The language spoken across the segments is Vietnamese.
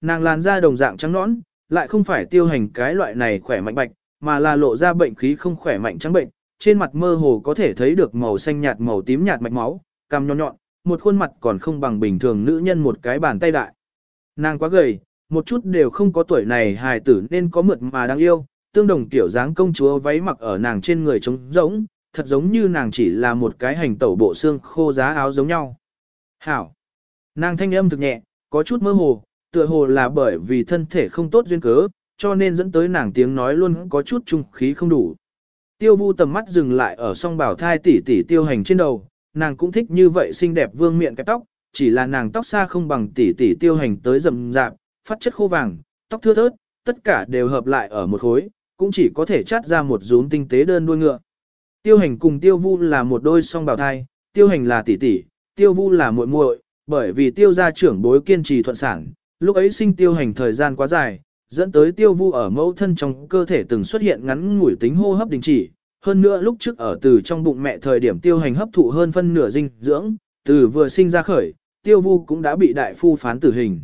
nàng làn da đồng dạng trắng nõn, lại không phải tiêu hành cái loại này khỏe mạnh bạch, mà là lộ ra bệnh khí không khỏe mạnh trắng bệnh, trên mặt mơ hồ có thể thấy được màu xanh nhạt màu tím nhạt mạch máu, cằm nhọn nhọn, một khuôn mặt còn không bằng bình thường nữ nhân một cái bàn tay đại. Nàng quá gầy, một chút đều không có tuổi này hài tử nên có mượt mà đáng yêu, tương đồng tiểu dáng công chúa váy mặc ở nàng trên người trống rỗng, thật giống như nàng chỉ là một cái hành tẩu bộ xương khô giá áo giống nhau. Hảo! Nàng thanh âm thực nhẹ, có chút mơ hồ, tựa hồ là bởi vì thân thể không tốt duyên cớ, cho nên dẫn tới nàng tiếng nói luôn có chút trung khí không đủ. Tiêu vu tầm mắt dừng lại ở song bảo thai tỷ tỷ tiêu hành trên đầu, nàng cũng thích như vậy xinh đẹp vương miệng kẹp tóc, chỉ là nàng tóc xa không bằng tỷ tỷ tiêu hành tới rậm rạp, phát chất khô vàng, tóc thưa thớt, tất cả đều hợp lại ở một khối, cũng chỉ có thể chát ra một rúm tinh tế đơn đuôi ngựa. Tiêu hành cùng tiêu vu là một đôi song bào thai, tiêu hành là tỷ tỷ, tiêu vu là muội muội, bởi vì tiêu gia trưởng bối kiên trì thuận sản, lúc ấy sinh tiêu hành thời gian quá dài, dẫn tới tiêu vu ở mẫu thân trong cơ thể từng xuất hiện ngắn ngủi tính hô hấp đình chỉ. Hơn nữa lúc trước ở từ trong bụng mẹ thời điểm tiêu hành hấp thụ hơn phân nửa dinh dưỡng, từ vừa sinh ra khởi, tiêu vu cũng đã bị đại phu phán tử hình.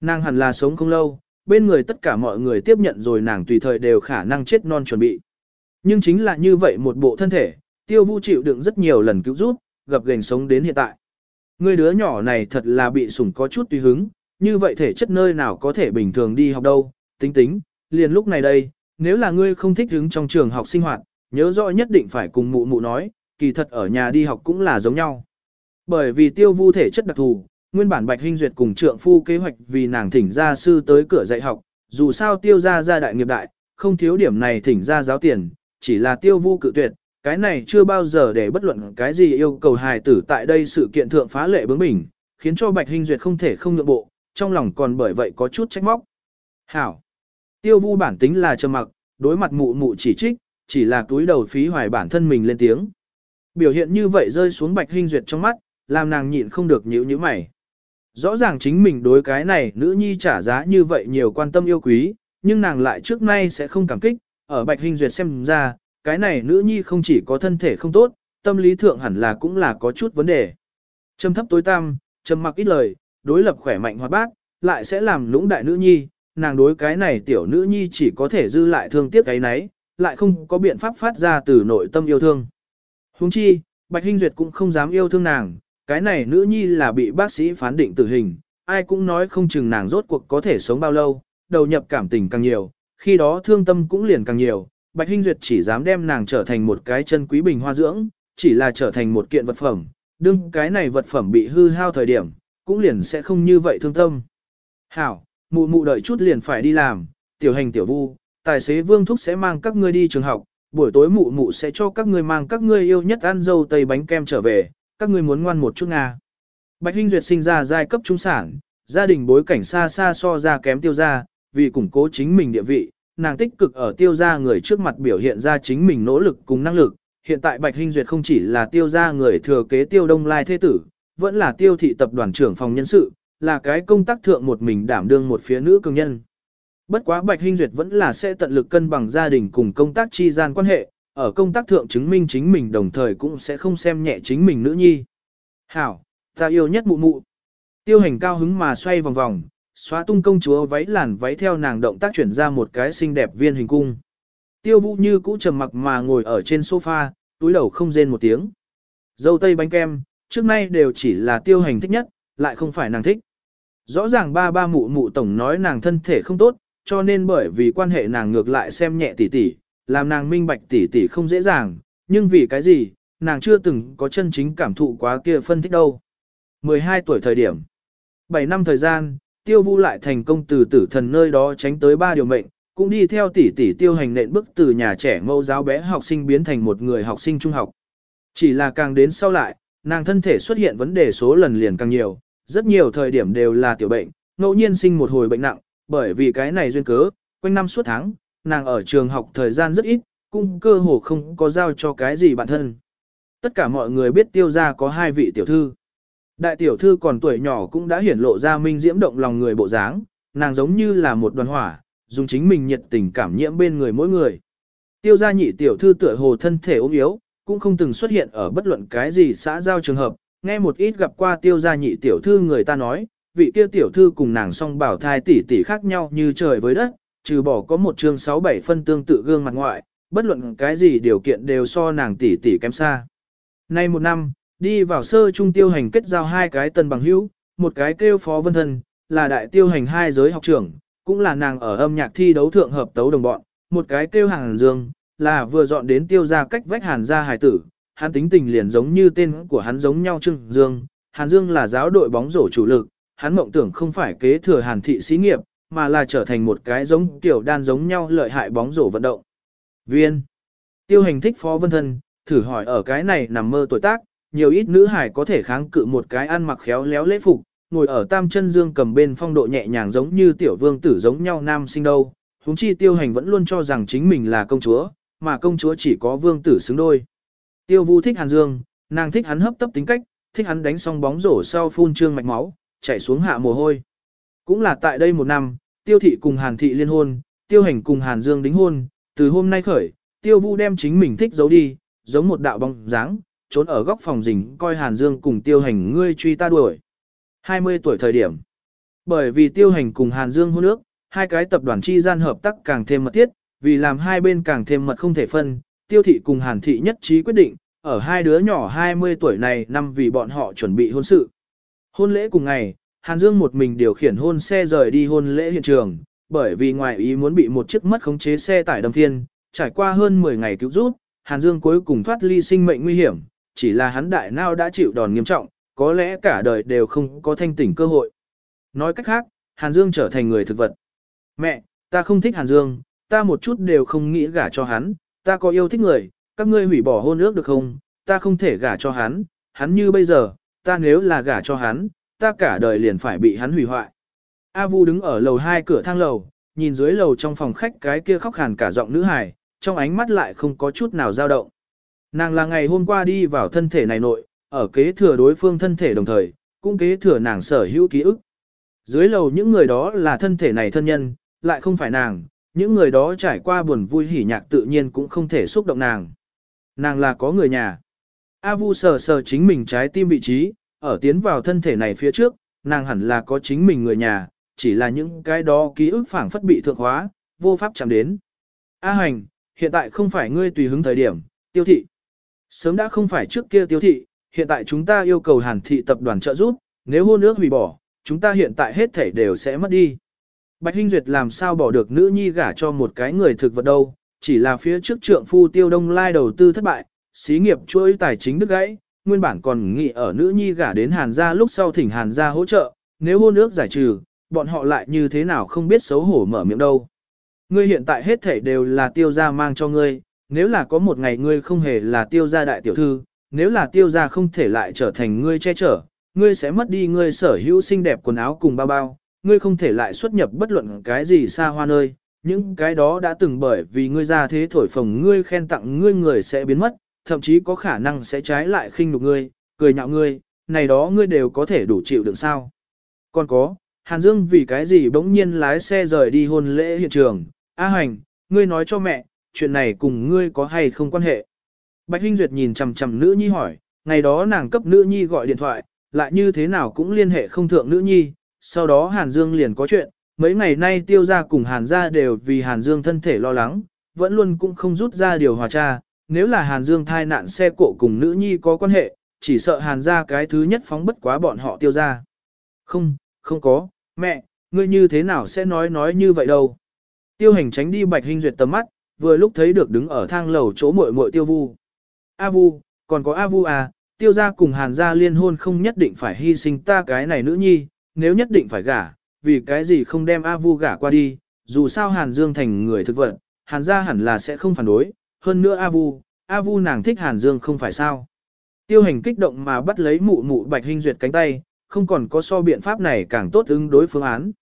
Nàng hẳn là sống không lâu, bên người tất cả mọi người tiếp nhận rồi nàng tùy thời đều khả năng chết non chuẩn bị. Nhưng chính là như vậy một bộ thân thể, tiêu vu chịu đựng rất nhiều lần cứu giúp, gặp gành sống đến hiện tại. Người đứa nhỏ này thật là bị sủng có chút tùy hứng, như vậy thể chất nơi nào có thể bình thường đi học đâu, tính tính, liền lúc này đây, nếu là ngươi không thích hứng trong trường học sinh hoạt, nhớ rõ nhất định phải cùng mụ mụ nói, kỳ thật ở nhà đi học cũng là giống nhau. Bởi vì tiêu vu thể chất đặc thù, nguyên bản Bạch Hinh Duyệt cùng trượng phu kế hoạch vì nàng thỉnh gia sư tới cửa dạy học, dù sao tiêu gia gia đại nghiệp đại, không thiếu điểm này thỉnh gia giáo tiền, chỉ là tiêu vu cự tuyệt, cái này chưa bao giờ để bất luận cái gì yêu cầu hài tử tại đây sự kiện thượng phá lệ bướng bỉnh, khiến cho Bạch Hinh Duyệt không thể không nhượng bộ, trong lòng còn bởi vậy có chút trách móc. Hảo! Tiêu vu bản tính là trầm mặc, đối mặt mụ mụ chỉ trích, chỉ là túi đầu phí hoài bản thân mình lên tiếng. Biểu hiện như vậy rơi xuống Bạch Hinh Duyệt trong mắt, làm nàng nhịn không được nhíu nhíu mày. Rõ ràng chính mình đối cái này nữ nhi trả giá như vậy nhiều quan tâm yêu quý, nhưng nàng lại trước nay sẽ không cảm kích, ở Bạch Hình Duyệt xem ra, cái này nữ nhi không chỉ có thân thể không tốt, tâm lý thượng hẳn là cũng là có chút vấn đề. Trầm thấp tối tăm, trầm mặc ít lời, đối lập khỏe mạnh hoạt bát, lại sẽ làm lũng đại nữ nhi, nàng đối cái này tiểu nữ nhi chỉ có thể dư lại thương tiếc cái nấy, lại không có biện pháp phát ra từ nội tâm yêu thương. Huống chi, Bạch Hinh Duyệt cũng không dám yêu thương nàng, cái này nữ nhi là bị bác sĩ phán định tử hình, ai cũng nói không chừng nàng rốt cuộc có thể sống bao lâu, đầu nhập cảm tình càng nhiều, khi đó thương tâm cũng liền càng nhiều. Bạch Hinh Duyệt chỉ dám đem nàng trở thành một cái chân quý bình hoa dưỡng, chỉ là trở thành một kiện vật phẩm, đương cái này vật phẩm bị hư hao thời điểm, cũng liền sẽ không như vậy thương tâm. Hảo, mụ mụ đợi chút liền phải đi làm, tiểu hành tiểu vu, tài xế vương thúc sẽ mang các ngươi đi trường học, buổi tối mụ mụ sẽ cho các ngươi mang các ngươi yêu nhất ăn dâu tây bánh kem trở về, các ngươi muốn ngoan một chút Nga. Bạch Hinh Duyệt sinh ra giai cấp trung sản, gia đình bối cảnh xa xa so ra kém tiêu gia, vì củng cố chính mình địa vị, nàng tích cực ở tiêu gia người trước mặt biểu hiện ra chính mình nỗ lực cùng năng lực. Hiện tại Bạch Hinh Duyệt không chỉ là tiêu gia người thừa kế tiêu đông lai thế tử, vẫn là tiêu thị tập đoàn trưởng phòng nhân sự, là cái công tác thượng một mình đảm đương một phía nữ cường nhân. Bất quá Bạch Hinh Duyệt vẫn là sẽ tận lực cân bằng gia đình cùng công tác chi gian quan hệ, ở công tác thượng chứng minh chính mình đồng thời cũng sẽ không xem nhẹ chính mình nữ nhi. Hảo, ta yêu nhất mụ mụ. Tiêu hành cao hứng mà xoay vòng vòng, xóa tung công chúa váy làn váy theo nàng động tác chuyển ra một cái xinh đẹp viên hình cung. Tiêu vũ như cũ trầm mặc mà ngồi ở trên sofa, túi đầu không rên một tiếng. Dâu tây bánh kem, trước nay đều chỉ là tiêu hành thích nhất, lại không phải nàng thích. Rõ ràng ba ba mụ mụ tổng nói nàng thân thể không tốt, cho nên bởi vì quan hệ nàng ngược lại xem nhẹ tỷ tỷ, làm nàng minh bạch tỷ tỷ không dễ dàng, nhưng vì cái gì, nàng chưa từng có chân chính cảm thụ quá kia phân thích đâu. 12 tuổi thời điểm, 7 năm thời gian, tiêu vu lại thành công từ tử thần nơi đó tránh tới ba điều mệnh, cũng đi theo tỷ tỷ tiêu hành nện bước từ nhà trẻ mẫu giáo bé học sinh biến thành một người học sinh trung học. Chỉ là càng đến sau lại, nàng thân thể xuất hiện vấn đề số lần liền càng nhiều, rất nhiều thời điểm đều là tiểu bệnh, ngẫu nhiên sinh một hồi bệnh nặng, bởi vì cái này duyên cớ, quanh năm suốt tháng, nàng ở trường học thời gian rất ít, cũng cơ hồ không có giao cho cái gì bản thân. Tất cả mọi người biết tiêu gia có hai vị tiểu thư. Đại tiểu thư còn tuổi nhỏ cũng đã hiển lộ ra minh diễm động lòng người bộ dáng, nàng giống như là một đoàn hỏa, dùng chính mình nhiệt tình cảm nhiễm bên người mỗi người. Tiêu gia nhị tiểu thư tựa hồ thân thể ốm yếu, cũng không từng xuất hiện ở bất luận cái gì xã giao trường hợp, nghe một ít gặp qua tiêu gia nhị tiểu thư người ta nói, vị kia tiểu thư cùng nàng song bảo thai tỷ tỷ khác nhau như trời với đất, trừ bỏ có một chương 6-7 phân tương tự gương mặt ngoại, bất luận cái gì điều kiện đều so nàng tỷ tỷ kém xa. Nay một năm, đi vào sơ trung tiêu hành kết giao hai cái tân bằng hữu, một cái kêu phó vân thân, là đại tiêu hành hai giới học trưởng, cũng là nàng ở âm nhạc thi đấu thượng hợp tấu đồng bọn, một cái kêu hàng dương, là vừa dọn đến tiêu ra cách vách hàn gia hải tử, hắn tính tình liền giống như tên của hắn giống nhau Trương Dương, Hàn Dương là giáo đội bóng rổ chủ lực, hắn mộng tưởng không phải kế thừa Hàn thị xí nghiệp, mà là trở thành một cái giống kiểu đan giống nhau lợi hại bóng rổ vận động. Viên Tiêu hành thích Phó Vân Thân, thử hỏi ở cái này nằm mơ tuổi tác, nhiều ít nữ hải có thể kháng cự một cái ăn mặc khéo léo lễ phục, ngồi ở tam chân dương cầm bên phong độ nhẹ nhàng giống như tiểu vương tử giống nhau nam sinh đâu. Húng chi tiêu hành vẫn luôn cho rằng chính mình là công chúa, mà công chúa chỉ có vương tử xứng đôi. Tiêu Vu thích Hàn Dương, nàng thích hắn hấp tấp tính cách, thích hắn đánh xong bóng rổ sau phun trương mạch máu, chảy xuống hạ mồ hôi. Cũng là tại đây một năm, Tiêu Thị cùng Hàn Thị liên hôn, Tiêu Hành cùng Hàn Dương đính hôn, từ hôm nay khởi, Tiêu Vu đem chính mình thích giấu đi, giống một đạo bóng dáng, trốn ở góc phòng rình coi Hàn Dương cùng Tiêu Hành ngươi truy ta đuổi. 20 tuổi thời điểm. Bởi vì Tiêu Hành cùng Hàn Dương hôn ước, hai cái tập đoàn chi gian hợp tác càng thêm mật thiết, vì làm hai bên càng thêm mật không thể phân, Tiêu Thị cùng Hàn Thị nhất trí quyết định, ở hai đứa nhỏ 20 tuổi này năm vì bọn họ chuẩn bị hôn sự. Hôn lễ cùng ngày, Hàn Dương một mình điều khiển hôn xe rời đi hôn lễ hiện trường, bởi vì ngoài ý muốn bị một chiếc mất khống chế xe tải đâm thiên. trải qua hơn 10 ngày cứu giúp, Hàn Dương cuối cùng thoát ly sinh mệnh nguy hiểm, chỉ là hắn đại nao đã chịu đòn nghiêm trọng, có lẽ cả đời đều không có thanh tỉnh cơ hội. Nói cách khác, Hàn Dương trở thành người thực vật. Mẹ, ta không thích Hàn Dương, ta một chút đều không nghĩ gả cho hắn, ta có yêu thích người, các ngươi hủy bỏ hôn ước được không, ta không thể gả cho hắn, hắn như bây giờ, ta nếu là gả cho hắn, ta cả đời liền phải bị hắn hủy hoại. A Vu đứng ở lầu hai cửa thang lầu, nhìn dưới lầu trong phòng khách cái kia khóc khàn cả giọng nữ hài, trong ánh mắt lại không có chút nào dao động. Nàng là ngày hôm qua đi vào thân thể này nội, ở kế thừa đối phương thân thể đồng thời, cũng kế thừa nàng sở hữu ký ức. Dưới lầu những người đó là thân thể này thân nhân, lại không phải nàng, những người đó trải qua buồn vui hỉ nhạc tự nhiên cũng không thể xúc động nàng. Nàng là có người nhà. A Vu sờ sờ chính mình trái tim vị trí, ở tiến vào thân thể này phía trước, nàng hẳn là có chính mình người nhà, chỉ là những cái đó ký ức phảng phất bị thượng hóa, vô pháp chạm đến. A hành, hiện tại không phải ngươi tùy hứng thời điểm, tiêu thị. Sớm đã không phải trước kia tiêu thị, hiện tại chúng ta yêu cầu hàn thị tập đoàn trợ giúp, nếu hôn ước hủy bỏ, chúng ta hiện tại hết thể đều sẽ mất đi. Bạch Hinh Duyệt làm sao bỏ được nữ nhi gả cho một cái người thực vật đâu, chỉ là phía trước trượng phu tiêu đông lai đầu tư thất bại, xí nghiệp chuỗi tài chính đứt gãy, nguyên bản còn nghĩ ở nữ nhi gả đến hàn gia lúc sau thỉnh hàn gia hỗ trợ, nếu hôn ước giải trừ, bọn họ lại như thế nào không biết xấu hổ mở miệng đâu. Ngươi hiện tại hết thảy đều là tiêu gia mang cho ngươi, nếu là có một ngày ngươi không hề là tiêu gia đại tiểu thư, nếu là tiêu gia không thể lại trở thành ngươi che chở, ngươi sẽ mất đi ngươi sở hữu xinh đẹp quần áo cùng bao bao, ngươi không thể lại xuất nhập bất luận cái gì xa hoa nơi, những cái đó đã từng bởi vì ngươi ra thế thổi phồng ngươi khen tặng ngươi người sẽ biến mất, thậm chí có khả năng sẽ trái lại khinh nhục ngươi, cười nhạo ngươi, này đó ngươi đều có thể đủ chịu đựng sao. Còn có, Hàn Dương vì cái gì bỗng nhiên lái xe rời đi hôn lễ hiện trường, A Hành, ngươi nói cho mẹ, chuyện này cùng ngươi có hay không quan hệ. Bạch Hinh Duyệt nhìn chằm chằm nữ nhi hỏi, ngày đó nàng cấp nữ nhi gọi điện thoại, lại như thế nào cũng liên hệ không thượng nữ nhi, sau đó Hàn Dương liền có chuyện, mấy ngày nay tiêu gia cùng Hàn gia đều vì Hàn Dương thân thể lo lắng, vẫn luôn cũng không rút ra điều hòa tra, nếu là Hàn Dương thai nạn xe cộ cùng nữ nhi có quan hệ, chỉ sợ Hàn gia cái thứ nhất phóng bất quá bọn họ tiêu gia. Không, không có, mẹ, ngươi như thế nào sẽ nói nói như vậy đâu. Tiêu hành tránh đi bạch hình duyệt tầm mắt, vừa lúc thấy được đứng ở thang lầu chỗ muội muội tiêu vu. A vu, còn có A vu à, tiêu gia cùng Hàn gia liên hôn không nhất định phải hy sinh ta cái này nữ nhi, nếu nhất định phải gả, vì cái gì không đem A Vu gả qua đi, dù sao Hàn Dương thành người thực vật, Hàn gia hẳn là sẽ không phản đối, hơn nữa A Vu, A Vu nàng thích Hàn Dương không phải sao. Tiêu hành kích động mà bắt lấy mụ mụ bạch hình duyệt cánh tay, không còn có so biện pháp này càng tốt ứng đối phương án.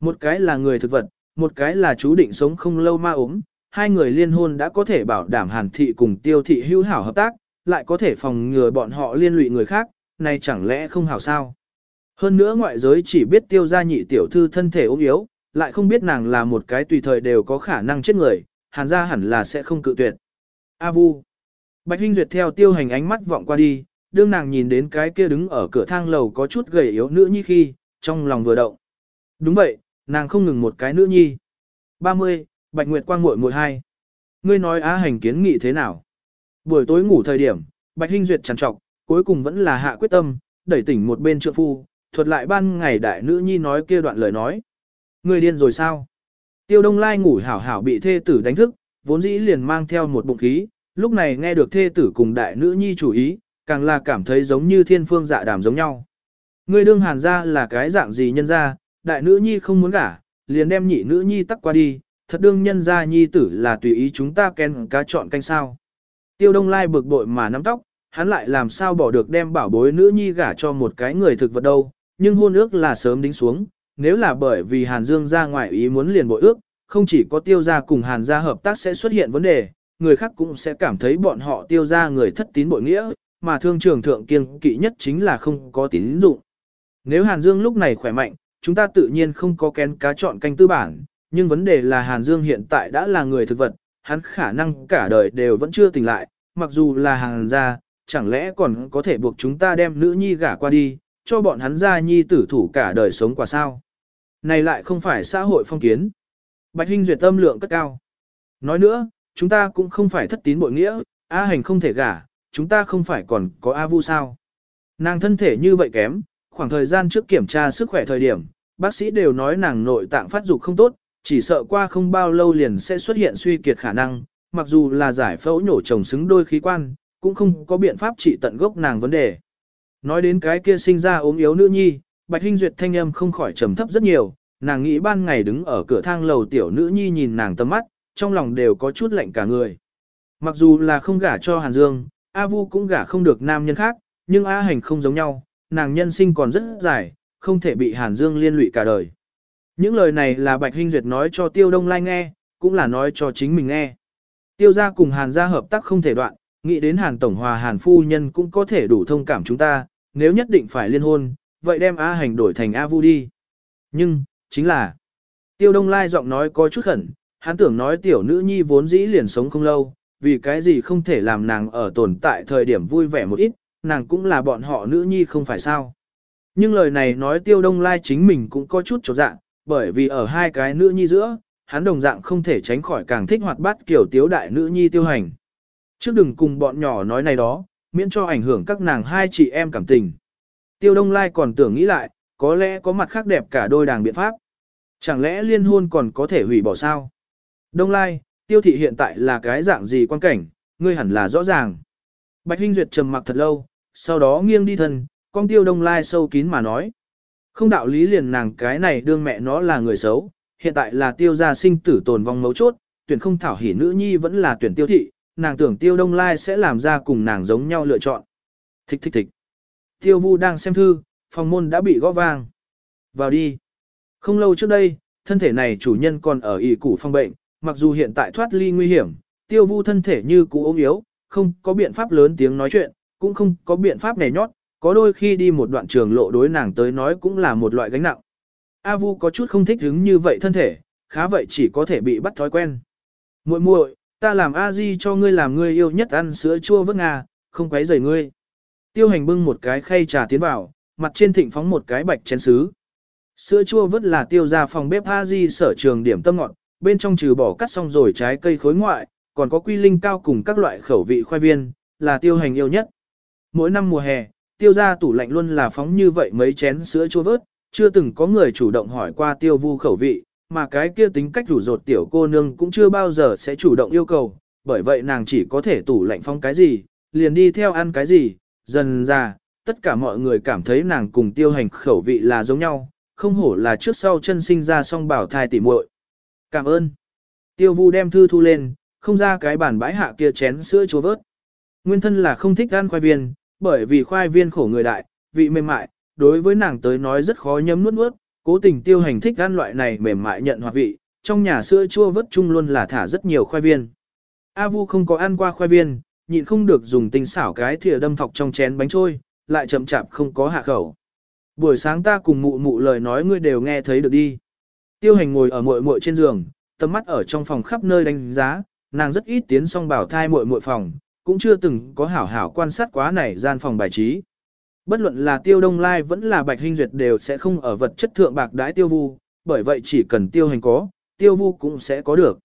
Một cái là người thực vật, một cái là chú định sống không lâu ma ốm, hai người liên hôn đã có thể bảo đảm Hàn thị cùng tiêu thị hữu hảo hợp tác, lại có thể phòng ngừa bọn họ liên lụy người khác, này chẳng lẽ không hảo sao. Hơn nữa ngoại giới chỉ biết tiêu gia nhị tiểu thư thân thể ốm yếu, lại không biết nàng là một cái tùy thời đều có khả năng chết người, hàn gia hẳn là sẽ không cự tuyệt. A vu. Bạch Hinh Duyệt theo tiêu hành ánh mắt vọng qua đi, đương nàng nhìn đến cái kia đứng ở cửa thang lầu có chút gầy yếu nữ nhi khi, trong lòng vừa động. Đúng vậy, nàng không ngừng một cái nữ nhi. 30, Bạch Nguyệt Quang muội muội hai. Ngươi nói á hành kiến nghị thế nào? Buổi tối ngủ thời điểm, Bạch Hinh Duyệt trằn trọc, cuối cùng vẫn là hạ quyết tâm, đẩy tỉnh một bên trượng phu, thuật lại ban ngày đại nữ nhi nói kia đoạn lời nói. người điên rồi sao? Tiêu Đông Lai ngủ hảo hảo bị thê tử đánh thức, vốn dĩ liền mang theo một bụng khí, lúc này nghe được thê tử cùng đại nữ nhi chủ ý, càng là cảm thấy giống như thiên phương dạ đàm giống nhau. người đương hàn ra là cái dạng gì nhân ra, đại nữ nhi không muốn gả, liền đem nhị nữ nhi tắc qua đi, thật đương nhân ra nhi tử là tùy ý chúng ta ken cá chọn canh sao. Tiêu Đông Lai bực bội mà nắm tóc, hắn lại làm sao bỏ được đem bảo bối nữ nhi gả cho một cái người thực vật đâu, nhưng hôn ước là sớm đính xuống, nếu là bởi vì Hàn Dương ra ngoài ý muốn liền bội ước, không chỉ có tiêu gia cùng Hàn gia hợp tác sẽ xuất hiện vấn đề, người khác cũng sẽ cảm thấy bọn họ tiêu gia người thất tín bội nghĩa, mà thương trường thượng kiên kỵ nhất chính là không có tín dụng. Nếu Hàn Dương lúc này khỏe mạnh, chúng ta tự nhiên không có kén cá chọn canh tư bản, nhưng vấn đề là Hàn Dương hiện tại đã là người thực vật, hắn khả năng cả đời đều vẫn chưa tỉnh lại, mặc dù là Hàn gia, chẳng lẽ còn có thể buộc chúng ta đem nữ nhi gả qua đi, cho bọn hắn ra nhi tử thủ cả đời sống quả sao. Này lại không phải xã hội phong kiến. Bạch Hinh duyệt tâm lượng cất cao. Nói nữa, chúng ta cũng không phải thất tín bội nghĩa, A hành không thể gả, chúng ta không phải còn có A vu sao. Nàng thân thể như vậy kém, khoảng thời gian trước kiểm tra sức khỏe thời điểm, bác sĩ đều nói nàng nội tạng phát dục không tốt, chỉ sợ qua không bao lâu liền sẽ xuất hiện suy kiệt khả năng, mặc dù là giải phẫu nhổ chồng xứng đôi khí quan, cũng không có biện pháp trị tận gốc nàng vấn đề. Nói đến cái kia sinh ra ốm yếu nữ nhi, Bạch Hinh Duyệt thanh âm không khỏi trầm thấp rất nhiều, nàng nghĩ ban ngày đứng ở cửa thang lầu tiểu nữ nhi nhìn nàng tầm mắt, trong lòng đều có chút lạnh cả người. Mặc dù là không gả cho Hàn Dương, A Vu cũng gả không được nam nhân khác, nhưng A Hành không giống nhau, nàng nhân sinh còn rất dài, không thể bị Hàn Dương liên lụy cả đời. Những lời này là Bạch Hinh Duyệt nói cho Tiêu Đông Lai nghe, cũng là nói cho chính mình nghe. Tiêu gia cùng Hàn gia hợp tác không thể đoạn, nghĩ đến Hàn Tổng Hòa Hàn Phu Nhân cũng có thể đủ thông cảm chúng ta, nếu nhất định phải liên hôn, vậy đem A Hành đổi thành A Vu đi. Nhưng, chính là, Tiêu Đông Lai giọng nói có chút khẩn, hắn tưởng nói tiểu nữ nhi vốn dĩ liền sống không lâu, vì cái gì không thể làm nàng ở tồn tại thời điểm vui vẻ một ít, nàng cũng là bọn họ nữ nhi không phải sao. Nhưng lời này nói Tiêu Đông Lai chính mình cũng có chút chỗ dạng, bởi vì ở hai cái nữ nhi giữa, hắn đồng dạng không thể tránh khỏi càng thích hoạt bát kiểu tiếu đại nữ nhi tiêu hành. Trước đừng cùng bọn nhỏ nói này đó, miễn cho ảnh hưởng các nàng hai chị em cảm tình. Tiêu Đông Lai còn tưởng nghĩ lại, có lẽ có mặt khác đẹp cả đôi đàng biện pháp. Chẳng lẽ liên hôn còn có thể hủy bỏ sao? Đông Lai, tiêu thị hiện tại là cái dạng gì quan cảnh, ngươi hẳn là rõ ràng. Bạch Hinh Duyệt trầm mặc thật lâu, sau đó nghiêng đi thân, con tiêu Đông Lai sâu kín mà nói. Không đạo lý liền nàng cái này đương mẹ nó là người xấu, hiện tại là tiêu gia sinh tử tồn vong mấu chốt, tuyển không thảo hỉ nữ nhi vẫn là tuyển tiêu thị, nàng tưởng tiêu đông lai sẽ làm ra cùng nàng giống nhau lựa chọn. Thích thích thích. Tiêu vu đang xem thư, phòng môn đã bị gõ vang. Vào đi. Không lâu trước đây, thân thể này chủ nhân còn ở ỉ củ phong bệnh, mặc dù hiện tại thoát ly nguy hiểm, tiêu vu thân thể như cũ ốm yếu, không có biện pháp lớn tiếng nói chuyện, cũng không có biện pháp nhảy nhót, có đôi khi đi một đoạn trường lộ đối nàng tới nói cũng là một loại gánh nặng. A Vu có chút không thích hứng như vậy thân thể, khá vậy chỉ có thể bị bắt thói quen. Muội muội, ta làm A Di cho ngươi làm ngươi yêu nhất ăn sữa chua vớt ngà, không quấy rầy ngươi. Tiêu hành bưng một cái khay trà tiến vào, mặt trên thịnh phóng một cái bạch chén sứ. Sữa chua vớt là tiêu ra phòng bếp A Di sở trường điểm tâm ngọt, bên trong trừ bỏ cắt xong rồi trái cây khối ngoại, còn có quy linh cao cùng các loại khẩu vị khoai viên, là tiêu hành yêu nhất. Mỗi năm mùa hè, tiêu ra tủ lạnh luôn là phóng như vậy mấy chén sữa chua vớt, chưa từng có người chủ động hỏi qua tiêu vu khẩu vị, mà cái kia tính cách rủ rột tiểu cô nương cũng chưa bao giờ sẽ chủ động yêu cầu, bởi vậy nàng chỉ có thể tủ lạnh phong cái gì, liền đi theo ăn cái gì, dần ra, tất cả mọi người cảm thấy nàng cùng tiêu hành khẩu vị là giống nhau, không hổ là trước sau chân sinh ra song bảo thai tỉ muội. Cảm ơn. Tiêu vu đem thư thu lên, không ra cái bản bãi hạ kia chén sữa chua vớt. Nguyên thân là không thích ăn khoai viên, bởi vì khoai viên khổ người đại, vị mềm mại, đối với nàng tới nói rất khó nhấm nuốt nuốt, cố tình tiêu hành thích ăn loại này mềm mại nhận hoạt vị, trong nhà sữa chua vớt chung luôn là thả rất nhiều khoai viên. A Vu không có ăn qua khoai viên, nhịn không được dùng tinh xảo cái thìa đâm thọc trong chén bánh trôi, lại chậm chạp không có hạ khẩu. Buổi sáng ta cùng mụ mụ lời nói ngươi đều nghe thấy được đi. Tiêu hành ngồi ở muội muội trên giường, tầm mắt ở trong phòng khắp nơi đánh giá, nàng rất ít tiến song bảo thai muội muội phòng, cũng chưa từng có hảo hảo quan sát quá này gian phòng bài trí. Bất luận là tiêu đông lai vẫn là bạch hình duyệt đều sẽ không ở vật chất thượng bạc đái tiêu vu, bởi vậy chỉ cần tiêu hành có, tiêu vu cũng sẽ có được.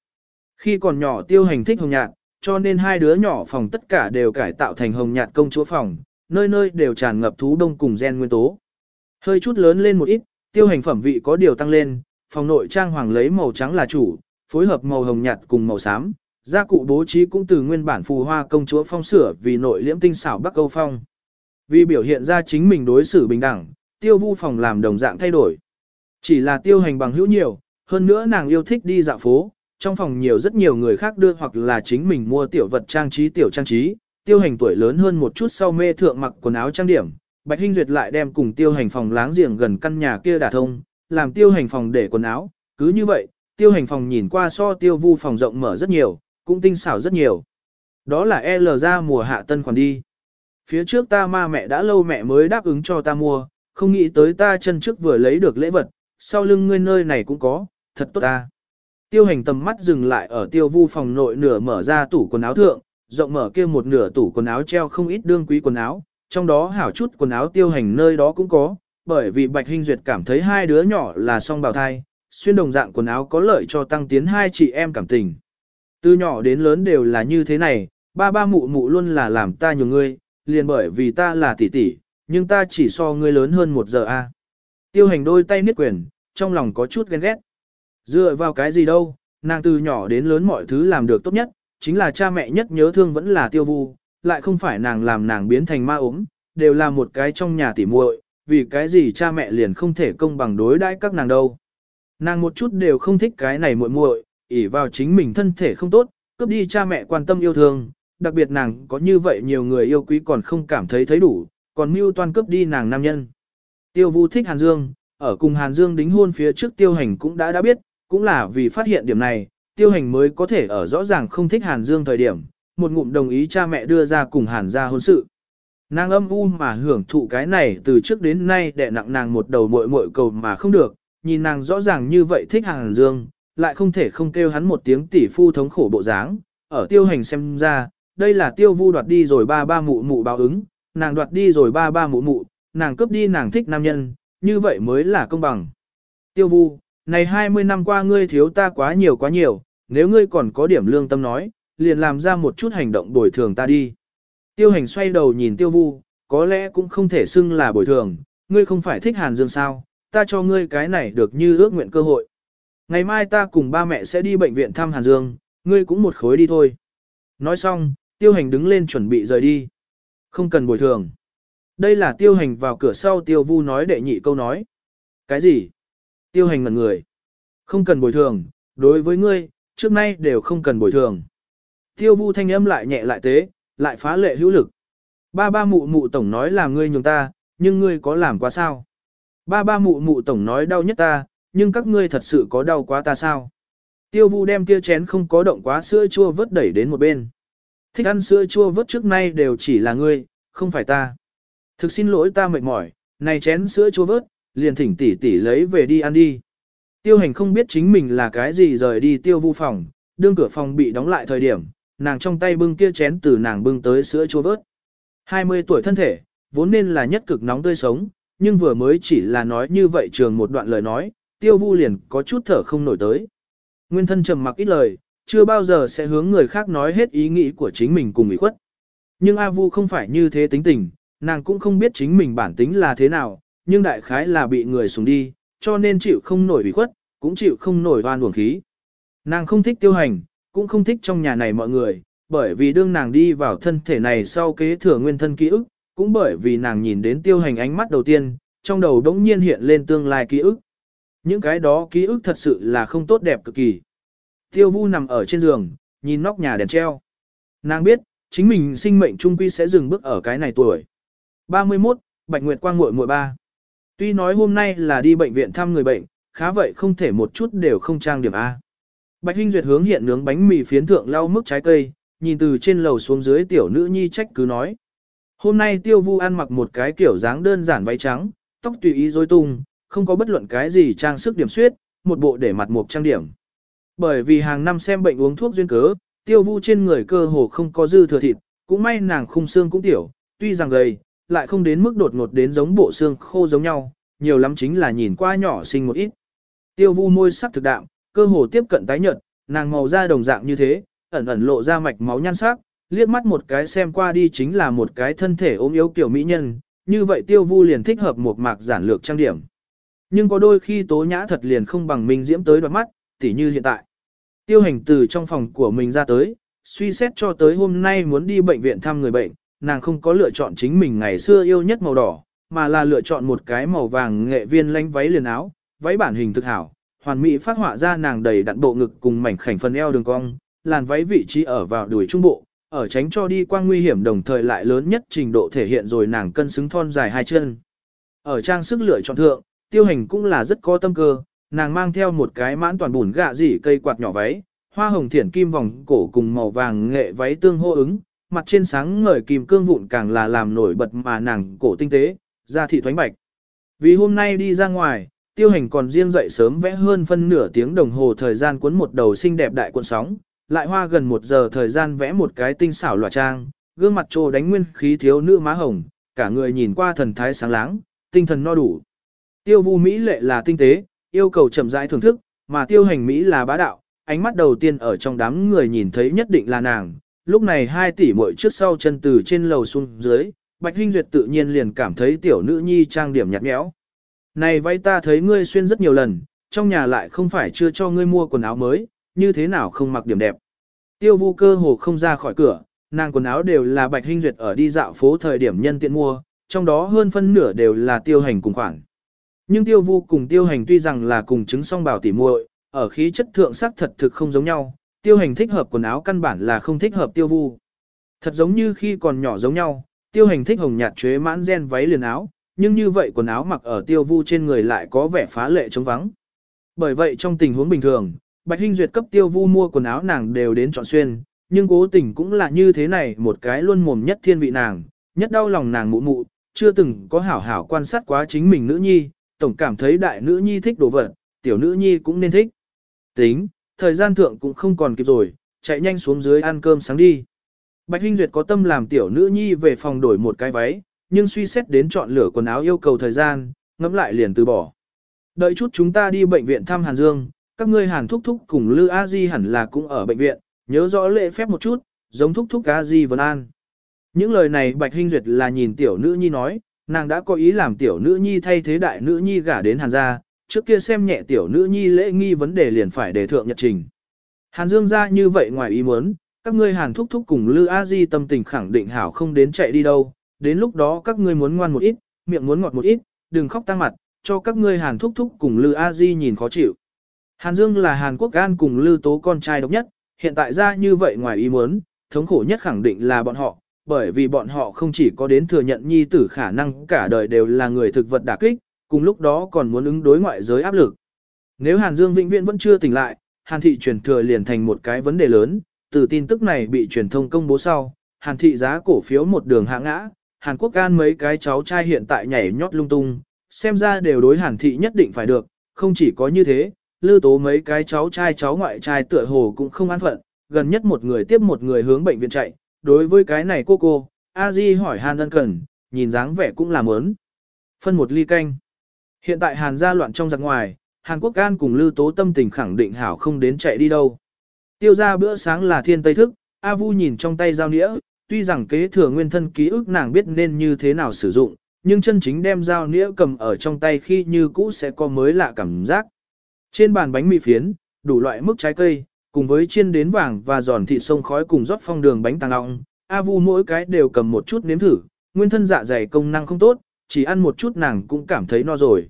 Khi còn nhỏ tiêu hành thích hồng nhạt, cho nên hai đứa nhỏ phòng tất cả đều cải tạo thành hồng nhạt công chúa phòng, nơi nơi đều tràn ngập thú đông cùng gen nguyên tố. Hơi chút lớn lên một ít, tiêu hành phẩm vị có điều tăng lên, phòng nội trang hoàng lấy màu trắng là chủ, phối hợp màu hồng nhạt cùng màu xám, gia cụ bố trí cũng từ nguyên bản phù hoa công chúa phong sửa vì nội liễm tinh xảo Bắc Âu phong. Vì biểu hiện ra chính mình đối xử bình đẳng, tiêu vu phòng làm đồng dạng thay đổi. Chỉ là tiêu hành bằng hữu nhiều, hơn nữa nàng yêu thích đi dạo phố, trong phòng nhiều rất nhiều người khác đưa hoặc là chính mình mua tiểu vật trang trí tiểu trang trí, tiêu hành tuổi lớn hơn một chút sau mê thượng mặc quần áo trang điểm, Bạch Hinh Duyệt lại đem cùng tiêu hành phòng láng giềng gần căn nhà kia đả thông, làm tiêu hành phòng để quần áo, cứ như vậy, tiêu hành phòng nhìn qua so tiêu vu phòng rộng mở rất nhiều, cũng tinh xảo rất nhiều. Đó là L ra mùa hạ tân khoản đi. Phía trước ta ma mẹ đã lâu mẹ mới đáp ứng cho ta mua, không nghĩ tới ta chân trước vừa lấy được lễ vật, sau lưng ngươi nơi này cũng có, thật tốt ta. Tiêu hành tầm mắt dừng lại ở tiêu vu phòng nội nửa mở ra tủ quần áo thượng, rộng mở kia một nửa tủ quần áo treo không ít đương quý quần áo, trong đó hảo chút quần áo tiêu hành nơi đó cũng có, bởi vì Bạch Hinh Duyệt cảm thấy hai đứa nhỏ là song bào thai, xuyên đồng dạng quần áo có lợi cho tăng tiến hai chị em cảm tình. Từ nhỏ đến lớn đều là như thế này, ba ba mụ mụ luôn là làm ta nhiều ngươi, liền bởi vì ta là tỷ tỷ, nhưng ta chỉ so ngươi lớn hơn một giờ a. Tiêu hành đôi tay niết quyền, trong lòng có chút ghen ghét. Dựa vào cái gì đâu, nàng từ nhỏ đến lớn mọi thứ làm được tốt nhất, chính là cha mẹ nhất nhớ thương vẫn là tiêu vu, lại không phải nàng làm nàng biến thành ma ốm, đều là một cái trong nhà tỉ muội, vì cái gì cha mẹ liền không thể công bằng đối đãi các nàng đâu. Nàng một chút đều không thích cái này muội muội, ỷ vào chính mình thân thể không tốt, cướp đi cha mẹ quan tâm yêu thương, đặc biệt nàng có như vậy nhiều người yêu quý còn không cảm thấy thấy đủ, còn mưu toan cướp đi nàng nam nhân. Tiêu Vu thích Hàn Dương, ở cùng Hàn Dương đính hôn phía trước Tiêu Hành cũng đã đã biết, cũng là vì phát hiện điểm này, Tiêu Hành mới có thể ở rõ ràng không thích Hàn Dương thời điểm, một ngụm đồng ý cha mẹ đưa ra cùng Hàn gia hôn sự. Nàng âm u mà hưởng thụ cái này từ trước đến nay đè nặng nàng một đầu muội muội cầu mà không được, nhìn nàng rõ ràng như vậy thích Hàn Dương, lại không thể không kêu hắn một tiếng tỷ phu thống khổ bộ dáng, ở tiêu hành xem ra, đây là tiêu vu đoạt đi rồi ba ba mụ mụ báo ứng, nàng đoạt đi rồi ba ba mụ mụ, nàng cướp đi nàng thích nam nhân, như vậy mới là công bằng. Tiêu vu, này 20 năm qua ngươi thiếu ta quá nhiều quá nhiều, nếu ngươi còn có điểm lương tâm nói, liền làm ra một chút hành động bồi thường ta đi. Tiêu hành xoay đầu nhìn tiêu vu, có lẽ cũng không thể xưng là bồi thường, ngươi không phải thích Hàn Dương sao, ta cho ngươi cái này được như ước nguyện cơ hội. Ngày mai ta cùng ba mẹ sẽ đi bệnh viện thăm Hàn Dương, ngươi cũng một khối đi thôi. Nói xong, tiêu hành đứng lên chuẩn bị rời đi. Không cần bồi thường. Đây là tiêu hành vào cửa sau tiêu vu nói đệ nhị câu nói. Cái gì? Tiêu hành ngần người. Không cần bồi thường, đối với ngươi, trước nay đều không cần bồi thường. Tiêu vu thanh âm lại nhẹ lại tế, lại phá lệ hữu lực. Ba ba mụ mụ tổng nói là ngươi nhường ta, nhưng ngươi có làm quá sao? Ba ba mụ mụ tổng nói đau nhất ta, nhưng các ngươi thật sự có đau quá ta sao? Tiêu vu đem kia chén không có động quá sữa chua vớt đẩy đến một bên. Thích ăn sữa chua vớt trước nay đều chỉ là ngươi, không phải ta. Thực xin lỗi ta mệt mỏi, này chén sữa chua vớt, liền thỉnh tỷ tỷ lấy về đi ăn đi. Tiêu hành không biết chính mình là cái gì rời đi tiêu vu phòng, đương cửa phòng bị đóng lại thời điểm, nàng trong tay bưng kia chén từ nàng bưng tới sữa chua vớt. 20 tuổi thân thể, vốn nên là nhất cực nóng tươi sống, nhưng vừa mới chỉ là nói như vậy trường một đoạn lời nói, tiêu vu liền có chút thở không nổi tới. Nguyên thân trầm mặc ít lời, chưa bao giờ sẽ hướng người khác nói hết ý nghĩ của chính mình cùng ủy khuất. Nhưng A Vu không phải như thế tính tình, nàng cũng không biết chính mình bản tính là thế nào, nhưng đại khái là bị người sùng đi, cho nên chịu không nổi ủy khuất, cũng chịu không nổi oan uổng khí. Nàng không thích tiêu hành, cũng không thích trong nhà này mọi người, bởi vì đương nàng đi vào thân thể này sau kế thừa nguyên thân ký ức, cũng bởi vì nàng nhìn đến tiêu hành ánh mắt đầu tiên, trong đầu đống nhiên hiện lên tương lai ký ức. Những cái đó ký ức thật sự là không tốt đẹp cực kỳ. Tiêu vu nằm ở trên giường, nhìn nóc nhà đèn treo. Nàng biết, chính mình sinh mệnh trung quy sẽ dừng bước ở cái này tuổi. 31, Bạch Nguyệt Quang muội muội ba. Tuy nói hôm nay là đi bệnh viện thăm người bệnh, khá vậy không thể một chút đều không trang điểm A. Bạch Hinh Duyệt hướng hiện nướng bánh mì phiến thượng lau mức trái cây, nhìn từ trên lầu xuống dưới tiểu nữ nhi trách cứ nói. Hôm nay tiêu vu ăn mặc một cái kiểu dáng đơn giản váy trắng, tóc tùy ý rối tung, không có bất luận cái gì trang sức điểm suyết, một bộ để mặt mục trang điểm. Bởi vì hàng năm xem bệnh uống thuốc duyên cớ, tiêu vu trên người cơ hồ không có dư thừa thịt, cũng may nàng khung xương cũng tiểu, tuy rằng gầy, lại không đến mức đột ngột đến giống bộ xương khô giống nhau, nhiều lắm chính là nhìn qua nhỏ xinh một ít. Tiêu vu môi sắc thực đạm, cơ hồ tiếp cận tái nhợt, nàng màu da đồng dạng như thế, ẩn ẩn lộ ra mạch máu nhan sắc, liếc mắt một cái xem qua đi chính là một cái thân thể ốm yếu kiểu mỹ nhân, như vậy tiêu vu liền thích hợp một mạc giản lược trang điểm. Nhưng có đôi khi tố nhã thật liền không bằng minh diễm tới đoạt mắt, tỉ như hiện tại. Tiêu hành từ trong phòng của mình ra tới, suy xét cho tới hôm nay muốn đi bệnh viện thăm người bệnh, nàng không có lựa chọn chính mình ngày xưa yêu nhất màu đỏ, mà là lựa chọn một cái màu vàng nghệ viên lánh váy liền áo, váy bản hình thực hảo, hoàn mỹ phát họa ra nàng đầy đặn bộ ngực cùng mảnh khảnh phần eo đường cong, làn váy vị trí ở vào đùi trung bộ, ở tránh cho đi qua nguy hiểm đồng thời lại lớn nhất trình độ thể hiện rồi nàng cân xứng thon dài hai chân. Ở trang sức lựa chọn thượng, tiêu hành cũng là rất có tâm cơ, nàng mang theo một cái mãn toàn bùn gạ dỉ cây quạt nhỏ váy, hoa hồng thiển kim vòng cổ cùng màu vàng nghệ váy tương hô ứng, mặt trên sáng ngời kim cương vụn càng là làm nổi bật mà nàng cổ tinh tế, da thị thoánh bạch. Vì hôm nay đi ra ngoài, tiêu hành còn riêng dậy sớm vẽ hơn phân nửa tiếng đồng hồ thời gian cuốn một đầu xinh đẹp đại cuộn sóng, lại hoa gần một giờ thời gian vẽ một cái tinh xảo loạt trang, gương mặt trồ đánh nguyên khí thiếu nữ má hồng, cả người nhìn qua thần thái sáng láng, tinh thần no đủ. Tiêu vu Mỹ lệ là tinh tế, yêu cầu chậm rãi thưởng thức, mà tiêu hành Mỹ là bá đạo, ánh mắt đầu tiên ở trong đám người nhìn thấy nhất định là nàng. Lúc này hai tỷ muội trước sau chân từ trên lầu xuống dưới, Bạch Hinh Duyệt tự nhiên liền cảm thấy tiểu nữ nhi trang điểm nhạt nhẽo. Này vay ta thấy ngươi xuyên rất nhiều lần, trong nhà lại không phải chưa cho ngươi mua quần áo mới, như thế nào không mặc điểm đẹp. Tiêu vu cơ hồ không ra khỏi cửa, nàng quần áo đều là Bạch Hinh Duyệt ở đi dạo phố thời điểm nhân tiện mua, trong đó hơn phân nửa đều là tiêu hành cùng khoản. Nhưng tiêu vu cùng tiêu hành tuy rằng là cùng chứng song bảo tỉ muội, ở khí chất thượng sắc thật thực không giống nhau, tiêu hành thích hợp quần áo căn bản là không thích hợp tiêu vu. Thật giống như khi còn nhỏ giống nhau, tiêu hành thích hồng nhạt chế mãn gen váy liền áo, nhưng như vậy quần áo mặc ở tiêu vu trên người lại có vẻ phá lệ trống vắng. Bởi vậy trong tình huống bình thường, Bạch Hinh Duyệt cấp tiêu vu mua quần áo nàng đều đến chọn xuyên, nhưng cố tình cũng là như thế này một cái luôn mồm nhất thiên vị nàng, nhất đau lòng nàng mụ mụ, chưa từng có hảo hảo quan sát quá chính mình nữ nhi, tổng cảm thấy đại nữ nhi thích đồ vật, tiểu nữ nhi cũng nên thích. Tính, thời gian thượng cũng không còn kịp rồi, chạy nhanh xuống dưới ăn cơm sáng đi. Bạch Hinh Duyệt có tâm làm tiểu nữ nhi về phòng đổi một cái váy, nhưng suy xét đến chọn lựa quần áo yêu cầu thời gian, ngẫm lại liền từ bỏ. Đợi chút chúng ta đi bệnh viện thăm Hàn Dương, các ngươi Hàn Thúc Thúc cùng Lư A Di hẳn là cũng ở bệnh viện, nhớ rõ lễ phép một chút, giống Thúc Thúc A Di Vân An. Những lời này Bạch Hinh Duyệt là nhìn tiểu nữ nhi nói, nàng đã có ý làm tiểu nữ nhi thay thế đại nữ nhi gả đến Hàn gia, trước kia xem nhẹ tiểu nữ nhi lễ nghi vấn đề liền phải đề thượng nhật trình. Hàn Dương gia như vậy ngoài ý muốn, các ngươi Hàn thúc thúc cùng Lư A Di tâm tình khẳng định hảo không đến chạy đi đâu, đến lúc đó các ngươi muốn ngoan một ít, miệng muốn ngọt một ít, đừng khóc tăng mặt, cho các ngươi Hàn thúc thúc cùng Lư A Di nhìn khó chịu. Hàn Dương là Hàn Quốc gan cùng Lư Tố con trai độc nhất, hiện tại ra như vậy ngoài ý muốn, thống khổ nhất khẳng định là bọn họ, bởi vì bọn họ không chỉ có đến thừa nhận nhi tử khả năng cả đời đều là người thực vật đả kích, cùng lúc đó còn muốn ứng đối ngoại giới áp lực. Nếu Hàn Dương vĩnh viễn vẫn chưa tỉnh lại, Hàn thị truyền thừa liền thành một cái vấn đề lớn, từ tin tức này bị truyền thông công bố sau, Hàn thị giá cổ phiếu một đường hạ ngã, Hàn Quốc can mấy cái cháu trai hiện tại nhảy nhót lung tung, xem ra đều đối Hàn thị nhất định phải được, không chỉ có như thế, lưu tố mấy cái cháu trai cháu ngoại trai tựa hồ cũng không an phận, gần nhất một người tiếp một người hướng bệnh viện chạy, đối với cái này cô cô, A Di hỏi Hàn ân cần, nhìn dáng vẻ cũng là mớn. Phân một ly canh. Hiện tại Hàn gia loạn trong giặc ngoài, Hàn Quốc Can cùng Lưu Tố tâm tình khẳng định hảo không đến chạy đi đâu. Tiêu ra bữa sáng là thiên tây thức, A Vu nhìn trong tay dao nĩa, tuy rằng kế thừa nguyên thân ký ức nàng biết nên như thế nào sử dụng, nhưng chân chính đem dao nĩa cầm ở trong tay khi như cũ sẽ có mới lạ cảm giác. Trên bàn bánh mì phiến, đủ loại mức trái cây, cùng với chiên đến vàng và giòn thịt sông khói cùng rót phong đường bánh tàng ong, A Vu mỗi cái đều cầm một chút nếm thử, nguyên thân dạ dày công năng không tốt, chỉ ăn một chút nàng cũng cảm thấy no rồi.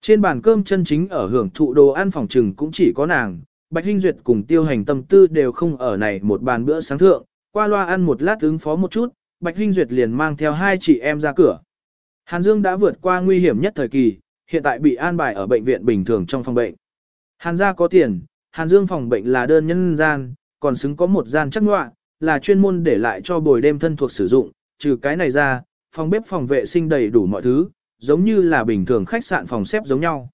Trên bàn cơm chân chính ở hưởng thụ đồ ăn phòng trừng cũng chỉ có nàng, Bạch Hinh Duyệt cùng tiêu hành tâm tư đều không ở này một bàn bữa sáng thượng, qua loa ăn một lát ứng phó một chút, Bạch Hinh Duyệt liền mang theo hai chị em ra cửa. Hàn Dương đã vượt qua nguy hiểm nhất thời kỳ, hiện tại bị an bài ở bệnh viện bình thường trong phòng bệnh. Hàn gia có tiền, Hàn Dương phòng bệnh là đơn nhân gian, còn xứng có một gian chắc ngoạ, là chuyên môn để lại cho bồi đêm thân thuộc sử dụng, trừ cái này ra, phòng bếp phòng vệ sinh đầy đủ mọi thứ, giống như là bình thường khách sạn phòng xếp giống nhau.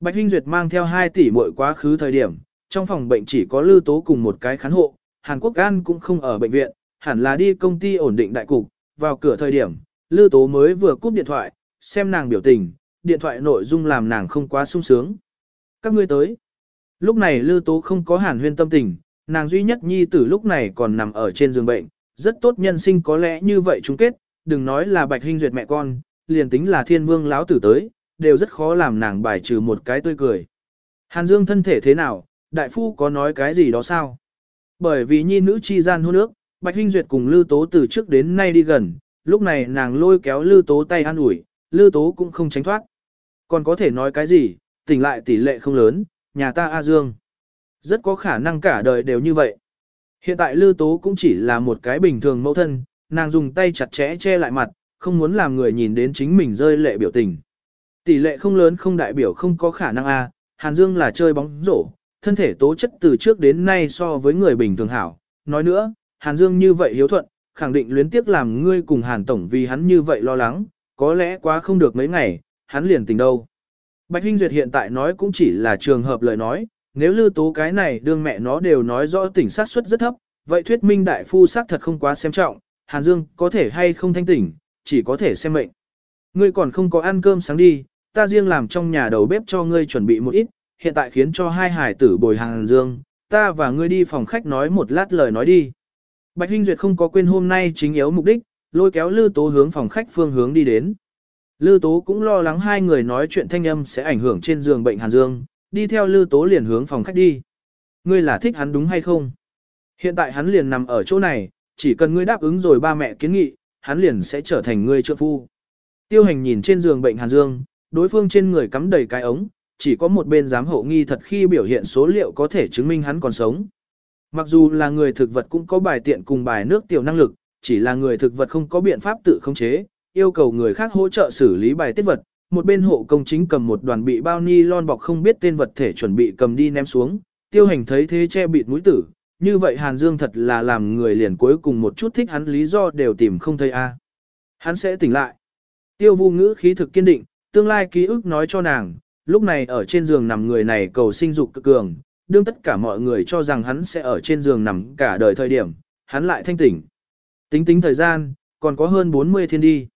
Bạch Hinh Duyệt mang theo 2 tỷ mỗi quá khứ thời điểm, trong phòng bệnh chỉ có Lưu Tố cùng một cái khán hộ, Hàn Quốc An cũng không ở bệnh viện, hẳn là đi công ty ổn định đại cục, vào cửa thời điểm, Lưu Tố mới vừa cúp điện thoại, xem nàng biểu tình, điện thoại nội dung làm nàng không quá sung sướng. Các ngươi tới. Lúc này Lư Tố không có hàn huyên tâm tình, nàng duy nhất nhi tử lúc này còn nằm ở trên giường bệnh, rất tốt nhân sinh có lẽ như vậy chung kết, đừng nói là Bạch Hinh duyệt mẹ con, liền tính là thiên vương lão tử tới, đều rất khó làm nàng bài trừ một cái tươi cười. Hàn Dương thân thể thế nào, đại phu có nói cái gì đó sao? Bởi vì nhi nữ chi gian hôn ước, Bạch Hinh Duyệt cùng Lư Tố từ trước đến nay đi gần, lúc này nàng lôi kéo Lư Tố tay an ủi, Lư Tố cũng không tránh thoát. Còn có thể nói cái gì, tỉnh lại tỷ lệ không lớn, nhà ta A Dương. Rất có khả năng cả đời đều như vậy. Hiện tại Lư Tố cũng chỉ là một cái bình thường mẫu thân, nàng dùng tay chặt chẽ che lại mặt, không muốn làm người nhìn đến chính mình rơi lệ biểu tình. Tỷ lệ không lớn không đại biểu không có khả năng A, Hàn Dương là chơi bóng rổ, thân thể tố chất từ trước đến nay so với người bình thường hảo. Nói nữa, Hàn Dương như vậy hiếu thuận, khẳng định luyến tiếc làm ngươi cùng Hàn Tổng vì hắn như vậy lo lắng, có lẽ quá không được mấy ngày, hắn liền tình đâu. Bạch Hinh Duyệt hiện tại nói cũng chỉ là trường hợp lời nói, nếu lưu tố cái này đương mẹ nó đều nói rõ tỉnh sát suất rất thấp, vậy thuyết minh đại phu xác thật không quá xem trọng, Hàn Dương có thể hay không thanh tỉnh, chỉ có thể xem mệnh. Ngươi còn không có ăn cơm sáng đi, ta riêng làm trong nhà đầu bếp cho ngươi chuẩn bị một ít, hiện tại khiến cho hai hải tử bồi Hàn Dương, ta và ngươi đi phòng khách nói một lát lời nói đi. Bạch Hinh Duyệt không có quên hôm nay chính yếu mục đích, lôi kéo Lư Tố hướng phòng khách phương hướng đi đến. Lư Tố cũng lo lắng hai người nói chuyện thanh âm sẽ ảnh hưởng trên giường bệnh Hàn Dương, đi theo Lư Tố liền hướng phòng khách đi. Ngươi là thích hắn đúng hay không? Hiện tại hắn liền nằm ở chỗ này, chỉ cần ngươi đáp ứng rồi ba mẹ kiến nghị, hắn liền sẽ trở thành ngươi trợ phu. Tiêu hành nhìn trên giường bệnh Hàn Dương, đối phương trên người cắm đầy cái ống, chỉ có một bên giám hộ nghi thật khi biểu hiện số liệu có thể chứng minh hắn còn sống. Mặc dù là người thực vật cũng có bài tiện cùng bài nước tiểu năng lực, chỉ là người thực vật không có biện pháp tự khống chế, yêu cầu người khác hỗ trợ xử lý bài tiết vật. Một bên hộ công chính cầm một đoàn bị bao ni lon bọc không biết tên vật thể chuẩn bị cầm đi ném xuống, tiêu hành thấy thế che bịt mũi tử, như vậy Hàn Dương thật là làm người liền cuối cùng một chút thích hắn lý do đều tìm không thấy a. Hắn sẽ tỉnh lại. Tiêu vu ngữ khí thực kiên định, tương lai ký ức nói cho nàng, lúc này ở trên giường nằm người này cầu sinh dục cực cường, đương tất cả mọi người cho rằng hắn sẽ ở trên giường nằm cả đời thời điểm, hắn lại thanh tỉnh. Tính tính thời gian, còn có hơn 40 thiên đi.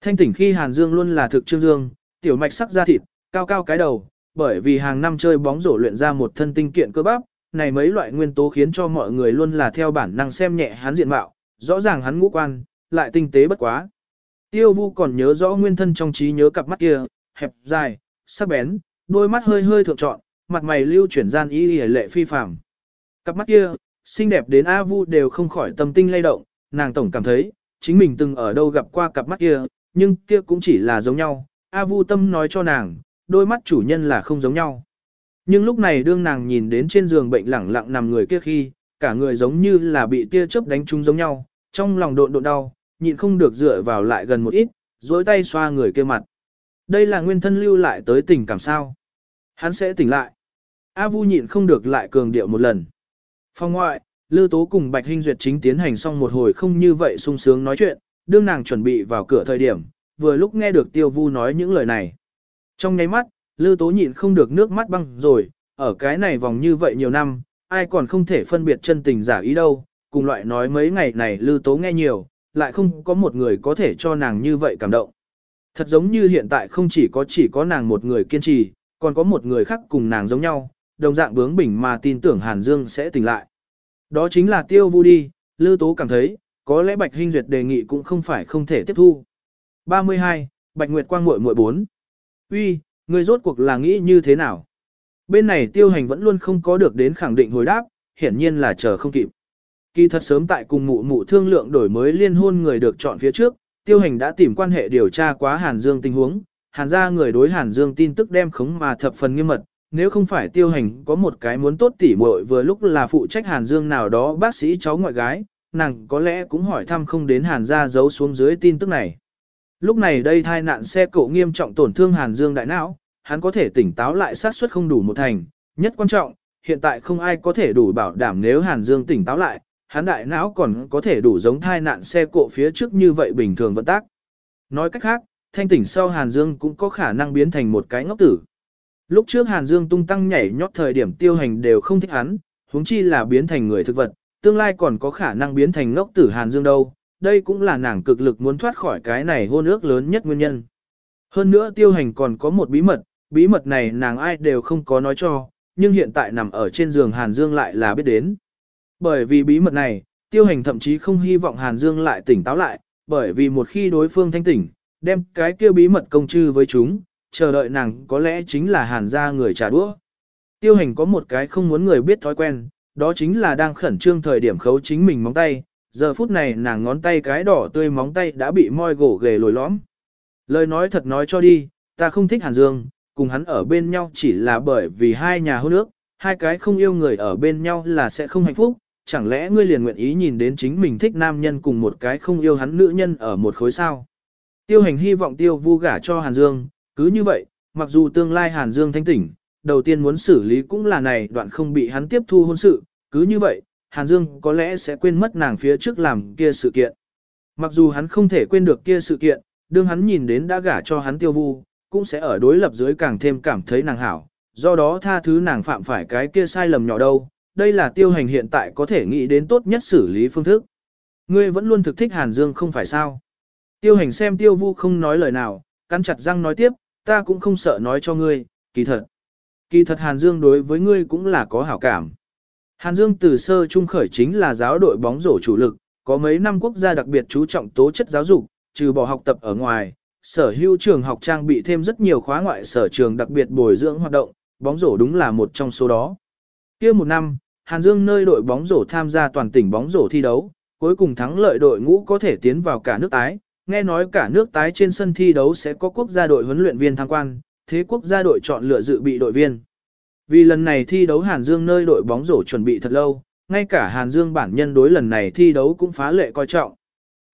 Thanh tỉnh khi Hàn Dương luôn là thực trương dương, tiểu mạch sắc da thịt, cao cao cái đầu, bởi vì hàng năm chơi bóng rổ luyện ra một thân tinh kiện cơ bắp, này mấy loại nguyên tố khiến cho mọi người luôn là theo bản năng xem nhẹ hắn diện mạo, rõ ràng hắn ngũ quan, lại tinh tế bất quá. Tiêu Vu còn nhớ rõ nguyên thân trong trí nhớ cặp mắt kia, hẹp, dài, sắc bén, đôi mắt hơi hơi thượng trọn, mặt mày lưu chuyển gian ý y lệ phi phàm. Cặp mắt kia, xinh đẹp đến A Vu đều không khỏi tâm tinh lay động, nàng tổng cảm thấy, chính mình từng ở đâu gặp qua cặp mắt kia, nhưng kia cũng chỉ là giống nhau. A Vu tâm nói cho nàng, đôi mắt chủ nhân là không giống nhau. Nhưng lúc này đương nàng nhìn đến trên giường bệnh lẳng lặng nằm người kia khi, cả người giống như là bị tia chớp đánh trúng giống nhau, trong lòng độn độn đau, nhịn không được dựa vào lại gần một ít, duỗi tay xoa người kia mặt. Đây là nguyên thân lưu lại tới tình cảm sao. Hắn sẽ tỉnh lại. A Vu nhịn không được lại cường điệu một lần. Phòng ngoại, Lư Tố cùng Bạch Hinh Duyệt chính tiến hành xong một hồi không như vậy sung sướng nói chuyện, đương nàng chuẩn bị vào cửa thời điểm, vừa lúc nghe được Tiêu Vu nói những lời này. Trong nháy mắt, Lư Tố nhịn không được nước mắt băng rồi, ở cái này vòng như vậy nhiều năm, ai còn không thể phân biệt chân tình giả ý đâu, cùng loại nói mấy ngày này Lư Tố nghe nhiều, lại không có một người có thể cho nàng như vậy cảm động. Thật giống như hiện tại không chỉ có chỉ có nàng một người kiên trì, còn có một người khác cùng nàng giống nhau, đồng dạng bướng bỉnh mà tin tưởng Hàn Dương sẽ tỉnh lại. Đó chính là Tiêu Vu đi, Lư Tố cảm thấy, có lẽ Bạch Hinh Duyệt đề nghị cũng không phải không thể tiếp thu. 32. Bạch Nguyệt Quang muội muội 4. Uy, ngươi rốt cuộc là nghĩ như thế nào? Bên này tiêu hành vẫn luôn không có được đến khẳng định hồi đáp, hiển nhiên là chờ không kịp. Kỳ thật sớm tại cùng mụ mụ thương lượng đổi mới liên hôn người được chọn phía trước, tiêu hành đã tìm quan hệ điều tra quá Hàn Dương tình huống, Hàn gia người đối Hàn Dương tin tức đem khống mà thập phần nghiêm mật, nếu không phải tiêu hành có một cái muốn tốt tỉ muội vừa lúc là phụ trách Hàn Dương nào đó bác sĩ cháu ngoại gái, nàng có lẽ cũng hỏi thăm không đến Hàn gia giấu xuống dưới tin tức này. Lúc này đây thai nạn xe cộ nghiêm trọng tổn thương Hàn Dương đại não, hắn có thể tỉnh táo lại sát suất không đủ một thành, nhất quan trọng, hiện tại không ai có thể đủ bảo đảm nếu Hàn Dương tỉnh táo lại, hắn đại não còn có thể đủ giống thai nạn xe cộ phía trước như vậy bình thường vận tác. Nói cách khác, thanh tỉnh sau Hàn Dương cũng có khả năng biến thành một cái ngốc tử. Lúc trước Hàn Dương tung tăng nhảy nhót thời điểm tiêu hành đều không thích hắn, huống chi là biến thành người thực vật, tương lai còn có khả năng biến thành ngốc tử Hàn Dương đâu. đây cũng là nàng cực lực muốn thoát khỏi cái này hôn ước lớn nhất nguyên nhân. Hơn nữa tiêu hành còn có một bí mật, bí mật này nàng ai đều không có nói cho, nhưng hiện tại nằm ở trên giường Hàn Dương lại là biết đến. Bởi vì bí mật này, tiêu hành thậm chí không hy vọng Hàn Dương lại tỉnh táo lại, bởi vì một khi đối phương thanh tỉnh, đem cái kia bí mật công chư với chúng, chờ đợi nàng có lẽ chính là Hàn gia người trả đũa. Tiêu hành có một cái không muốn người biết thói quen, đó chính là đang khẩn trương thời điểm khấu chính mình móng tay, giờ phút này nàng ngón tay cái đỏ tươi móng tay đã bị moi gỗ ghề lồi lõm. Lời nói thật nói cho đi, ta không thích Hàn Dương, cùng hắn ở bên nhau chỉ là bởi vì hai nhà hôn nước hai cái không yêu người ở bên nhau là sẽ không hạnh phúc, chẳng lẽ ngươi liền nguyện ý nhìn đến chính mình thích nam nhân cùng một cái không yêu hắn nữ nhân ở một khối sao? Tiêu hành hy vọng tiêu vu gả cho Hàn Dương, cứ như vậy, mặc dù tương lai Hàn Dương thanh tỉnh, đầu tiên muốn xử lý cũng là này đoạn không bị hắn tiếp thu hôn sự, cứ như vậy, Hàn Dương có lẽ sẽ quên mất nàng phía trước làm kia sự kiện. Mặc dù hắn không thể quên được kia sự kiện, đương hắn nhìn đến đã gả cho hắn tiêu vu, cũng sẽ ở đối lập dưới càng thêm cảm thấy nàng hảo, do đó tha thứ nàng phạm phải cái kia sai lầm nhỏ đâu, đây là tiêu hành hiện tại có thể nghĩ đến tốt nhất xử lý phương thức. Ngươi vẫn luôn thực thích Hàn Dương không phải sao? Tiêu hành xem tiêu vu không nói lời nào, cắn chặt răng nói tiếp, ta cũng không sợ nói cho ngươi, kỳ thật. Kỳ thật Hàn Dương đối với ngươi cũng là có hảo cảm. Hàn Dương từ sơ trung khởi chính là giáo đội bóng rổ chủ lực, có mấy năm quốc gia đặc biệt chú trọng tố chất giáo dục, trừ bỏ học tập ở ngoài, sở hữu trường học trang bị thêm rất nhiều khóa ngoại sở trường đặc biệt bồi dưỡng hoạt động, bóng rổ đúng là một trong số đó. Kia một năm, Hàn Dương nơi đội bóng rổ tham gia toàn tỉnh bóng rổ thi đấu, cuối cùng thắng lợi đội ngũ có thể tiến vào cả nước tái, nghe nói cả nước tái trên sân thi đấu sẽ có quốc gia đội huấn luyện viên tham quan, thế quốc gia đội chọn lựa dự bị đội viên. Vì lần này thi đấu Hàn Dương nơi đội bóng rổ chuẩn bị thật lâu, ngay cả Hàn Dương bản nhân đối lần này thi đấu cũng phá lệ coi trọng.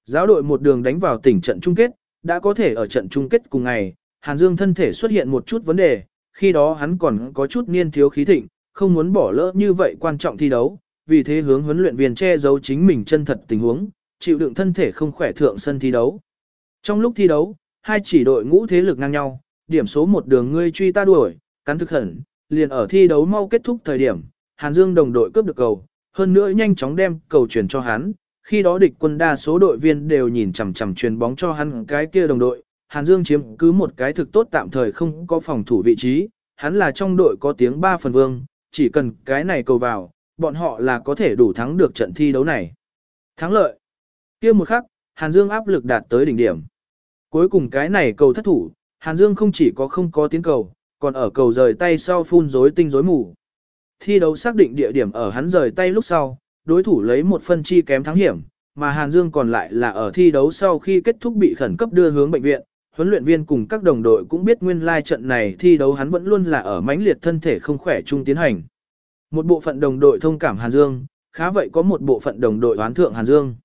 Giáo đội một đường đánh vào tỉnh trận chung kết, đã có thể ở trận chung kết cùng ngày, Hàn Dương thân thể xuất hiện một chút vấn đề, khi đó hắn còn có chút niên thiếu khí thịnh, không muốn bỏ lỡ như vậy quan trọng thi đấu, vì thế hướng huấn luyện viên che giấu chính mình chân thật tình huống, chịu đựng thân thể không khỏe thượng sân thi đấu. Trong lúc thi đấu, hai chỉ đội ngũ thế lực ngang nhau, điểm số một đường ngươi truy ta đuổi, cắn thực hẳn, liền ở thi đấu mau kết thúc thời điểm, Hàn Dương đồng đội cướp được cầu, hơn nữa nhanh chóng đem cầu chuyển cho hắn, khi đó địch quân đa số đội viên đều nhìn chằm chằm truyền bóng cho hắn cái kia đồng đội, Hàn Dương chiếm cứ một cái thực tốt tạm thời không có phòng thủ vị trí, hắn là trong đội có tiếng ba phần vương, chỉ cần cái này cầu vào, bọn họ là có thể đủ thắng được trận thi đấu này. Thắng lợi. kia một khắc, Hàn Dương áp lực đạt tới đỉnh điểm. Cuối cùng cái này cầu thất thủ, Hàn Dương không chỉ có không có tiến cầu, còn ở cầu rời tay sau phun rối tinh rối mù. Thi đấu xác định địa điểm ở hắn rời tay lúc sau, đối thủ lấy một phân chi kém thắng hiểm, mà Hàn Dương còn lại là ở thi đấu sau khi kết thúc bị khẩn cấp đưa hướng bệnh viện. Huấn luyện viên cùng các đồng đội cũng biết nguyên lai trận này thi đấu hắn vẫn luôn là ở mãnh liệt thân thể không khỏe chung tiến hành. Một bộ phận đồng đội thông cảm Hàn Dương, khá vậy có một bộ phận đồng đội oán thượng Hàn Dương.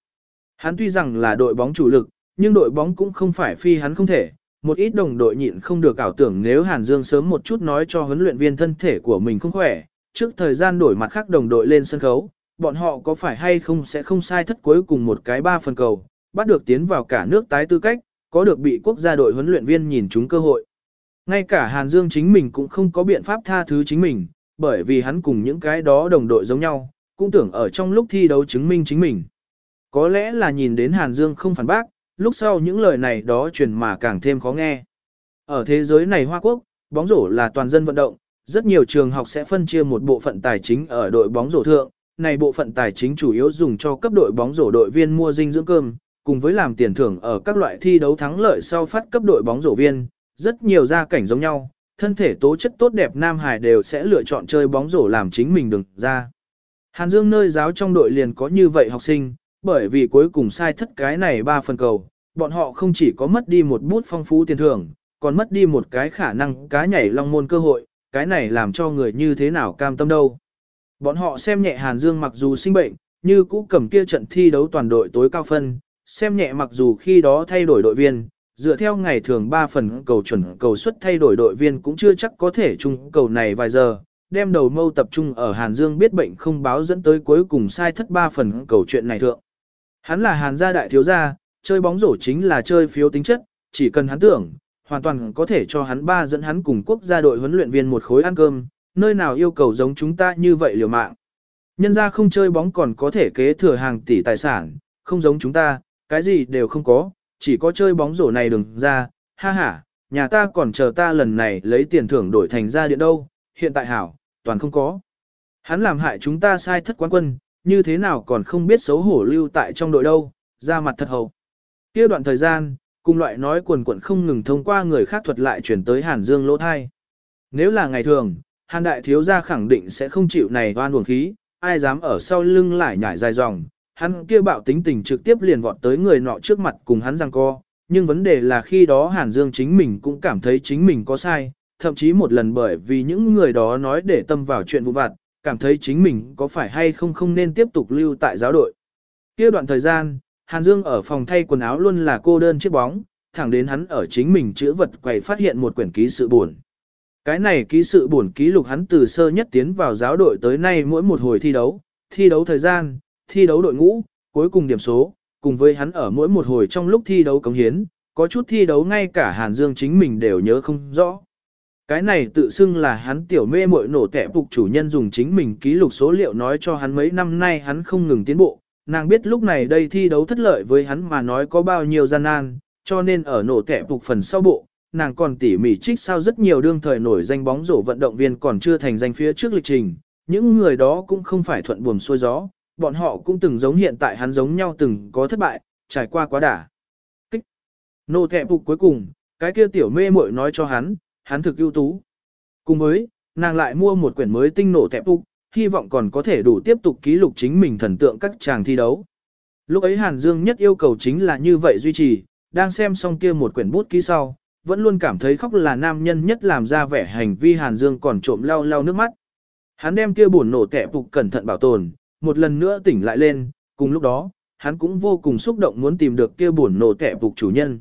Hắn tuy rằng là đội bóng chủ lực, nhưng đội bóng cũng không phải phi hắn không thể. Một ít đồng đội nhịn không được ảo tưởng nếu Hàn Dương sớm một chút nói cho huấn luyện viên thân thể của mình không khỏe, trước thời gian đổi mặt khác đồng đội lên sân khấu, bọn họ có phải hay không sẽ không sai thất cuối cùng một cái ba phần cầu, bắt được tiến vào cả nước tái tư cách, có được bị quốc gia đội huấn luyện viên nhìn chúng cơ hội. Ngay cả Hàn Dương chính mình cũng không có biện pháp tha thứ chính mình, bởi vì hắn cùng những cái đó đồng đội giống nhau, cũng tưởng ở trong lúc thi đấu chứng minh chính mình. Có lẽ là nhìn đến Hàn Dương không phản bác, lúc sau những lời này đó truyền mà càng thêm khó nghe. Ở thế giới này Hoa Quốc, bóng rổ là toàn dân vận động, rất nhiều trường học sẽ phân chia một bộ phận tài chính ở đội bóng rổ thượng, này bộ phận tài chính chủ yếu dùng cho cấp đội bóng rổ đội viên mua dinh dưỡng cơm, cùng với làm tiền thưởng ở các loại thi đấu thắng lợi sau phát cấp đội bóng rổ viên, rất nhiều gia cảnh giống nhau, thân thể tố chất tốt đẹp Nam Hải đều sẽ lựa chọn chơi bóng rổ làm chính mình đừng ra. Hàn Dương nơi giáo trong đội liền có như vậy học sinh, bởi vì cuối cùng sai thất cái này ba phần cầu, bọn họ không chỉ có mất đi một bút phong phú tiền thưởng, còn mất đi một cái khả năng cá nhảy long môn cơ hội, cái này làm cho người như thế nào cam tâm đâu. Bọn họ xem nhẹ Hàn Dương mặc dù sinh bệnh, như cũ cầm kia trận thi đấu toàn đội tối cao phân, xem nhẹ mặc dù khi đó thay đổi đội viên, dựa theo ngày thường 3 phần cầu chuẩn cầu suất thay đổi đội viên cũng chưa chắc có thể chung cầu này vài giờ, đem đầu mâu tập trung ở Hàn Dương biết bệnh không báo dẫn tới cuối cùng sai thất 3 phần cầu chuyện này thượng. Hắn là Hàn gia đại thiếu gia, chơi bóng rổ chính là chơi phiếu tính chất, chỉ cần hắn tưởng, hoàn toàn có thể cho hắn ba dẫn hắn cùng quốc gia đội huấn luyện viên một khối ăn cơm, nơi nào yêu cầu giống chúng ta như vậy liều mạng. Nhân gia không chơi bóng còn có thể kế thừa hàng tỷ tài sản, không giống chúng ta, Cái gì đều không có, chỉ có chơi bóng rổ này đừng ra, ha ha, nhà ta còn chờ ta lần này lấy tiền thưởng đổi thành ra điện đâu, hiện tại hảo, toàn không có. Hắn làm hại chúng ta sai thất quán quân, như thế nào còn không biết xấu hổ lưu tại trong đội đâu, ra mặt thật hầu. kia đoạn thời gian, cùng loại nói quần quần không ngừng thông qua người khác thuật lại chuyển tới Hàn Dương lỗ thai. Nếu là ngày thường, Hàn Đại Thiếu gia khẳng định sẽ không chịu này oan uổng khí, ai dám ở sau lưng lại nhảy dài dòng, hắn kia bạo tính tình trực tiếp liền vọt tới người nọ trước mặt cùng hắn giằng co. Nhưng vấn đề là khi đó Hàn Dương chính mình cũng cảm thấy chính mình có sai, thậm chí một lần bởi vì những người đó nói để tâm vào chuyện vụ vặt, cảm thấy chính mình có phải hay không không nên tiếp tục lưu tại giáo đội. Kia đoạn thời gian, Hàn Dương ở phòng thay quần áo luôn là cô đơn chiếc bóng, thẳng đến hắn ở chính mình chữa vật quầy phát hiện một quyển ký sự buồn. Cái này ký sự buồn ký lục hắn từ sơ nhất tiến vào giáo đội tới nay mỗi một hồi thi đấu, thi đấu thời gian, thi đấu đội ngũ, cuối cùng điểm số, cùng với hắn ở mỗi một hồi trong lúc thi đấu cống hiến, có chút thi đấu ngay cả Hàn Dương chính mình đều nhớ không rõ. Cái này tự xưng là hắn tiểu mê muội nổ tẻ phục chủ nhân dùng chính mình ký lục số liệu nói cho hắn mấy năm nay hắn không ngừng tiến bộ. Nàng biết lúc này đây thi đấu thất lợi với hắn mà nói có bao nhiêu gian nan, cho nên ở nổ tẻ phục phần sau bộ, nàng còn tỉ mỉ trích sao rất nhiều đương thời nổi danh bóng rổ vận động viên còn chưa thành danh phía trước lịch trình. Những người đó cũng không phải thuận buồm xuôi gió, bọn họ cũng từng giống hiện tại hắn giống nhau từng có thất bại, trải qua quá đả. Kích. Nô thẹ phục cuối cùng, cái kia tiểu mê muội nói cho hắn, hắn thực ưu tú. Cùng với, nàng lại mua một quyển mới tinh nổ tẹp úc, hy vọng còn có thể đủ tiếp tục ký lục chính mình thần tượng các chàng thi đấu. Lúc ấy Hàn Dương nhất yêu cầu chính là như vậy duy trì, đang xem xong kia một quyển bút ký sau, vẫn luôn cảm thấy khóc là nam nhân nhất làm ra vẻ hành vi Hàn Dương còn trộm lau lau nước mắt. Hắn đem kia buồn nổ tẹp phục cẩn thận bảo tồn, một lần nữa tỉnh lại lên, cùng lúc đó, hắn cũng vô cùng xúc động muốn tìm được kia buồn nổ tẹp phục chủ nhân.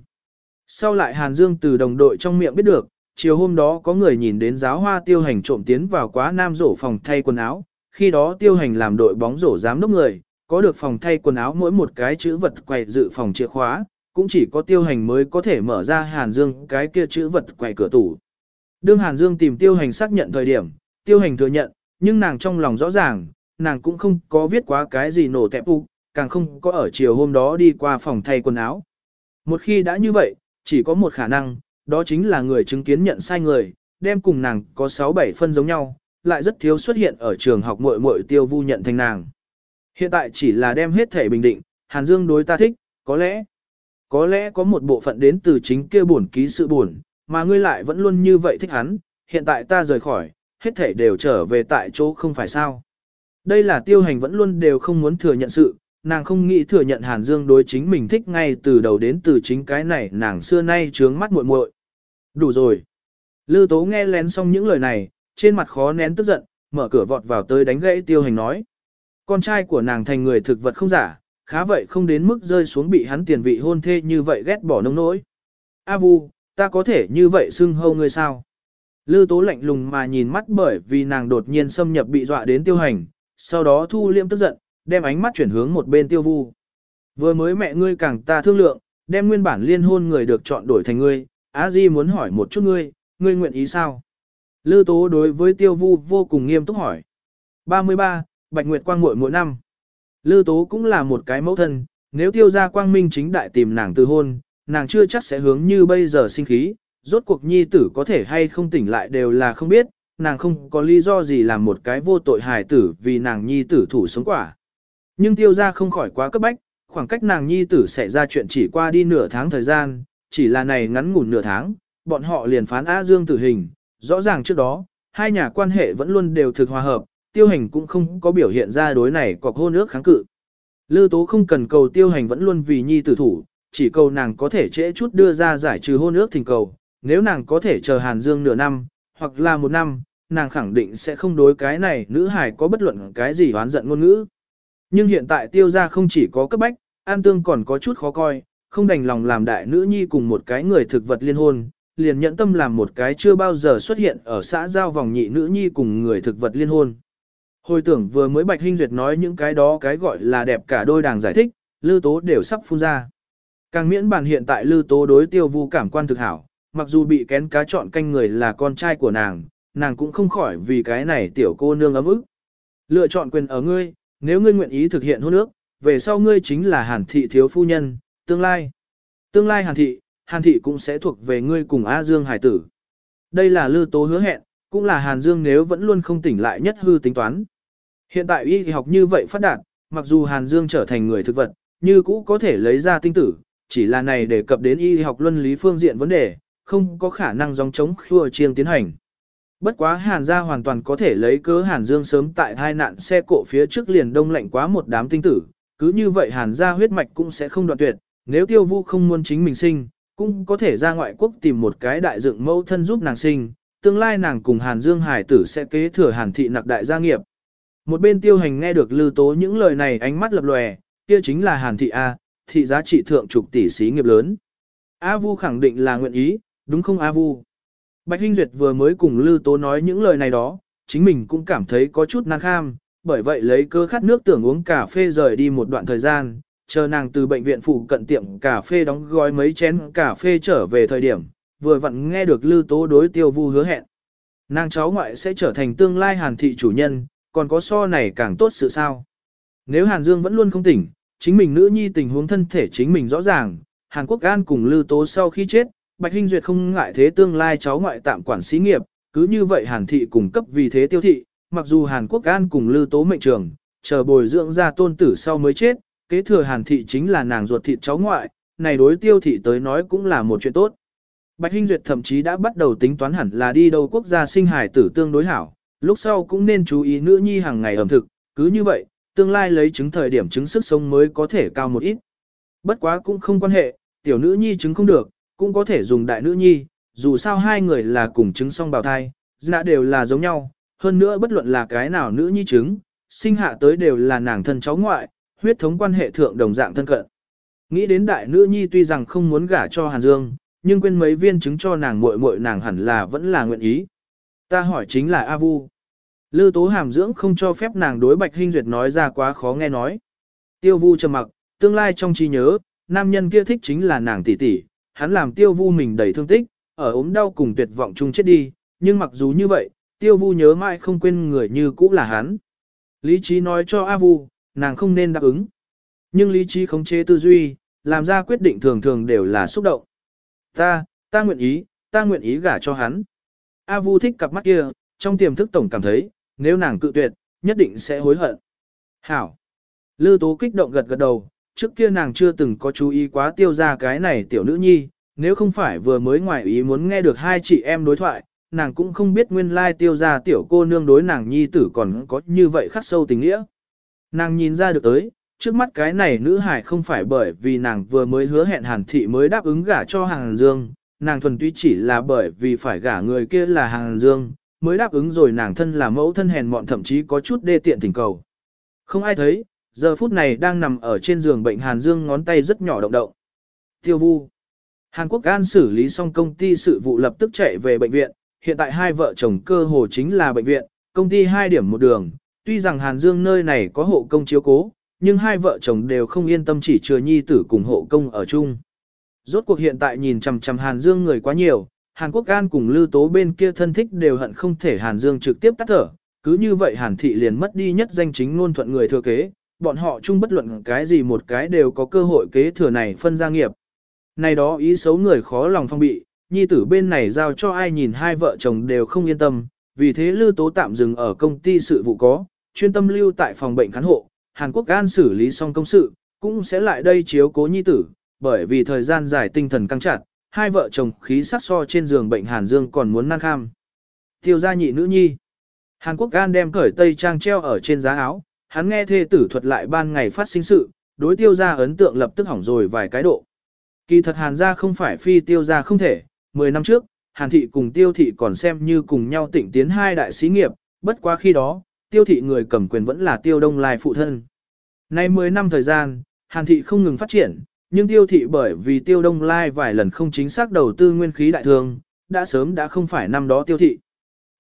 Sau lại Hàn Dương từ đồng đội trong miệng biết được, chiều hôm đó có người nhìn đến giáo hoa tiêu hành trộm tiến vào quá nam rổ phòng thay quần áo, khi đó tiêu hành làm đội bóng rổ giám đốc người, có được phòng thay quần áo mỗi một cái chữ vật quầy dự phòng chìa khóa, cũng chỉ có tiêu hành mới có thể mở ra Hàn Dương cái kia chữ vật quầy cửa tủ. Đương Hàn Dương tìm tiêu hành xác nhận thời điểm, tiêu hành thừa nhận, nhưng nàng trong lòng rõ ràng, nàng cũng không có viết quá cái gì nổ tẹp ụ, càng không có ở chiều hôm đó đi qua phòng thay quần áo. Một khi đã như vậy, chỉ có một khả năng, đó chính là người chứng kiến nhận sai người, đem cùng nàng có 6-7 phân giống nhau, lại rất thiếu xuất hiện ở trường học muội muội tiêu vu nhận thành nàng. Hiện tại chỉ là đem hết thể bình định, Hàn Dương đối ta thích, có lẽ, có lẽ có một bộ phận đến từ chính kia buồn ký sự buồn, mà ngươi lại vẫn luôn như vậy thích hắn, hiện tại ta rời khỏi, hết thể đều trở về tại chỗ không phải sao. Đây là tiêu hành vẫn luôn đều không muốn thừa nhận sự, nàng không nghĩ thừa nhận Hàn Dương đối chính mình thích ngay từ đầu đến từ chính cái này nàng xưa nay trướng mắt muội muội. Đủ rồi. Lư tố nghe lén xong những lời này, trên mặt khó nén tức giận, mở cửa vọt vào tới đánh gãy tiêu hành nói. Con trai của nàng thành người thực vật không giả, khá vậy không đến mức rơi xuống bị hắn tiền vị hôn thê như vậy ghét bỏ nông nỗi. A vu, ta có thể như vậy xưng hâu ngươi sao? Lư tố lạnh lùng mà nhìn mắt bởi vì nàng đột nhiên xâm nhập bị dọa đến tiêu hành, sau đó thu liêm tức giận, đem ánh mắt chuyển hướng một bên tiêu vu. Vừa mới mẹ ngươi càng ta thương lượng, đem nguyên bản liên hôn người được chọn đổi thành ngươi, Á Di muốn hỏi một chút ngươi, ngươi nguyện ý sao? Lư tố đối với tiêu vu vô cùng nghiêm túc hỏi. 33. Bạch Nguyệt Quang muội mỗi năm. Lư tố cũng là một cái mẫu thân, nếu tiêu gia quang minh chính đại tìm nàng từ hôn, nàng chưa chắc sẽ hướng như bây giờ sinh khí, rốt cuộc nhi tử có thể hay không tỉnh lại đều là không biết, nàng không có lý do gì làm một cái vô tội hài tử vì nàng nhi tử thủ sống quả. Nhưng tiêu gia không khỏi quá cấp bách, khoảng cách nàng nhi tử xảy ra chuyện chỉ qua đi nửa tháng thời gian, chỉ là này ngắn ngủn nửa tháng, bọn họ liền phán A Dương tử hình, rõ ràng trước đó, hai nhà quan hệ vẫn luôn đều thực hòa hợp, tiêu hành cũng không có biểu hiện ra đối này cọc hôn ước kháng cự. Lư tố không cần cầu tiêu hành vẫn luôn vì nhi tử thủ, chỉ cầu nàng có thể trễ chút đưa ra giải trừ hôn ước thỉnh cầu, nếu nàng có thể chờ Hàn Dương nửa năm, hoặc là một năm, nàng khẳng định sẽ không đối cái này nữ hài có bất luận cái gì oán giận ngôn ngữ. Nhưng hiện tại tiêu gia không chỉ có cấp bách, an tương còn có chút khó coi, không đành lòng làm đại nữ nhi cùng một cái người thực vật liên hôn, liền nhẫn tâm làm một cái chưa bao giờ xuất hiện ở xã giao vòng nhị nữ nhi cùng người thực vật liên hôn. Hồi tưởng vừa mới Bạch Hinh Duyệt nói những cái đó cái gọi là đẹp cả đôi đàng giải thích, Lư Tố đều sắp phun ra. Càng miễn bàn hiện tại Lư Tố đối tiêu vu cảm quan thực hảo, mặc dù bị kén cá chọn canh người là con trai của nàng, nàng cũng không khỏi vì cái này tiểu cô nương ấm ức. Lựa chọn quyền ở ngươi, nếu ngươi nguyện ý thực hiện hôn ước, về sau ngươi chính là hàn thị thiếu phu nhân, tương lai. Tương lai Hàn Thị, Hàn Thị cũng sẽ thuộc về ngươi cùng A Dương Hải tử. Đây là Lư Tố hứa hẹn, cũng là Hàn Dương nếu vẫn luôn không tỉnh lại nhất hư tính toán. Hiện tại y học như vậy phát đạt, mặc dù Hàn Dương trở thành người thực vật, như cũ có thể lấy ra tinh tử, chỉ là này đề cập đến y học luân lý phương diện vấn đề, không có khả năng dòng chống khua chiêng tiến hành. Bất quá Hàn gia hoàn toàn có thể lấy cớ Hàn Dương sớm tại hai nạn xe cộ phía trước liền đông lạnh quá một đám tinh tử, cứ như vậy Hàn gia huyết mạch cũng sẽ không đoạn tuyệt, nếu tiêu vu không muốn chính mình sinh, cũng có thể ra ngoại quốc tìm một cái đại dựng mẫu thân giúp nàng sinh, tương lai nàng cùng Hàn Dương Hải tử sẽ kế thừa Hàn thị nặc đại gia nghiệp. Một bên tiêu hành nghe được lưu tố những lời này ánh mắt lập lòe, kia chính là Hàn thị A, thị giá trị thượng trục tỷ xí nghiệp lớn. A Vu khẳng định là nguyện ý, đúng không A Vu? Bạch Hinh Duyệt vừa mới cùng Lư Tố nói những lời này đó, chính mình cũng cảm thấy có chút năng kham, bởi vậy lấy cơ khát nước tưởng uống cà phê rời đi một đoạn thời gian, chờ nàng từ bệnh viện phụ cận tiệm cà phê đóng gói mấy chén cà phê trở về thời điểm, vừa vặn nghe được Lư Tố đối Tiêu Vu hứa hẹn. Nàng cháu ngoại sẽ trở thành tương lai Hàn thị chủ nhân, còn có so này càng tốt sự sao. Nếu Hàn Dương vẫn luôn không tỉnh, chính mình nữ nhi tình huống thân thể chính mình rõ ràng, Hàn Quốc An cùng Lư Tố sau khi chết, Bạch Hinh Duyệt không ngại thế tương lai cháu ngoại tạm quản xí nghiệp, cứ như vậy Hàn thị cùng cấp vì thế tiêu thị, mặc dù Hàn Quốc An cùng Lư Tố mệnh trường, chờ bồi dưỡng ra tôn tử sau mới chết, kế thừa Hàn thị chính là nàng ruột thịt cháu ngoại, này đối tiêu thị tới nói cũng là một chuyện tốt. Bạch Hinh Duyệt thậm chí đã bắt đầu tính toán hẳn là đi đâu quốc gia sinh hải tử tương đối hảo, lúc sau cũng nên chú ý nữ nhi hàng ngày ẩm thực, cứ như vậy, tương lai lấy chứng thời điểm chứng sức sống mới có thể cao một ít. Bất quá cũng không quan hệ, tiểu nữ nhi chứng không được, cũng có thể dùng đại nữ nhi, dù sao hai người là cùng chứng song bào thai, đã đều là giống nhau, hơn nữa bất luận là cái nào nữ nhi chứng, sinh hạ tới đều là nàng thân cháu ngoại, huyết thống quan hệ thượng đồng dạng thân cận. Nghĩ đến đại nữ nhi tuy rằng không muốn gả cho Hàn Dương, nhưng quên mấy viên chứng cho nàng muội muội nàng hẳn là vẫn là nguyện ý. Ta hỏi chính là A Vu. Lư tố hàm dưỡng không cho phép nàng đối Bạch Hinh Duyệt nói ra quá khó nghe nói. Tiêu Vu trầm mặc, tương lai trong trí nhớ, nam nhân kia thích chính là nàng tỷ tỷ, hắn làm Tiêu Vu mình đầy thương tích, ở ốm đau cùng tuyệt vọng chung chết đi, nhưng mặc dù như vậy, Tiêu Vu nhớ mãi không quên người như cũ là hắn. Lý trí nói cho A Vu, nàng không nên đáp ứng. Nhưng lý trí khống chế tư duy, làm ra quyết định thường thường đều là xúc động. Ta, ta nguyện ý, ta nguyện ý gả cho hắn. A Vu thích cặp mắt kia, trong tiềm thức tổng cảm thấy, nếu nàng cự tuyệt, nhất định sẽ hối hận. Hảo. Lư tố kích động gật gật đầu, trước kia nàng chưa từng có chú ý quá tiêu ra cái này tiểu nữ nhi, nếu không phải vừa mới ngoài ý muốn nghe được hai chị em đối thoại, nàng cũng không biết nguyên lai tiêu ra tiểu cô nương đối nàng nhi tử còn có như vậy khắc sâu tình nghĩa. Nàng nhìn ra được tới, trước mắt cái này nữ hải không phải bởi vì nàng vừa mới hứa hẹn hàn thị mới đáp ứng gả cho hàng dương, nàng thuần túy chỉ là bởi vì phải gả người kia là hàng dương, mới đáp ứng rồi nàng thân là mẫu thân hèn mọn thậm chí có chút đê tiện thỉnh cầu. Không ai thấy, giờ phút này đang nằm ở trên giường bệnh Hàn Dương ngón tay rất nhỏ động động. Tiêu vu. Hàn Quốc An xử lý xong công ty sự vụ lập tức chạy về bệnh viện, hiện tại hai vợ chồng cơ hồ chính là bệnh viện, công ty hai điểm một đường, tuy rằng Hàn Dương nơi này có hộ công chiếu cố, nhưng hai vợ chồng đều không yên tâm chỉ chừa nhi tử cùng hộ công ở chung. Rốt cuộc hiện tại nhìn chằm chằm Hàn Dương người quá nhiều, Hàn Quốc An cùng Lưu Tố bên kia thân thích đều hận không thể Hàn Dương trực tiếp tắt thở, cứ như vậy Hàn Thị liền mất đi nhất danh chính ngôn thuận người thừa kế, bọn họ chung bất luận cái gì một cái đều có cơ hội kế thừa này phân gia nghiệp. Này đó ý xấu người khó lòng phong bị, nhi tử bên này giao cho ai nhìn hai vợ chồng đều không yên tâm, vì thế Lưu Tố tạm dừng ở công ty sự vụ có, chuyên tâm lưu tại phòng bệnh khán hộ, Hàn Quốc An xử lý xong công sự, cũng sẽ lại đây chiếu cố nhi tử, bởi vì thời gian dài tinh thần căng chặt, hai vợ chồng khí sắc so trên giường bệnh Hàn Dương còn muốn năng kham. Tiêu gia nhị nữ nhi. Hàn Quốc Gan đem cởi tây trang treo ở trên giá áo, hắn nghe thê tử thuật lại ban ngày phát sinh sự, đối tiêu gia ấn tượng lập tức hỏng rồi vài cái độ. Kỳ thật Hàn gia không phải phi tiêu gia không thể, 10 năm trước, Hàn thị cùng tiêu thị còn xem như cùng nhau tỉnh tiến hai đại sĩ nghiệp, bất quá khi đó, tiêu thị người cầm quyền vẫn là tiêu đông lai phụ thân. Nay 10 năm thời gian, Hàn thị không ngừng phát triển, nhưng tiêu thị bởi vì tiêu đông lai vài lần không chính xác đầu tư nguyên khí đại thương, đã sớm đã không phải năm đó tiêu thị.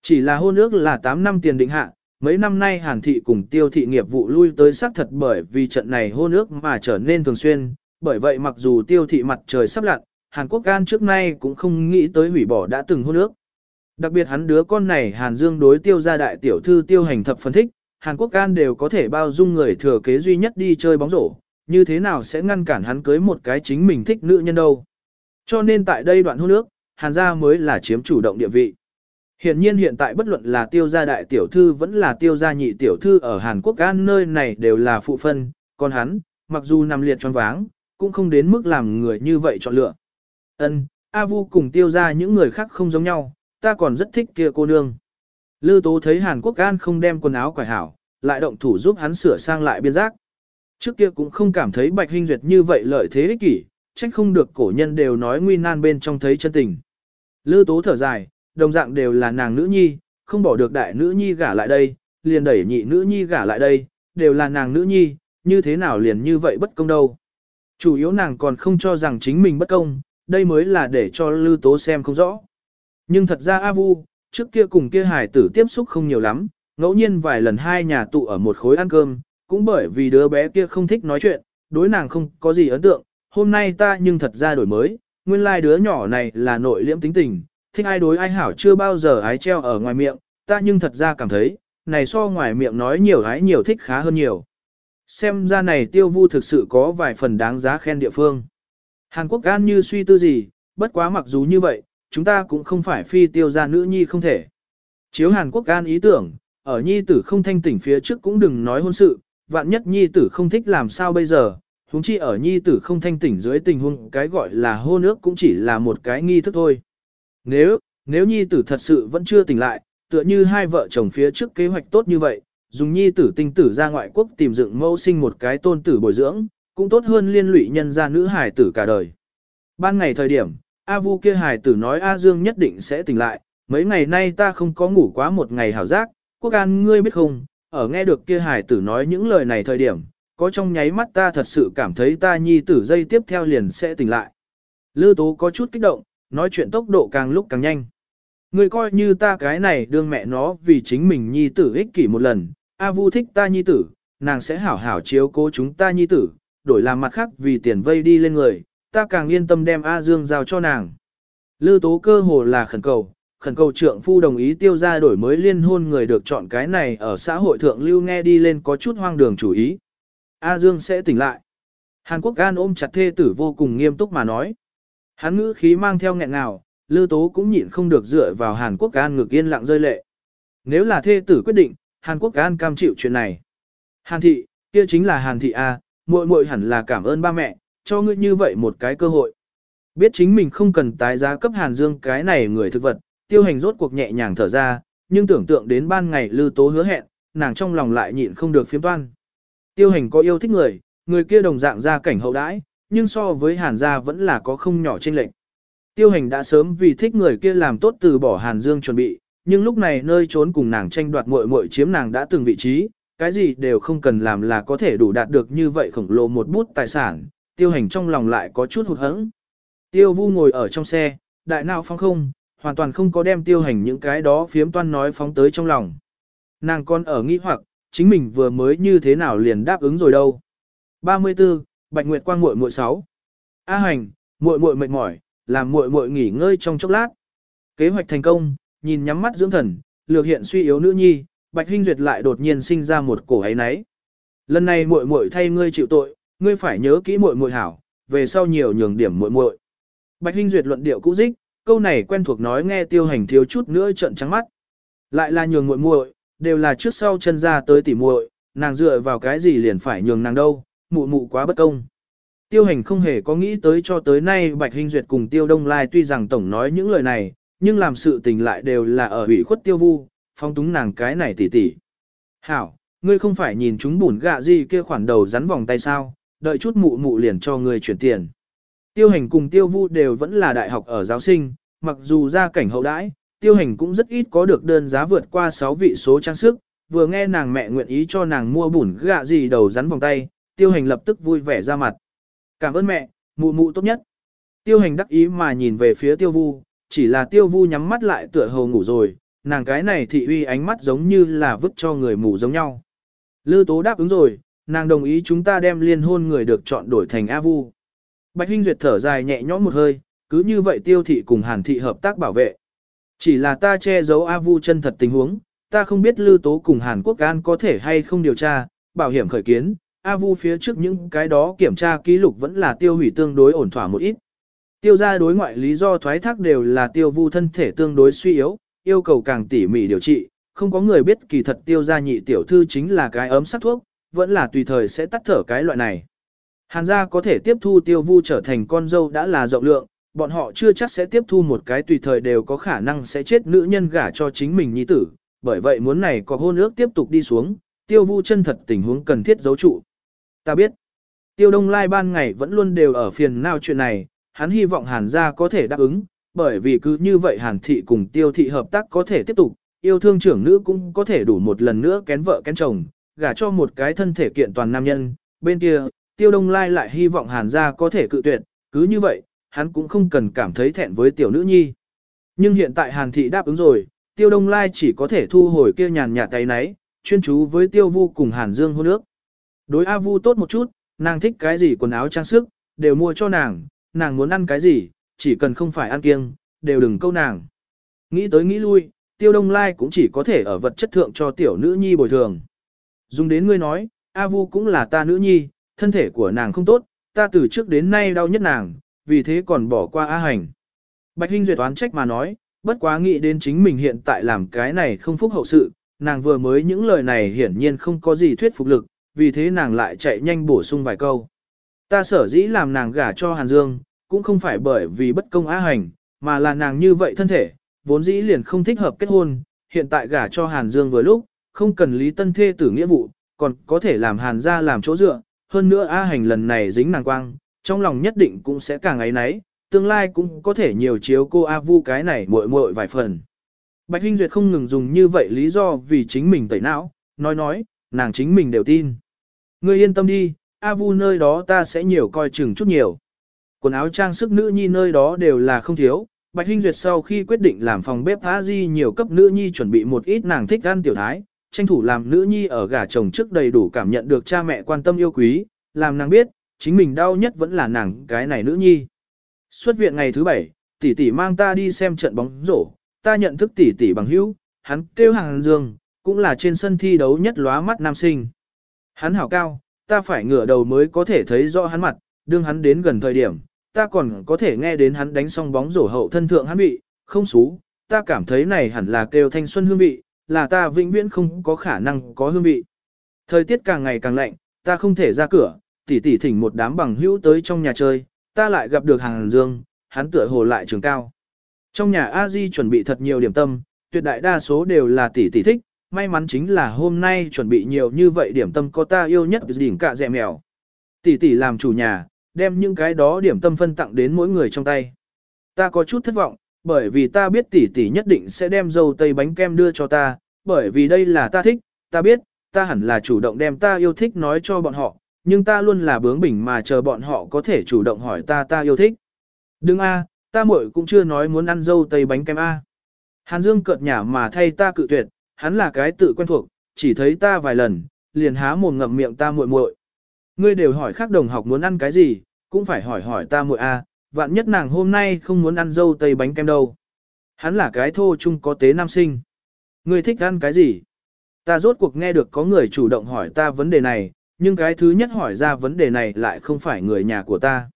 Chỉ là hôn ước là 8 năm tiền định hạ, mấy năm nay hàn thị cùng tiêu thị nghiệp vụ lui tới xác thật bởi vì trận này hôn ước mà trở nên thường xuyên, bởi vậy mặc dù tiêu thị mặt trời sắp lặn, Hàn Quốc Gan trước nay cũng không nghĩ tới hủy bỏ đã từng hôn ước. Đặc biệt hắn đứa con này Hàn Dương đối tiêu gia đại tiểu thư tiêu hành thập phân thích, Hàn Quốc can đều có thể bao dung người thừa kế duy nhất đi chơi bóng rổ, như thế nào sẽ ngăn cản hắn cưới một cái chính mình thích nữ nhân đâu. Cho nên tại đây đoạn hôn nước, Hàn gia mới là chiếm chủ động địa vị. Hiện nhiên hiện tại bất luận là tiêu gia đại tiểu thư vẫn là tiêu gia nhị tiểu thư ở Hàn Quốc An nơi này đều là phụ phân, còn hắn, mặc dù nằm liệt tròn váng, cũng không đến mức làm người như vậy chọn lựa. Ân, A Vu cùng tiêu gia những người khác không giống nhau, ta còn rất thích kia cô nương. Lư Tố thấy Hàn Quốc An không đem quần áo quải hảo, lại động thủ giúp hắn sửa sang lại biên giác. Trước kia cũng không cảm thấy Bạch Hinh Duyệt như vậy lợi thế ích kỷ, trách không được cổ nhân đều nói nguy nan bên trong thấy chân tình. Lư Tố thở dài, đồng dạng đều là nàng nữ nhi, không bỏ được đại nữ nhi gả lại đây, liền đẩy nhị nữ nhi gả lại đây, đều là nàng nữ nhi, như thế nào liền như vậy bất công đâu. Chủ yếu nàng còn không cho rằng chính mình bất công, đây mới là để cho Lư Tố xem không rõ. Nhưng thật ra A Vu, trước kia cùng kia hải tử tiếp xúc không nhiều lắm, ngẫu nhiên vài lần hai nhà tụ ở một khối ăn cơm, cũng bởi vì đứa bé kia không thích nói chuyện, đối nàng không có gì ấn tượng, hôm nay ta nhưng thật ra đổi mới, nguyên lai like đứa nhỏ này là nội liễm tính tình, thích ai đối ai hảo chưa bao giờ ái treo ở ngoài miệng, ta nhưng thật ra cảm thấy, này so ngoài miệng nói nhiều ái nhiều thích khá hơn nhiều. Xem ra này tiêu vu thực sự có vài phần đáng giá khen địa phương. Hàn Quốc gan như suy tư gì, bất quá mặc dù như vậy, chúng ta cũng không phải phi tiêu ra nữ nhi không thể. Chiếu Hàn Quốc an ý tưởng, ở nhi tử không thanh tỉnh phía trước cũng đừng nói hôn sự, vạn nhất nhi tử không thích làm sao bây giờ, huống chi ở nhi tử không thanh tỉnh dưới tình huống cái gọi là hôn ước cũng chỉ là một cái nghi thức thôi. Nếu, nếu nhi tử thật sự vẫn chưa tỉnh lại, tựa như hai vợ chồng phía trước kế hoạch tốt như vậy, dùng nhi tử tinh tử ra ngoại quốc tìm dựng mẫu sinh một cái tôn tử bồi dưỡng, cũng tốt hơn liên lụy nhân ra nữ hài tử cả đời. Ban ngày thời điểm, A Vu kia hài tử nói A Dương nhất định sẽ tỉnh lại, mấy ngày nay ta không có ngủ quá một ngày hảo giác, quốc an ngươi biết không, ở nghe được kia hài tử nói những lời này thời điểm, có trong nháy mắt ta thật sự cảm thấy ta nhi tử dây tiếp theo liền sẽ tỉnh lại. Lư tố có chút kích động, nói chuyện tốc độ càng lúc càng nhanh. Ngươi coi như ta cái này đương mẹ nó vì chính mình nhi tử ích kỷ một lần, A Vu thích ta nhi tử, nàng sẽ hảo hảo chiếu cố chúng ta nhi tử, đổi làm mặt khác vì tiền vây đi lên người, ta càng yên tâm đem A Dương giao cho nàng. Lư tố cơ hồ là khẩn cầu, khẩn cầu trượng phu đồng ý tiêu ra đổi mới liên hôn người được chọn cái này ở xã hội thượng lưu nghe đi lên có chút hoang đường chủ ý. A Dương sẽ tỉnh lại. Hàn Quốc Gan ôm chặt thê tử vô cùng nghiêm túc mà nói. Hắn ngữ khí mang theo nghẹn ngào, Lư Tố cũng nhịn không được dựa vào Hàn Quốc Gan ngực yên lặng rơi lệ. Nếu là thê tử quyết định, Hàn Quốc Gan cam chịu chuyện này. Hàn thị, kia chính là Hàn thị A, muội muội hẳn là cảm ơn ba mẹ, cho ngươi như vậy một cái cơ hội. Biết chính mình không cần tái giá cấp Hàn Dương cái này người thực vật, tiêu hành rốt cuộc nhẹ nhàng thở ra, nhưng tưởng tượng đến ban ngày Lư Tố hứa hẹn, nàng trong lòng lại nhịn không được phiếm toan. Tiêu hành có yêu thích người, người kia đồng dạng ra cảnh hậu đãi, nhưng so với Hàn gia vẫn là có không nhỏ trên lệnh. Tiêu hành đã sớm vì thích người kia làm tốt từ bỏ Hàn Dương chuẩn bị, nhưng lúc này nơi trốn cùng nàng tranh đoạt muội muội chiếm nàng đã từng vị trí, cái gì đều không cần làm là có thể đủ đạt được như vậy khổng lồ một bút tài sản, tiêu hành trong lòng lại có chút hụt hẫng. Tiêu vu ngồi ở trong xe, đại nào phong không, hoàn toàn không có đem tiêu hành những cái đó phiếm toan nói phóng tới trong lòng. Nàng con ở nghi hoặc, chính mình vừa mới như thế nào liền đáp ứng rồi đâu. 34, Bạch Nguyệt Quang muội muội 6. A hành, muội muội mệt mỏi, làm muội muội nghỉ ngơi trong chốc lát. Kế hoạch thành công, nhìn nhắm mắt dưỡng thần, lược hiện suy yếu nữ nhi, Bạch Hinh Duyệt lại đột nhiên sinh ra một cổ ấy nấy. Lần này muội muội thay ngươi chịu tội, ngươi phải nhớ kỹ muội muội hảo, về sau nhiều nhường điểm muội muội. Bạch Hinh Duyệt luận điệu cũ dích, câu này quen thuộc nói nghe tiêu hành thiếu chút nữa trợn trắng mắt. Lại là nhường muội muội, đều là trước sau chân ra tới tỉ muội, nàng dựa vào cái gì liền phải nhường nàng đâu, mụ mụ quá bất công. Tiêu hành không hề có nghĩ tới cho tới nay Bạch Hinh Duyệt cùng Tiêu Đông Lai tuy rằng tổng nói những lời này, nhưng làm sự tình lại đều là ở ủy khuất Tiêu Vu, phong túng nàng cái này tỉ tỉ. Hảo, ngươi không phải nhìn chúng bùn gạ gì kia khoản đầu rắn vòng tay sao, đợi chút mụ mụ liền cho ngươi chuyển tiền. Tiêu hành cùng Tiêu Vu đều vẫn là đại học ở giáo sinh, mặc dù ra cảnh hậu đãi, Tiêu hành cũng rất ít có được đơn giá vượt qua 6 vị số trang sức, vừa nghe nàng mẹ nguyện ý cho nàng mua bùn gạ gì đầu rắn vòng tay, tiêu hành lập tức vui vẻ ra mặt. Cảm ơn mẹ, mụ mụ tốt nhất. Tiêu hành đắc ý mà nhìn về phía tiêu vu, chỉ là tiêu vu nhắm mắt lại tựa hồ ngủ rồi, nàng cái này thị uy ánh mắt giống như là vứt cho người mù giống nhau. Lư tố đáp ứng rồi, nàng đồng ý chúng ta đem liên hôn người được chọn đổi thành A Vu. Bạch Hinh Duyệt thở dài nhẹ nhõm một hơi, cứ như vậy tiêu thị cùng hàn thị hợp tác bảo vệ. Chỉ là ta che giấu A Vu chân thật tình huống, ta không biết Lư Tố cùng Hàn Quốc An có thể hay không điều tra, bảo hiểm khởi kiến, A Vu phía trước những cái đó kiểm tra ký lục vẫn là tiêu hủy tương đối ổn thỏa một ít. Tiêu gia đối ngoại lý do thoái thác đều là tiêu vu thân thể tương đối suy yếu, yêu cầu càng tỉ mỉ điều trị, không có người biết kỳ thật tiêu gia nhị tiểu thư chính là cái ấm sắc thuốc, vẫn là tùy thời sẽ tắt thở cái loại này. Hàn gia có thể tiếp thu tiêu vu trở thành con dâu đã là rộng lượng, bọn họ chưa chắc sẽ tiếp thu một cái tùy thời đều có khả năng sẽ chết nữ nhân gả cho chính mình nhi tử, bởi vậy muốn này có hôn ước tiếp tục đi xuống, tiêu vu chân thật tình huống cần thiết giấu trụ. Ta biết, tiêu đông lai ban ngày vẫn luôn đều ở phiền nào chuyện này, hắn hy vọng hàn gia có thể đáp ứng, bởi vì cứ như vậy hàn thị cùng tiêu thị hợp tác có thể tiếp tục, yêu thương trưởng nữ cũng có thể đủ một lần nữa kén vợ kén chồng, gả cho một cái thân thể kiện toàn nam nhân, bên kia, tiêu đông lai lại hy vọng hàn gia có thể cự tuyệt, cứ như vậy, hắn cũng không cần cảm thấy thẹn với tiểu nữ nhi. Nhưng hiện tại hàn thị đáp ứng rồi, tiêu đông lai chỉ có thể thu hồi kia nhàn nhạt tay náy, chuyên chú với tiêu vu cùng hàn dương hôn nước. Đối A vu tốt một chút, nàng thích cái gì quần áo trang sức, đều mua cho nàng, nàng muốn ăn cái gì, chỉ cần không phải ăn kiêng, đều đừng câu nàng. Nghĩ tới nghĩ lui, tiêu đông lai cũng chỉ có thể ở vật chất thượng cho tiểu nữ nhi bồi thường. Dùng đến ngươi nói, A vu cũng là ta nữ nhi, thân thể của nàng không tốt, ta từ trước đến nay đau nhất nàng, vì thế còn bỏ qua A hành. Bạch Hinh duyệt oán trách mà nói, bất quá nghĩ đến chính mình hiện tại làm cái này không phúc hậu sự, nàng vừa mới những lời này hiển nhiên không có gì thuyết phục lực, vì thế nàng lại chạy nhanh bổ sung vài câu. Ta sở dĩ làm nàng gả cho Hàn Dương, cũng không phải bởi vì bất công á hành, mà là nàng như vậy thân thể, vốn dĩ liền không thích hợp kết hôn, hiện tại gả cho Hàn Dương vừa lúc, không cần lý tân thê tử nghĩa vụ, còn có thể làm Hàn gia làm chỗ dựa, hơn nữa A hành lần này dính nàng quang, trong lòng nhất định cũng sẽ càng ấy náy, tương lai cũng có thể nhiều chiếu cô A Vu cái này muội muội vài phần. Bạch Hinh Duyệt không ngừng dùng như vậy lý do vì chính mình tẩy não, nói nói, nàng chính mình đều tin. Ngươi yên tâm đi, A Vu nơi đó ta sẽ nhiều coi chừng chút nhiều. Quần áo trang sức nữ nhi nơi đó đều là không thiếu. Bạch Hinh Duyệt sau khi quyết định làm phòng bếp a Di nhiều cấp nữ nhi chuẩn bị một ít nàng thích ăn tiểu thái, tranh thủ làm nữ nhi ở gả chồng trước đầy đủ cảm nhận được cha mẹ quan tâm yêu quý, làm nàng biết, chính mình đau nhất vẫn là nàng cái này nữ nhi. Xuất viện ngày thứ bảy, tỷ tỷ mang ta đi xem trận bóng rổ, ta nhận thức tỷ tỷ bằng hữu, hắn kêu hàng dương, cũng là trên sân thi đấu nhất lóa mắt nam sinh. Hắn hảo cao, ta phải ngửa đầu mới có thể thấy rõ hắn mặt, đương hắn đến gần thời điểm, ta còn có thể nghe đến hắn đánh xong bóng rổ hậu thân thượng hắn bị, không xú, ta cảm thấy này hẳn là kêu thanh xuân hương vị, là ta vĩnh viễn không có khả năng có hương vị. Thời tiết càng ngày càng lạnh, ta không thể ra cửa, tỷ tỷ thỉnh một đám bằng hữu tới trong nhà chơi, ta lại gặp được hàng dương, hắn tựa hồ lại trường cao. Trong nhà A Di chuẩn bị thật nhiều điểm tâm, tuyệt đại đa số đều là tỷ tỷ thích, may mắn chính là hôm nay chuẩn bị nhiều như vậy điểm tâm có ta yêu nhất đỉnh cả dẹ mèo. Tỷ tỷ làm chủ nhà, đem những cái đó điểm tâm phân tặng đến mỗi người trong tay. Ta có chút thất vọng, bởi vì ta biết tỷ tỷ nhất định sẽ đem dâu tây bánh kem đưa cho ta, bởi vì đây là ta thích, ta biết, ta hẳn là chủ động đem ta yêu thích nói cho bọn họ, nhưng ta luôn là bướng bỉnh mà chờ bọn họ có thể chủ động hỏi ta ta yêu thích. Đừng a, ta muội cũng chưa nói muốn ăn dâu tây bánh kem a. Hàn Dương cợt nhả mà thay ta cự tuyệt, hắn là cái tự quen thuộc, chỉ thấy ta vài lần, liền há mồm ngậm miệng ta muội muội. Ngươi đều hỏi khác đồng học muốn ăn cái gì, cũng phải hỏi hỏi ta muội a, vạn nhất nàng hôm nay không muốn ăn dâu tây bánh kem đâu. Hắn là cái thô chung có tế nam sinh. Ngươi thích ăn cái gì? Ta rốt cuộc nghe được có người chủ động hỏi ta vấn đề này, nhưng cái thứ nhất hỏi ra vấn đề này lại không phải người nhà của ta.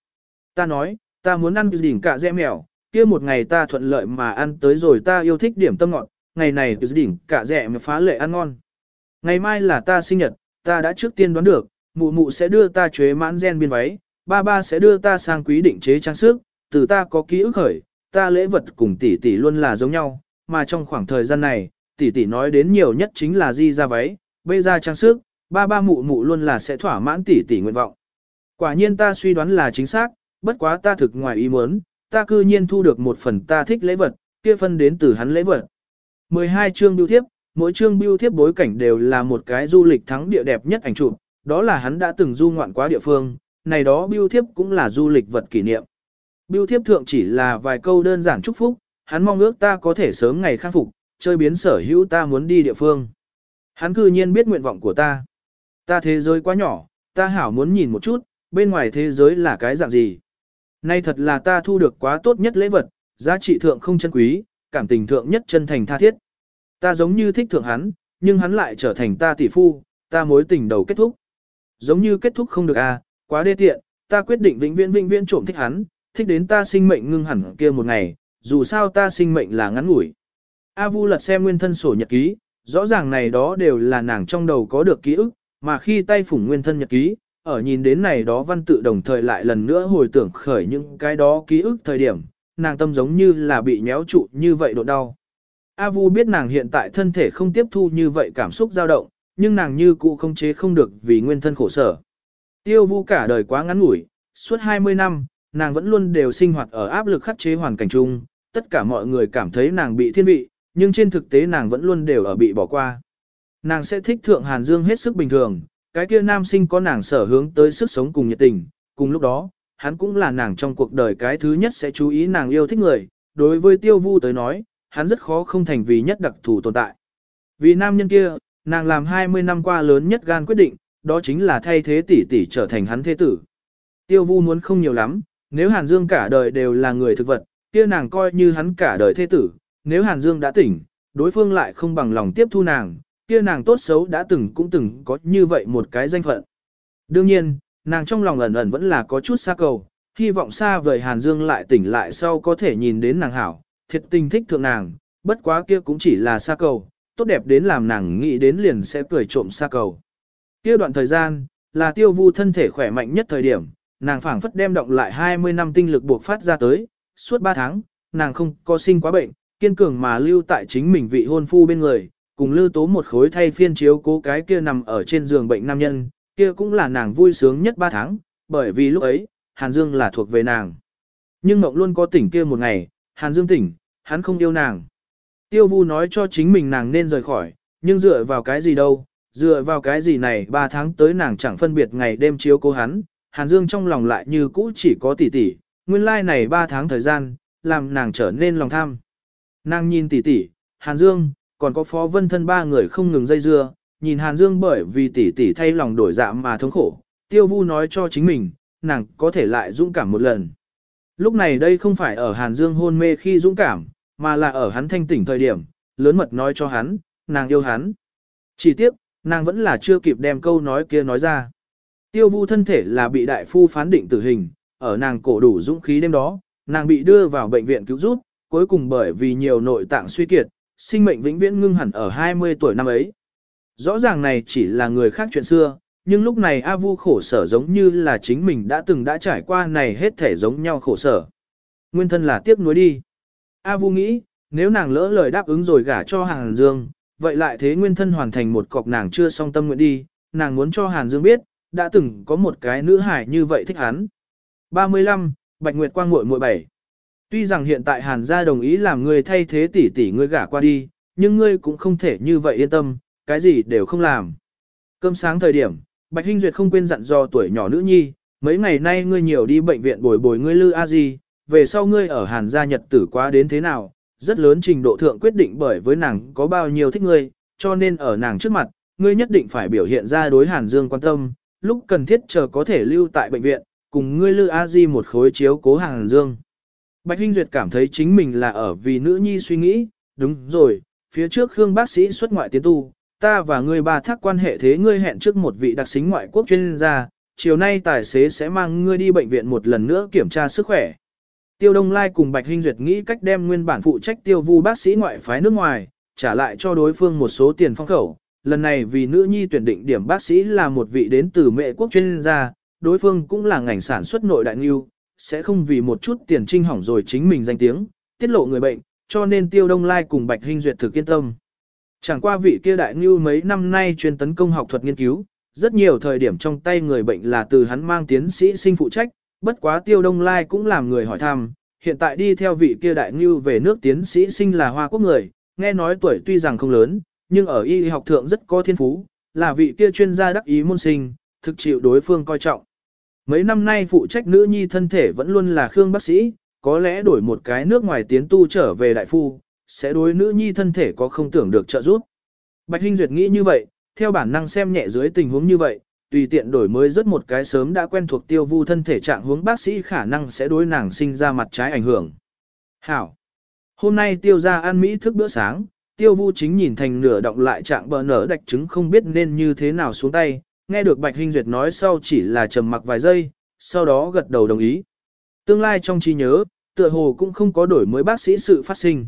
Ta nói, ta muốn ăn đỉnh cả dẹ mèo, kia một ngày ta thuận lợi mà ăn tới rồi ta yêu thích điểm tâm ngọt, ngày này đỉnh cả dẹ mèo phá lệ ăn ngon. Ngày mai là ta sinh nhật, ta đã trước tiên đoán được, mụ mụ sẽ đưa ta chuế mãn gen biên váy, ba ba sẽ đưa ta sang quý định chế trang sức, từ ta có ký ức khởi, ta lễ vật cùng tỷ tỷ luôn là giống nhau, mà trong khoảng thời gian này, tỷ tỷ nói đến nhiều nhất chính là di ra váy, bê ra trang sức, ba ba mụ mụ luôn là sẽ thỏa mãn tỷ tỷ nguyện vọng. Quả nhiên ta suy đoán là chính xác, bất quá ta thực ngoài ý muốn, ta cư nhiên thu được một phần ta thích lễ vật, kia phân đến từ hắn lễ vật. 12 chương biêu thiếp, mỗi chương biêu thiếp bối cảnh đều là một cái du lịch thắng địa đẹp nhất ảnh chụp, đó là hắn đã từng du ngoạn quá địa phương, này đó biêu thiếp cũng là du lịch vật kỷ niệm. Biêu thiếp thượng chỉ là vài câu đơn giản chúc phúc, hắn mong ước ta có thể sớm ngày khắc phục, chơi biến sở hữu ta muốn đi địa phương. Hắn cư nhiên biết nguyện vọng của ta. Ta thế giới quá nhỏ, ta hảo muốn nhìn một chút, bên ngoài thế giới là cái dạng gì. Nay thật là ta thu được quá tốt nhất lễ vật, giá trị thượng không chân quý, cảm tình thượng nhất chân thành tha thiết. Ta giống như thích thượng hắn, nhưng hắn lại trở thành ta tỷ phu, ta mối tình đầu kết thúc. giống như kết thúc không được à, quá đê tiện, ta quyết định vĩnh viễn vĩnh viễn trộm thích hắn, thích đến ta sinh mệnh ngưng hẳn kia một ngày, dù sao ta sinh mệnh là ngắn ngủi. A Vu lật xem nguyên thân sổ nhật ký, rõ ràng này đó đều là nàng trong đầu có được ký ức, mà khi tay phủng nguyên thân nhật ký, ở nhìn đến này đó văn tự đồng thời lại lần nữa hồi tưởng khởi những cái đó ký ức thời điểm, nàng tâm giống như là bị nhéo trụ như vậy độ đau. A Vu biết nàng hiện tại thân thể không tiếp thu như vậy cảm xúc dao động, nhưng nàng như cũ không chế không được vì nguyên thân khổ sở. Tiêu Vu cả đời quá ngắn ngủi, suốt 20 năm, nàng vẫn luôn đều sinh hoạt ở áp lực khắc chế hoàn cảnh chung, tất cả mọi người cảm thấy nàng bị thiên vị, nhưng trên thực tế nàng vẫn luôn đều ở bị bỏ qua. Nàng sẽ thích thượng Hàn Dương hết sức bình thường, cái kia nam sinh có nàng sở hướng tới sức sống cùng nhiệt tình, cùng lúc đó, hắn cũng là nàng trong cuộc đời cái thứ nhất sẽ chú ý nàng yêu thích người, đối với tiêu vu tới nói, hắn rất khó không thành vì nhất đặc thù tồn tại. Vì nam nhân kia, nàng làm 20 năm qua lớn nhất gan quyết định, đó chính là thay thế tỷ tỷ trở thành hắn thế tử. Tiêu vu muốn không nhiều lắm, nếu Hàn Dương cả đời đều là người thực vật, kia nàng coi như hắn cả đời thế tử, nếu Hàn Dương đã tỉnh, đối phương lại không bằng lòng tiếp thu nàng, kia nàng tốt xấu đã từng cũng từng có như vậy một cái danh phận. Đương nhiên, nàng trong lòng ẩn ẩn vẫn là có chút xa cầu, hy vọng xa vời Hàn Dương lại tỉnh lại sau có thể nhìn đến nàng hảo, thiệt tình thích thượng nàng, bất quá kia cũng chỉ là xa cầu, tốt đẹp đến làm nàng nghĩ đến liền sẽ cười trộm xa cầu. Kia đoạn thời gian, là tiêu vu thân thể khỏe mạnh nhất thời điểm, nàng phảng phất đem động lại 20 năm tinh lực buộc phát ra tới, suốt 3 tháng, nàng không có sinh quá bệnh, kiên cường mà lưu tại chính mình vị hôn phu bên người, cùng lưu tố một khối thay phiên chiếu cố cái kia nằm ở trên giường bệnh nam nhân, kia cũng là nàng vui sướng nhất 3 tháng, bởi vì lúc ấy, Hàn Dương là thuộc về nàng. Nhưng Ngọc luôn có tỉnh kia một ngày, Hàn Dương tỉnh, hắn không yêu nàng. Tiêu Vu nói cho chính mình nàng nên rời khỏi, nhưng dựa vào cái gì đâu, dựa vào cái gì này 3 tháng tới nàng chẳng phân biệt ngày đêm chiếu cố hắn, Hàn Dương trong lòng lại như cũ chỉ có tỷ tỷ, nguyên lai like này 3 tháng thời gian, làm nàng trở nên lòng tham. Nàng nhìn tỷ tỷ, Hàn Dương, còn có Phó Vân Thân ba người không ngừng dây dưa, nhìn Hàn Dương bởi vì tỷ tỷ thay lòng đổi dạ mà thống khổ, Tiêu Vu nói cho chính mình, nàng có thể lại dũng cảm một lần. Lúc này đây không phải ở Hàn Dương hôn mê khi dũng cảm, mà là ở hắn thanh tỉnh thời điểm, lớn mật nói cho hắn, nàng yêu hắn. Chỉ tiếc, nàng vẫn là chưa kịp đem câu nói kia nói ra. Tiêu vu thân thể là bị đại phu phán định tử hình, ở nàng cổ đủ dũng khí đêm đó, nàng bị đưa vào bệnh viện cứu giúp, cuối cùng bởi vì nhiều nội tạng suy kiệt, sinh mệnh vĩnh viễn ngưng hẳn ở 20 tuổi năm ấy. Rõ ràng này chỉ là người khác chuyện xưa, nhưng lúc này A Vu khổ sở giống như là chính mình đã từng đã trải qua này hết thể giống nhau khổ sở. Nguyên thân là tiếc nuối đi. A Vu nghĩ, nếu nàng lỡ lời đáp ứng rồi gả cho hàng Dương, vậy lại thế nguyên thân hoàn thành một cọc nàng chưa song tâm nguyện đi, nàng muốn cho Hàn Dương biết, đã từng có một cái nữ hải như vậy thích hắn. 35, Bạch Nguyệt Quang muội muội bảy. Tuy rằng hiện tại Hàn gia đồng ý làm người thay thế tỷ tỷ ngươi gả qua đi, nhưng ngươi cũng không thể như vậy yên tâm, cái gì đều không làm. Cơm sáng thời điểm, Bạch Hinh Duyệt không quên dặn dò tuổi nhỏ nữ nhi, mấy ngày nay ngươi nhiều đi bệnh viện bồi bồi ngươi Lư A Di, về sau ngươi ở Hàn gia nhật tử quá đến thế nào, rất lớn trình độ thượng quyết định bởi với nàng có bao nhiêu thích ngươi, cho nên ở nàng trước mặt, ngươi nhất định phải biểu hiện ra đối Hàn Dương quan tâm, lúc cần thiết chờ có thể lưu tại bệnh viện, cùng ngươi Lư A Di một khối chiếu cố Hàn Dương. Bạch Hinh Duyệt cảm thấy chính mình là ở vì nữ nhi suy nghĩ, đúng rồi, phía trước Khương bác sĩ xuất ngoại tiến tu, ta và ngươi ba thác quan hệ thế ngươi hẹn trước một vị đặc xính ngoại quốc chuyên gia, chiều nay tài xế sẽ mang ngươi đi bệnh viện một lần nữa kiểm tra sức khỏe. Tiêu Đông Lai cùng Bạch Hinh Duyệt nghĩ cách đem nguyên bản phụ trách tiêu vu bác sĩ ngoại phái nước ngoài, trả lại cho đối phương một số tiền phong khẩu. Lần này vì nữ nhi tuyển định điểm bác sĩ là một vị đến từ mệ quốc chuyên gia, đối phương cũng là ngành sản xuất nội đại nghiêu, sẽ không vì một chút tiền trinh hỏng rồi chính mình danh tiếng, tiết lộ người bệnh, cho nên Tiêu Đông Lai cùng Bạch Hinh Duyệt thực yên tâm. Chẳng qua vị kia đại nghiêu mấy năm nay chuyên tấn công học thuật nghiên cứu, rất nhiều thời điểm trong tay người bệnh là từ hắn mang tiến sĩ sinh phụ trách, bất quá Tiêu Đông Lai cũng làm người hỏi thăm, hiện tại đi theo vị kia đại nghiêu về nước tiến sĩ sinh là Hoa Quốc người, nghe nói tuổi tuy rằng không lớn, nhưng ở y học thượng rất có thiên phú, là vị kia chuyên gia đắc ý môn sinh, thực chịu đối phương coi trọng. Mấy năm nay phụ trách nữ nhi thân thể vẫn luôn là Khương bác sĩ, có lẽ đổi một cái nước ngoài tiến tu trở về đại phu, sẽ đối nữ nhi thân thể có không tưởng được trợ giúp. Bạch Hinh Duyệt nghĩ như vậy, theo bản năng xem nhẹ dưới tình huống như vậy, tùy tiện đổi mới rất một cái sớm đã quen thuộc tiêu vu thân thể trạng huống bác sĩ khả năng sẽ đối nàng sinh ra mặt trái ảnh hưởng. Hảo! Hôm nay tiêu ra ăn Mỹ thức bữa sáng, tiêu vu chính nhìn thành nửa động lại trạng bờ nở đạch trứng không biết nên như thế nào xuống tay, nghe được Bạch Hinh Duyệt nói sau chỉ là trầm mặc vài giây, sau đó gật đầu đồng ý. Tương lai trong trí nhớ, tựa hồ cũng không có đổi mới bác sĩ sự phát sinh.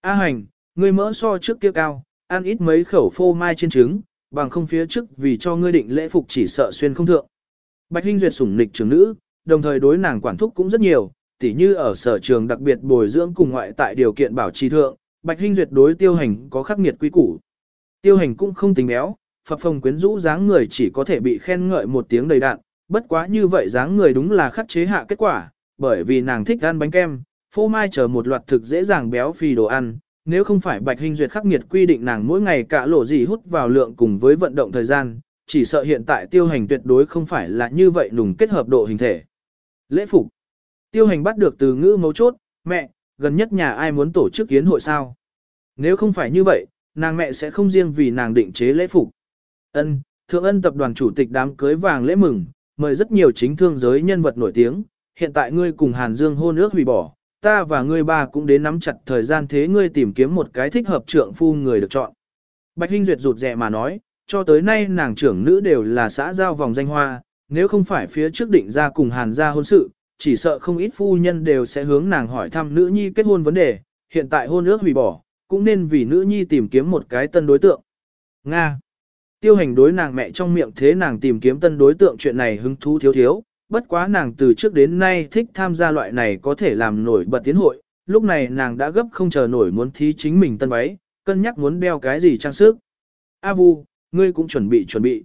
A hành, ngươi mỡ so trước kia cao, ăn ít mấy khẩu phô mai trên trứng, bằng không phía trước vì cho ngươi định lễ phục chỉ sợ xuyên không thượng. Bạch Hinh Duyệt sủng nịch trưởng nữ, đồng thời đối nàng quản thúc cũng rất nhiều, tỉ như ở sở trường đặc biệt bồi dưỡng cùng ngoại tại điều kiện bảo trì thượng, Bạch Hinh Duyệt đối tiêu hành có khắc nghiệt quý củ. Tiêu hành cũng không tính béo, phập phồng quyến rũ dáng người chỉ có thể bị khen ngợi một tiếng đầy đạn, bất quá như vậy dáng người đúng là khắc chế hạ kết quả, bởi vì nàng thích ăn bánh kem, phô mai chờ một loạt thực dễ dàng béo phì đồ ăn, nếu không phải Bạch Hinh Duyệt khắc nghiệt quy định nàng mỗi ngày cả lộ gì hút vào lượng cùng với vận động thời gian, chỉ sợ hiện tại tiêu hành tuyệt đối không phải là như vậy nùng kết hợp độ hình thể. Lễ phục. Tiêu hành bắt được từ ngữ mấu chốt, mẹ, gần nhất nhà ai muốn tổ chức kiến hội sao? Nếu không phải như vậy, nàng mẹ sẽ không riêng vì nàng định chế lễ phục. Ân, thượng ân tập đoàn chủ tịch đám cưới vàng lễ mừng, mời rất nhiều chính thương giới nhân vật nổi tiếng, hiện tại ngươi cùng Hàn Dương hôn ước hủy bỏ, ta và ngươi ba cũng đến nắm chặt thời gian thế ngươi tìm kiếm một cái thích hợp trượng phu người được chọn. Bạch Hinh Duyệt rụt rè mà nói, cho tới nay nàng trưởng nữ đều là xã giao vòng danh hoa, nếu không phải phía trước định ra cùng Hàn gia hôn sự, chỉ sợ không ít phu nhân đều sẽ hướng nàng hỏi thăm nữ nhi kết hôn vấn đề, hiện tại hôn ước hủy bỏ, cũng nên vì nữ nhi tìm kiếm một cái tân đối tượng. Nga Tiêu hành đối nàng mẹ trong miệng thế nàng tìm kiếm tân đối tượng chuyện này hứng thú thiếu thiếu, bất quá nàng từ trước đến nay thích tham gia loại này có thể làm nổi bật tiến hội, lúc này nàng đã gấp không chờ nổi muốn thí chính mình tân váy, cân nhắc muốn đeo cái gì trang sức. A Vu, ngươi cũng chuẩn bị chuẩn bị.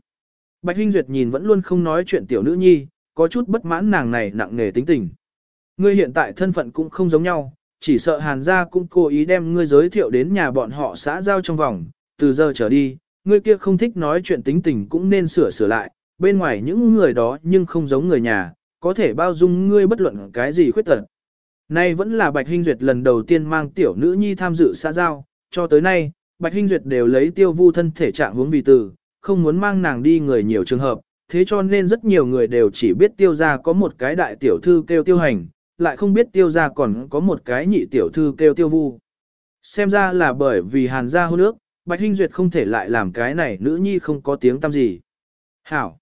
Bạch Hinh Duyệt nhìn vẫn luôn không nói chuyện tiểu nữ nhi, có chút bất mãn nàng này nặng nề tính tình. Ngươi hiện tại thân phận cũng không giống nhau, chỉ sợ hàn gia cũng cố ý đem ngươi giới thiệu đến nhà bọn họ xã giao trong vòng, từ giờ trở đi, ngươi kia không thích nói chuyện tính tình cũng nên sửa sửa lại, bên ngoài những người đó nhưng không giống người nhà, có thể bao dung ngươi bất luận cái gì khuyết tật. Nay vẫn là Bạch Hinh Duyệt lần đầu tiên mang tiểu nữ nhi tham dự xã giao, cho tới nay, Bạch Hinh Duyệt đều lấy tiêu vu thân thể trạng hướng vì từ, không muốn mang nàng đi người nhiều trường hợp, thế cho nên rất nhiều người đều chỉ biết tiêu gia có một cái đại tiểu thư kêu tiêu hành, lại không biết tiêu gia còn có một cái nhị tiểu thư kêu tiêu vu. Xem ra là bởi vì hàn gia hôn nước Bạch Hinh Duyệt không thể lại làm cái này nữ nhi không có tiếng tăm gì. Hảo.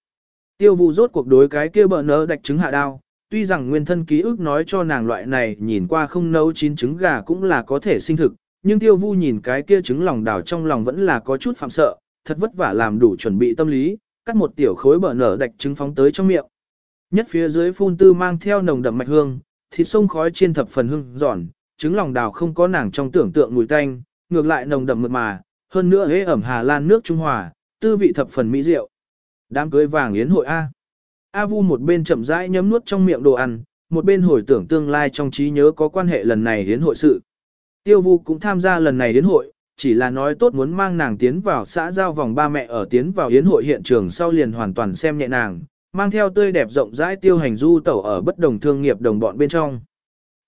Tiêu vu rốt cuộc đối cái kia bờ nỡ đạch trứng hạ đao, tuy rằng nguyên thân ký ức nói cho nàng loại này nhìn qua không nấu chín trứng gà cũng là có thể sinh thực, nhưng tiêu vu nhìn cái kia trứng lòng đào trong lòng vẫn là có chút phạm sợ, thật vất vả làm đủ chuẩn bị tâm lý, cắt một tiểu khối bờ nở đạch trứng phóng tới trong miệng. Nhất phía dưới phun tư mang theo nồng đậm mạch hương, thịt sông khói trên thập phần hương giòn, trứng lòng đào không có nàng trong tưởng tượng mùi tanh, ngược lại nồng đậm mượt mà, hơn nữa hế ẩm Hà Lan nước Trung Hòa, tư vị thập phần mỹ diệu. Đám cưới vàng yến hội A. A Vu một bên chậm rãi nhấm nuốt trong miệng đồ ăn, một bên hồi tưởng tương lai trong trí nhớ có quan hệ lần này yến hội sự. Tiêu Vu cũng tham gia lần này yến hội, chỉ là nói tốt muốn mang nàng tiến vào xã giao vòng ba mẹ ở tiến vào yến hội hiện trường sau liền hoàn toàn xem nhẹ nàng, mang theo tươi đẹp rộng rãi tiêu hành du tẩu ở bất đồng thương nghiệp đồng bọn bên trong.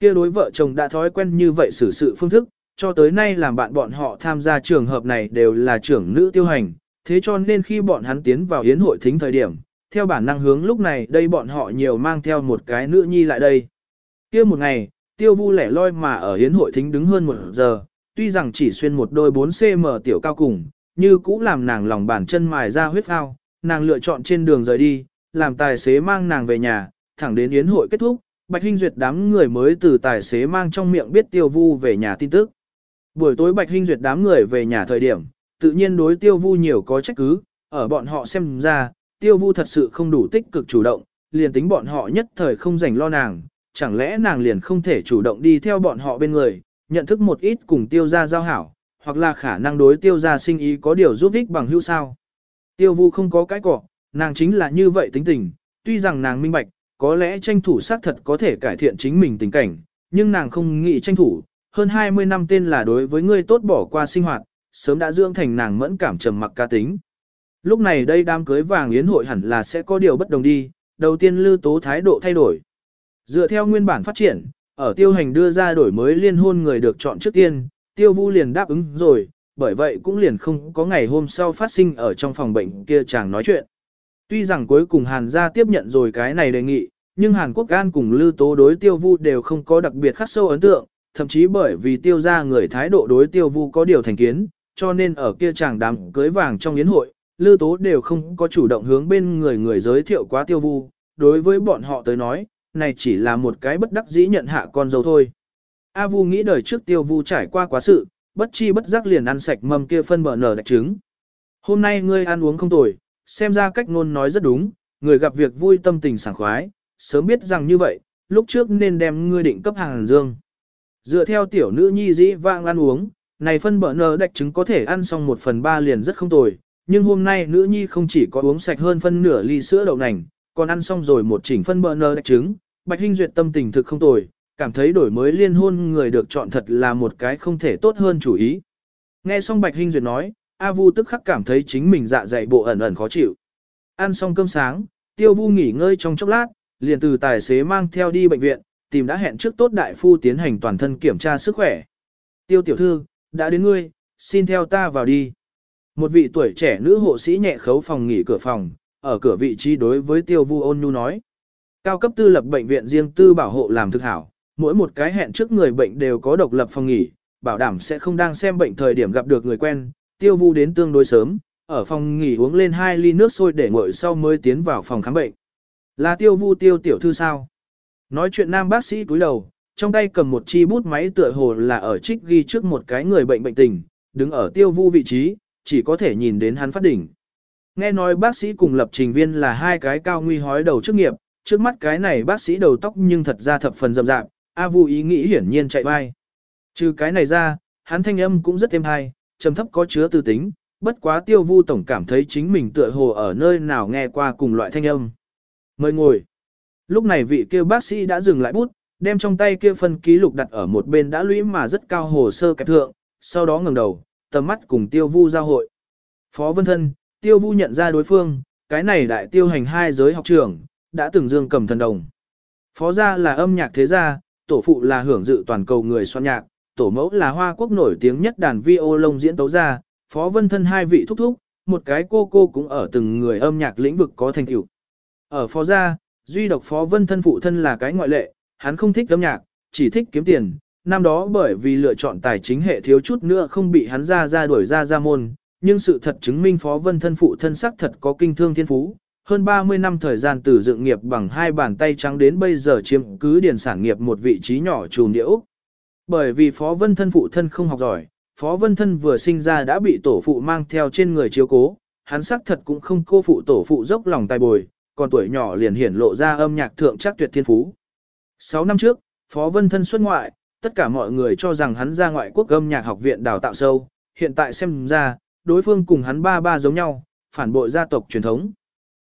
Kia đối vợ chồng đã thói quen như vậy xử sự phương thức, cho tới nay làm bạn bọn họ tham gia trường hợp này đều là trưởng nữ tiêu hành, thế cho nên khi bọn hắn tiến vào yến hội thính thời điểm, theo bản năng hướng lúc này đây bọn họ nhiều mang theo một cái nữ nhi lại đây. kia một ngày, tiêu vu lẻ loi mà ở yến hội thính đứng hơn một giờ, tuy rằng chỉ xuyên một đôi 4cm tiểu cao cùng, như cũ làm nàng lòng bàn chân mài ra huyết phao nàng lựa chọn trên đường rời đi, làm tài xế mang nàng về nhà, thẳng đến yến hội kết thúc, Bạch Hinh Duyệt đám người mới từ tài xế mang trong miệng biết tiêu vu về nhà tin tức. Buổi tối Bạch Hinh Duyệt đám người về nhà thời điểm, tự nhiên đối tiêu vu nhiều có trách cứ, ở bọn họ xem ra, tiêu vu thật sự không đủ tích cực chủ động, liền tính bọn họ nhất thời không rảnh lo nàng, chẳng lẽ nàng liền không thể chủ động đi theo bọn họ bên người, nhận thức một ít cùng tiêu gia giao hảo, hoặc là khả năng đối tiêu gia sinh ý có điều giúp ích bằng hữu sao. Tiêu vu không có cái cỏ, nàng chính là như vậy tính tình, tuy rằng nàng minh bạch, có lẽ tranh thủ xác thật có thể cải thiện chính mình tình cảnh, nhưng nàng không nghĩ tranh thủ, hơn 20 năm tên là đối với ngươi tốt bỏ qua sinh hoạt, sớm đã dưỡng thành nàng mẫn cảm trầm mặc ca tính. Lúc này đây đám cưới vàng yến hội hẳn là sẽ có điều bất đồng đi, đầu tiên lưu tố thái độ thay đổi. Dựa theo nguyên bản phát triển, ở tiêu hành đưa ra đổi mới liên hôn người được chọn trước tiên, tiêu vu liền đáp ứng rồi, bởi vậy cũng liền không có ngày hôm sau phát sinh ở trong phòng bệnh kia chàng nói chuyện. Tuy rằng cuối cùng Hàn gia tiếp nhận rồi cái này đề nghị, nhưng Hàn Quốc Gan cùng Lưu Tố đối tiêu vu đều không có đặc biệt khắc sâu ấn tượng, thậm chí bởi vì tiêu gia người thái độ đối tiêu vu có điều thành kiến, cho nên ở kia chàng đám cưới vàng trong yến hội, Lư Tố đều không có chủ động hướng bên người người giới thiệu quá tiêu vu, đối với bọn họ tới nói, này chỉ là một cái bất đắc dĩ nhận hạ con dâu thôi. A Vu nghĩ đời trước tiêu vu trải qua quá sự, bất chi bất giác liền ăn sạch mầm kia phân bờ nở đặc trứng. Hôm nay ngươi ăn uống không tồi, xem ra cách ngôn nói rất đúng, người gặp việc vui tâm tình sảng khoái, sớm biết rằng như vậy, lúc trước nên đem ngươi định cấp hàng dương. Dựa theo tiểu nữ nhi dĩ vang ăn uống, này phân bỡ nở đạch trứng có thể ăn xong một phần ba liền rất không tồi, nhưng hôm nay nữ nhi không chỉ có uống sạch hơn phân nửa ly sữa đậu nành, còn ăn xong rồi một chỉnh phân bỡ nở đạch trứng, Bạch Hinh Duyệt tâm tình thực không tồi, cảm thấy đổi mới liên hôn người được chọn thật là một cái không thể tốt hơn chủ ý. Nghe xong Bạch Hinh Duyệt nói, A Vu tức khắc cảm thấy chính mình dạ dày bộ ẩn ẩn khó chịu. Ăn xong cơm sáng, Tiêu Vu nghỉ ngơi trong chốc lát, liền từ tài xế mang theo đi bệnh viện, tìm đã hẹn trước tốt đại phu tiến hành toàn thân kiểm tra sức khỏe. Tiêu tiểu thư, đã đến ngươi, xin theo ta vào đi. Một vị tuổi trẻ nữ hộ sĩ nhẹ khấu phòng nghỉ cửa phòng, ở cửa vị trí đối với Tiêu Vu ôn nhu nói. Cao cấp tư lập bệnh viện riêng tư bảo hộ làm thực hảo, mỗi một cái hẹn trước người bệnh đều có độc lập phòng nghỉ, bảo đảm sẽ không đang xem bệnh thời điểm gặp được người quen, tiêu vu đến tương đối sớm, ở phòng nghỉ uống lên hai ly nước sôi để nguội sau mới tiến vào phòng khám bệnh. Là tiêu vu tiêu tiểu thư sao? Nói chuyện nam bác sĩ cúi đầu, trong tay cầm một chi bút máy tựa hồ là ở trích ghi trước một cái người bệnh bệnh tình, đứng ở tiêu vu vị trí, chỉ có thể nhìn đến hắn phát đỉnh. Nghe nói bác sĩ cùng lập trình viên là hai cái cao nguy hói đầu chức nghiệp, trước mắt cái này bác sĩ đầu tóc nhưng thật ra thập phần rậm rạp, A Vu ý nghĩ hiển nhiên chạy vai. Trừ cái này ra, hắn thanh âm cũng rất êm hay, trầm thấp có chứa tư tính, bất quá tiêu vu tổng cảm thấy chính mình tựa hồ ở nơi nào nghe qua cùng loại thanh âm. Mời ngồi. Lúc này vị kia bác sĩ đã dừng lại bút, đem trong tay kia phân ký lục đặt ở một bên đã lũy mà rất cao hồ sơ kẹp thượng, sau đó ngẩng đầu, tầm mắt cùng tiêu vu giao hội. Phó Vân Thân, tiêu vu nhận ra đối phương, cái này đại tiêu hành hai giới học trưởng, đã từng dương cầm thần đồng. Phó gia là âm nhạc thế gia, tổ phụ là hưởng dự toàn cầu người soạn nhạc, tổ mẫu là hoa quốc nổi tiếng nhất đàn vi ô lông diễn tấu gia, phó vân thân hai vị thúc thúc, một cái cô cô cũng ở từng người âm nhạc lĩnh vực có thành tựu. Ở phó gia, duy độc phó vân thân phụ thân là cái ngoại lệ, hắn không thích âm nhạc, chỉ thích kiếm tiền. Năm đó bởi vì lựa chọn tài chính hệ thiếu chút nữa không bị hắn ra ra đuổi ra ra môn, nhưng sự thật chứng minh phó vân thân phụ thân sắc thật có kinh thương thiên phú, hơn 30 năm thời gian từ dựng nghiệp bằng hai bàn tay trắng đến bây giờ chiếm cứ điền sản nghiệp một vị trí nhỏ trùm điễu. Bởi vì Phó Vân Thân phụ thân không học giỏi, Phó Vân Thân vừa sinh ra đã bị tổ phụ mang theo trên người chiếu cố, hắn sắc thật cũng không cô phụ tổ phụ dốc lòng tài bồi, còn tuổi nhỏ liền hiển lộ ra âm nhạc thượng chắc tuyệt thiên phú. 6 năm trước, Phó Vân Thân xuất ngoại, tất cả mọi người cho rằng hắn ra ngoại quốc âm nhạc học viện đào tạo sâu, hiện tại xem ra, đối phương cùng hắn ba ba giống nhau, phản bội gia tộc truyền thống.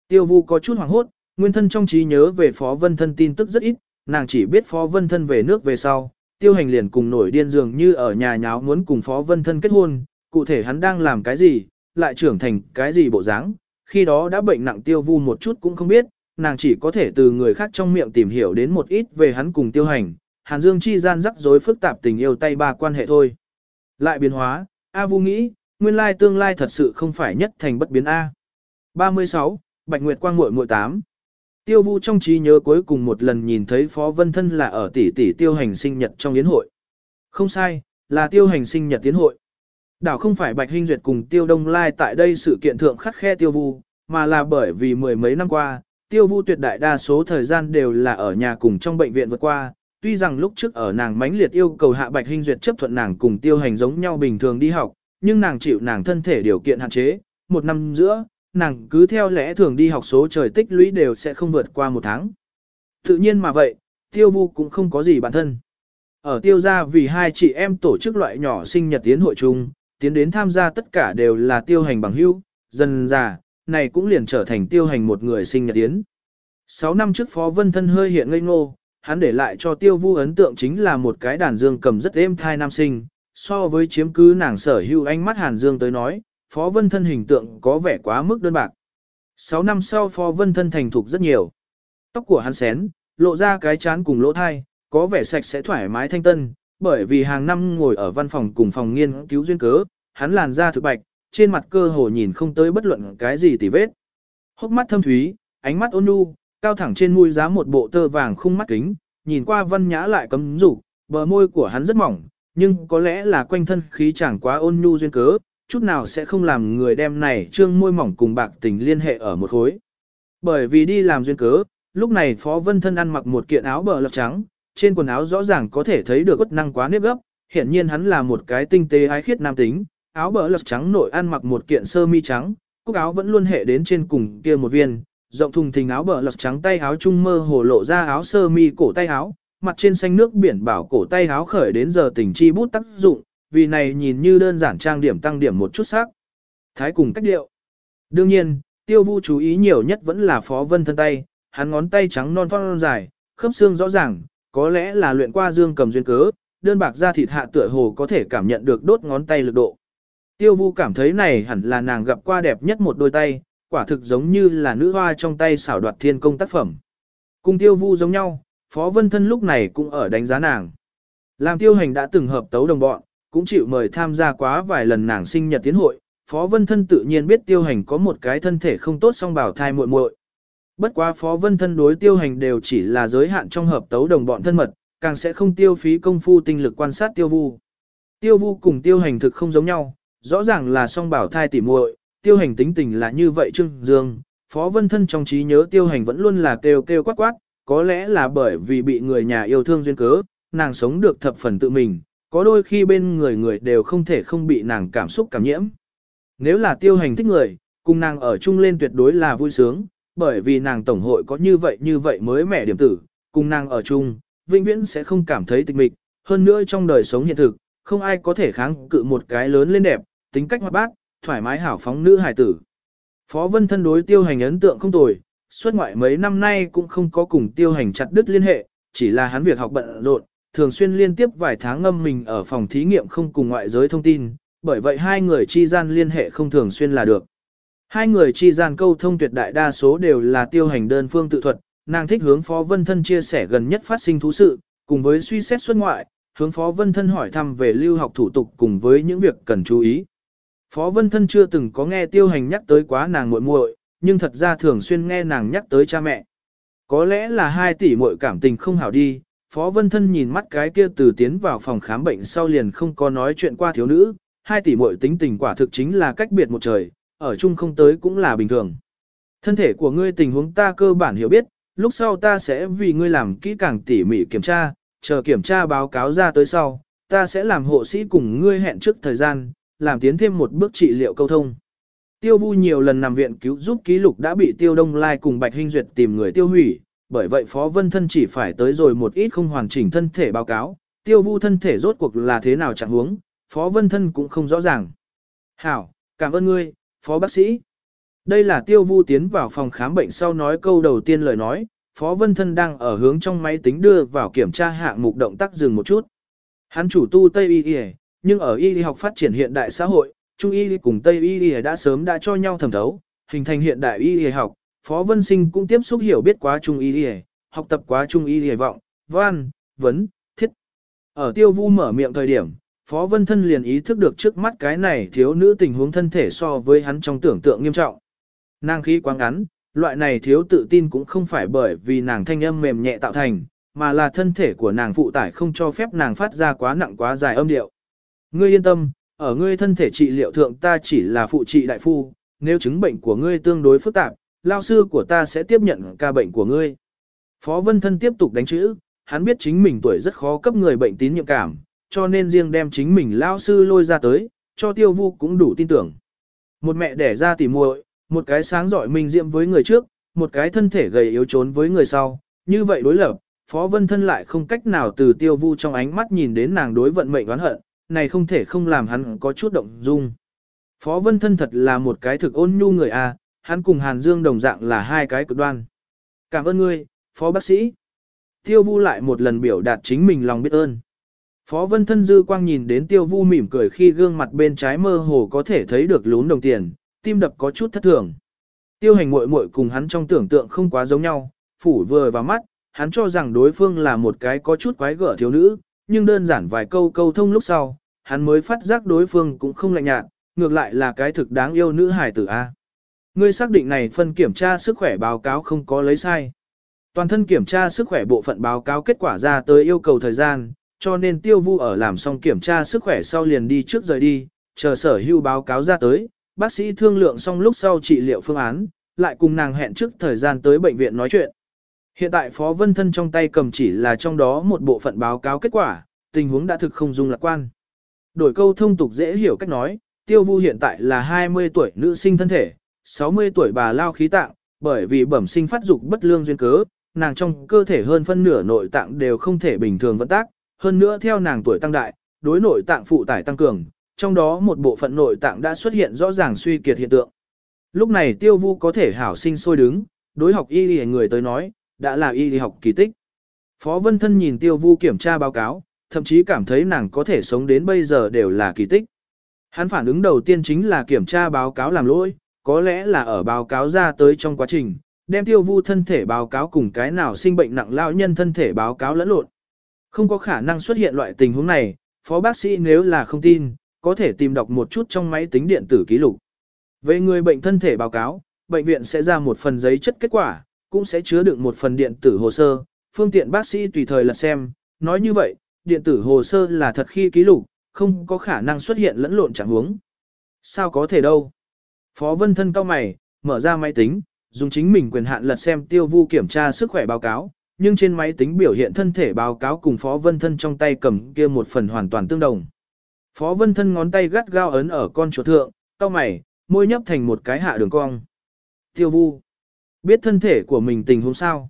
Tiêu Vu có chút hoảng hốt, nguyên thân trong trí nhớ về Phó Vân Thân tin tức rất ít, nàng chỉ biết Phó Vân Thân về nước về sau, Tiêu Hành liền cùng nổi điên dường như ở nhà nháo muốn cùng Phó Vân Thân kết hôn, cụ thể hắn đang làm cái gì, lại trưởng thành cái gì bộ dáng, khi đó đã bệnh nặng Tiêu Vu một chút cũng không biết, nàng chỉ có thể từ người khác trong miệng tìm hiểu đến một ít về hắn cùng Tiêu Hành, Hàn Dương chi gian rắc rối phức tạp tình yêu tay ba quan hệ thôi. Lại biến hóa, A Vu nghĩ, nguyên lai tương lai thật sự không phải nhất thành bất biến A. 36. Bạch Nguyệt Quang muội muội tám. Tiêu Vu trong trí nhớ cuối cùng một lần nhìn thấy Phó Vân Thân là ở tỷ tỷ tiêu hành sinh nhật trong yến hội. Không sai, là tiêu hành sinh nhật tiến hội. Đảo không phải Bạch Hinh Duyệt cùng Tiêu Đông Lai tại đây sự kiện thượng khắc khe Tiêu Vu, mà là bởi vì mười mấy năm qua, Tiêu Vu tuyệt đại đa số thời gian đều là ở nhà cùng trong bệnh viện vượt qua. Tuy rằng lúc trước ở nàng mãnh liệt yêu cầu hạ Bạch Hinh Duyệt chấp thuận nàng cùng Tiêu Hành giống nhau bình thường đi học, nhưng nàng chịu nàng thân thể điều kiện hạn chế, một năm giữa, nàng cứ theo lẽ thường đi học số trời tích lũy đều sẽ không vượt qua một tháng. Tự nhiên mà vậy, tiêu vu cũng không có gì bản thân. Ở tiêu gia vì hai chị em tổ chức loại nhỏ sinh nhật tiến hội chung, tiến đến tham gia tất cả đều là tiêu hành bằng hữu, dần già, này cũng liền trở thành tiêu hành một người sinh nhật tiến. Sáu năm trước Phó Vân Thân hơi hiện ngây ngô, hắn để lại cho tiêu vu ấn tượng chính là một cái đàn dương cầm rất êm thai nam sinh, so với chiếm cứ nàng sở hữu ánh mắt Hàn Dương tới nói, Phó Vân Thân hình tượng có vẻ quá mức đơn bạc. 6 năm sau Phó Vân Thân thành thục rất nhiều. Tóc của hắn xén, lộ ra cái chán cùng lỗ thai, có vẻ sạch sẽ thoải mái thanh tân, bởi vì hàng năm ngồi ở văn phòng cùng phòng nghiên cứu duyên cớ, hắn làn da thực bạch, trên mặt cơ hồ nhìn không tới bất luận cái gì tỉ vết. Hốc mắt thâm thúy, ánh mắt ôn nhu, cao thẳng trên mũi giá một bộ tơ vàng khung mắt kính, nhìn qua văn nhã lại cấm rủ, bờ môi của hắn rất mỏng, nhưng có lẽ là quanh thân khí chẳng quá ôn nhu duyên cớ, chút nào sẽ không làm người đem này trương môi mỏng cùng bạc tình liên hệ ở một khối. Bởi vì đi làm duyên cớ, lúc này Phó Vân Thân ăn mặc một kiện áo bờ lọc trắng, trên quần áo rõ ràng có thể thấy được quất năng quá nếp gấp, hiển nhiên hắn là một cái tinh tế ái khiết nam tính, áo bờ lật trắng nội ăn mặc một kiện sơ mi trắng, cúc áo vẫn luôn hệ đến trên cùng kia một viên, rộng thùng thình áo bờ lật trắng tay áo trung mơ hồ lộ ra áo sơ mi cổ tay áo, mặt trên xanh nước biển bảo cổ tay áo khởi đến giờ tình chi bút tác dụng, vì này nhìn như đơn giản trang điểm tăng điểm một chút sắc. Thái cùng cách điệu. Đương nhiên, tiêu vu chú ý nhiều nhất vẫn là phó vân thân tay, hắn ngón tay trắng non non dài, khớp xương rõ ràng, có lẽ là luyện qua dương cầm duyên cớ, đơn bạc da thịt hạ tựa hồ có thể cảm nhận được đốt ngón tay lực độ. Tiêu vu cảm thấy này hẳn là nàng gặp qua đẹp nhất một đôi tay, quả thực giống như là nữ hoa trong tay xảo đoạt thiên công tác phẩm. Cùng tiêu vu giống nhau, Phó Vân Thân lúc này cũng ở đánh giá nàng. Làm tiêu hành đã từng hợp tấu đồng bọn, cũng chịu mời tham gia quá vài lần nàng sinh nhật tiến hội, Phó Vân Thân tự nhiên biết tiêu hành có một cái thân thể không tốt song bảo thai muội muội. Bất quá Phó Vân Thân đối tiêu hành đều chỉ là giới hạn trong hợp tấu đồng bọn thân mật, càng sẽ không tiêu phí công phu tinh lực quan sát tiêu vu. Tiêu vu cùng tiêu hành thực không giống nhau, rõ ràng là song bảo thai tỉ muội, tiêu hành tính tình là như vậy trưng dương, Phó Vân Thân trong trí nhớ tiêu hành vẫn luôn là kêu kêu quát quát, có lẽ là bởi vì bị người nhà yêu thương duyên cớ, nàng sống được thập phần tự mình, có đôi khi bên người người đều không thể không bị nàng cảm xúc cảm nhiễm. Nếu là tiêu hành thích người, cùng nàng ở chung lên tuyệt đối là vui sướng, bởi vì nàng tổng hội có như vậy như vậy mới mẻ điểm tử, cùng nàng ở chung, vĩnh viễn sẽ không cảm thấy tịch mịch, hơn nữa trong đời sống hiện thực, không ai có thể kháng cự một cái lớn lên đẹp, tính cách hoạt bát, thoải mái hảo phóng nữ hài tử. Phó Vân thân đối tiêu hành ấn tượng không tồi, suốt ngoại mấy năm nay cũng không có cùng tiêu hành chặt đứt liên hệ, chỉ là hắn việc học bận rộn, thường xuyên liên tiếp vài tháng ngâm mình ở phòng thí nghiệm không cùng ngoại giới thông tin, bởi vậy hai người chi gian liên hệ không thường xuyên là được. Hai người chi gian câu thông tuyệt đại đa số đều là tiêu hành đơn phương tự thuật, nàng thích hướng Phó Vân Thân chia sẻ gần nhất phát sinh thú sự, cùng với suy xét xuất ngoại, hướng Phó Vân Thân hỏi thăm về lưu học thủ tục cùng với những việc cần chú ý. Phó Vân Thân chưa từng có nghe tiêu hành nhắc tới quá nàng muội muội, nhưng thật ra thường xuyên nghe nàng nhắc tới cha mẹ. Có lẽ là hai tỷ muội cảm tình không hảo đi, Phó Vân Thân nhìn mắt cái kia từ tiến vào phòng khám bệnh sau liền không có nói chuyện qua thiếu nữ, hai tỷ muội tính tình quả thực chính là cách biệt một trời, ở chung không tới cũng là bình thường. Thân thể của ngươi tình huống ta cơ bản hiểu biết, lúc sau ta sẽ vì ngươi làm kỹ càng tỉ mỉ kiểm tra, chờ kiểm tra báo cáo ra tới sau, ta sẽ làm hộ sĩ cùng ngươi hẹn trước thời gian, làm tiến thêm một bước trị liệu câu thông. Tiêu Vu nhiều lần nằm viện cứu giúp ký lục đã bị Tiêu Đông Lai cùng Bạch Hinh Duyệt tìm người tiêu hủy, bởi vậy Phó Vân Thân chỉ phải tới rồi một ít không hoàn chỉnh thân thể báo cáo, Tiêu Vu thân thể rốt cuộc là thế nào chẳng huống, Phó Vân Thân cũng không rõ ràng. Hảo, cảm ơn ngươi, Phó bác sĩ. Đây là Tiêu Vu tiến vào phòng khám bệnh sau nói câu đầu tiên lời nói, Phó Vân Thân đang ở hướng trong máy tính đưa vào kiểm tra hạng mục động tác dừng một chút. Hắn chủ tu Tây Y Y, nhưng ở y học phát triển hiện đại xã hội, Trung y cùng Tây y đã sớm đã cho nhau thẩm thấu, hình thành hiện đại y học, Phó Vân Sinh cũng tiếp xúc hiểu biết quá Trung y học tập quá Trung y vọng, văn, vấn, thiết. Ở tiêu vu mở miệng thời điểm, Phó Vân Thân liền ý thức được trước mắt cái này thiếu nữ tình huống thân thể so với hắn trong tưởng tượng nghiêm trọng. Nàng khí quá ngắn, loại này thiếu tự tin cũng không phải bởi vì nàng thanh âm mềm nhẹ tạo thành, mà là thân thể của nàng phụ tải không cho phép nàng phát ra quá nặng quá dài âm điệu. Ngươi yên tâm, ở ngươi thân thể trị liệu thượng ta chỉ là phụ trị đại phu, nếu chứng bệnh của ngươi tương đối phức tạp, lao sư của ta sẽ tiếp nhận ca bệnh của ngươi. Phó Vân Thân tiếp tục đánh chữ, hắn biết chính mình tuổi rất khó cấp người bệnh tín nhiệm cảm, cho nên riêng đem chính mình lao sư lôi ra tới, cho tiêu vu cũng đủ tin tưởng. Một mẹ đẻ ra tỉ muội, một cái sáng giỏi mình diệm với người trước, một cái thân thể gầy yếu trốn với người sau, như vậy đối lập, Phó Vân Thân lại không cách nào từ tiêu vu trong ánh mắt nhìn đến nàng đối vận mệnh oán hận, này không thể không làm hắn có chút động dung. Phó Vân Thân thật là một cái thực ôn nhu người a, à, hắn cùng Hàn Dương đồng dạng là hai cái cực đoan. Cảm ơn ngươi, Phó bác sĩ. Tiêu Vu lại một lần biểu đạt chính mình lòng biết ơn. Phó Vân Thân dư quang nhìn đến Tiêu Vu mỉm cười khi gương mặt bên trái mơ hồ có thể thấy được lún đồng tiền, tim đập có chút thất thường. Tiêu hành muội muội cùng hắn trong tưởng tượng không quá giống nhau, phủ vừa vào mắt, hắn cho rằng đối phương là một cái có chút quái gở thiếu nữ, nhưng đơn giản vài câu câu thông lúc sau, hắn mới phát giác đối phương cũng không lạnh nhạt, ngược lại là cái thực đáng yêu nữ hải tử A. Ngươi xác định này phân kiểm tra sức khỏe báo cáo không có lấy sai. Toàn thân kiểm tra sức khỏe bộ phận báo cáo kết quả ra tới yêu cầu thời gian, cho nên tiêu vu ở làm xong kiểm tra sức khỏe sau liền đi trước rời đi, chờ sở hưu báo cáo ra tới, bác sĩ thương lượng xong lúc sau trị liệu phương án, lại cùng nàng hẹn trước thời gian tới bệnh viện nói chuyện. Hiện tại Phó Vân Thân trong tay cầm chỉ là trong đó một bộ phận báo cáo kết quả, tình huống đã thực không dung lạc quan. Đổi câu thông tục dễ hiểu cách nói, Tiêu Vu hiện tại là 20 tuổi nữ sinh thân thể, 60 tuổi bà lao khí tạng, bởi vì bẩm sinh phát dục bất lương duyên cớ, nàng trong cơ thể hơn phân nửa nội tạng đều không thể bình thường vận tác, hơn nữa theo nàng tuổi tăng đại, đối nội tạng phụ tải tăng cường, trong đó một bộ phận nội tạng đã xuất hiện rõ ràng suy kiệt hiện tượng. Lúc này Tiêu Vu có thể hảo sinh sôi đứng, đối học y lì người tới nói, đã là y học kỳ tích. Phó Vân Thân nhìn Tiêu Vu kiểm tra báo cáo, thậm chí cảm thấy nàng có thể sống đến bây giờ đều là kỳ tích. Hắn phản ứng đầu tiên chính là kiểm tra báo cáo làm lỗi, có lẽ là ở báo cáo ra tới trong quá trình, đem tiêu vu thân thể báo cáo cùng cái nào sinh bệnh nặng lao nhân thân thể báo cáo lẫn lộn. Không có khả năng xuất hiện loại tình huống này, phó bác sĩ nếu là không tin, có thể tìm đọc một chút trong máy tính điện tử ký lục. Về người bệnh thân thể báo cáo, bệnh viện sẽ ra một phần giấy chất kết quả, cũng sẽ chứa đựng một phần điện tử hồ sơ, phương tiện bác sĩ tùy thời lật xem. Nói như vậy, điện tử hồ sơ là thật khi ký lục, không có khả năng xuất hiện lẫn lộn chẳng huống. Sao có thể đâu? Phó Vân Thân cao mày, mở ra máy tính, dùng chính mình quyền hạn lật xem tiêu vu kiểm tra sức khỏe báo cáo, nhưng trên máy tính biểu hiện thân thể báo cáo cùng Phó Vân Thân trong tay cầm kia một phần hoàn toàn tương đồng. Phó Vân Thân ngón tay gắt gao ấn ở con chuột thượng, cao mày, môi nhấp thành một cái hạ đường cong. Tiêu vu, biết thân thể của mình tình huống sao?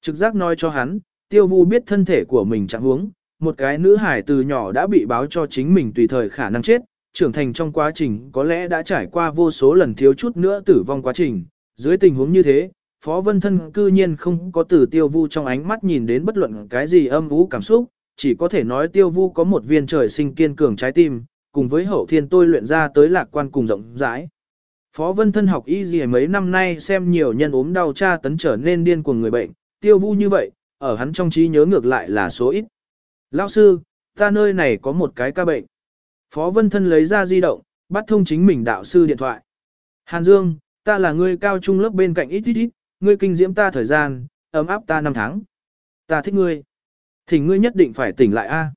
Trực giác nói cho hắn, tiêu vu biết thân thể của mình chẳng huống, một cái nữ hải từ nhỏ đã bị báo cho chính mình tùy thời khả năng chết, trưởng thành trong quá trình có lẽ đã trải qua vô số lần thiếu chút nữa tử vong quá trình. Dưới tình huống như thế, Phó Vân Thân cư nhiên không có từ tiêu vu trong ánh mắt nhìn đến bất luận cái gì âm ú cảm xúc, chỉ có thể nói tiêu vu có một viên trời sinh kiên cường trái tim, cùng với hậu thiên tôi luyện ra tới lạc quan cùng rộng rãi. Phó Vân Thân học y gì mấy năm nay xem nhiều nhân ốm đau tra tấn trở nên điên cuồng người bệnh, tiêu vu như vậy, ở hắn trong trí nhớ ngược lại là số ít. Lão sư, ta nơi này có một cái ca bệnh. Phó Vân Thân lấy ra di động, bắt thông chính mình đạo sư điện thoại. Hàn Dương, ta là người cao trung lớp bên cạnh ít ít ít, ngươi kinh diễm ta thời gian, ấm áp ta năm tháng. Ta thích ngươi. Thỉnh ngươi nhất định phải tỉnh lại a.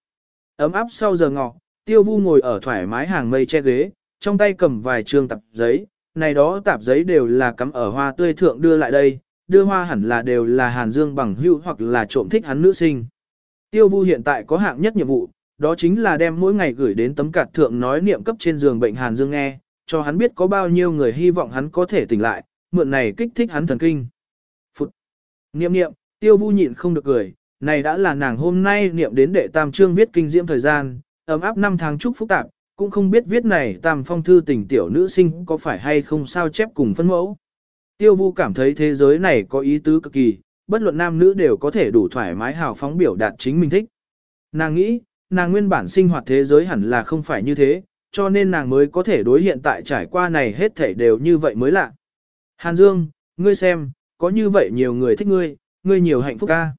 Ấm áp sau giờ ngọ, tiêu vu ngồi ở thoải mái hàng mây che ghế, trong tay cầm vài trường tạp giấy, này đó tạp giấy đều là cắm ở hoa tươi thượng đưa lại đây, đưa hoa hẳn là đều là Hàn Dương bằng hữu hoặc là trộm thích hắn nữ sinh. Tiêu Vu hiện tại có hạng nhất nhiệm vụ, đó chính là đem mỗi ngày gửi đến tấm cạt thượng nói niệm cấp trên giường bệnh Hàn Dương nghe, cho hắn biết có bao nhiêu người hy vọng hắn có thể tỉnh lại, mượn này kích thích hắn thần kinh. Phụt! Niệm niệm, Tiêu Vu nhịn không được cười, này đã là nàng hôm nay niệm đến đệ tam chương viết kinh diễm thời gian, ấm áp năm tháng chúc phúc tạp, cũng không biết viết này tam phong thư tình tiểu nữ sinh có phải hay không sao chép cùng phân mẫu. Tiêu Vu cảm thấy thế giới này có ý tứ cực kỳ, bất luận nam nữ đều có thể đủ thoải mái hào phóng biểu đạt chính mình thích. Nàng nghĩ, nàng nguyên bản sinh hoạt thế giới hẳn là không phải như thế, cho nên nàng mới có thể đối hiện tại trải qua này hết thảy đều như vậy mới lạ. Hàn Dương, ngươi xem, có như vậy nhiều người thích ngươi, ngươi nhiều hạnh phúc ca.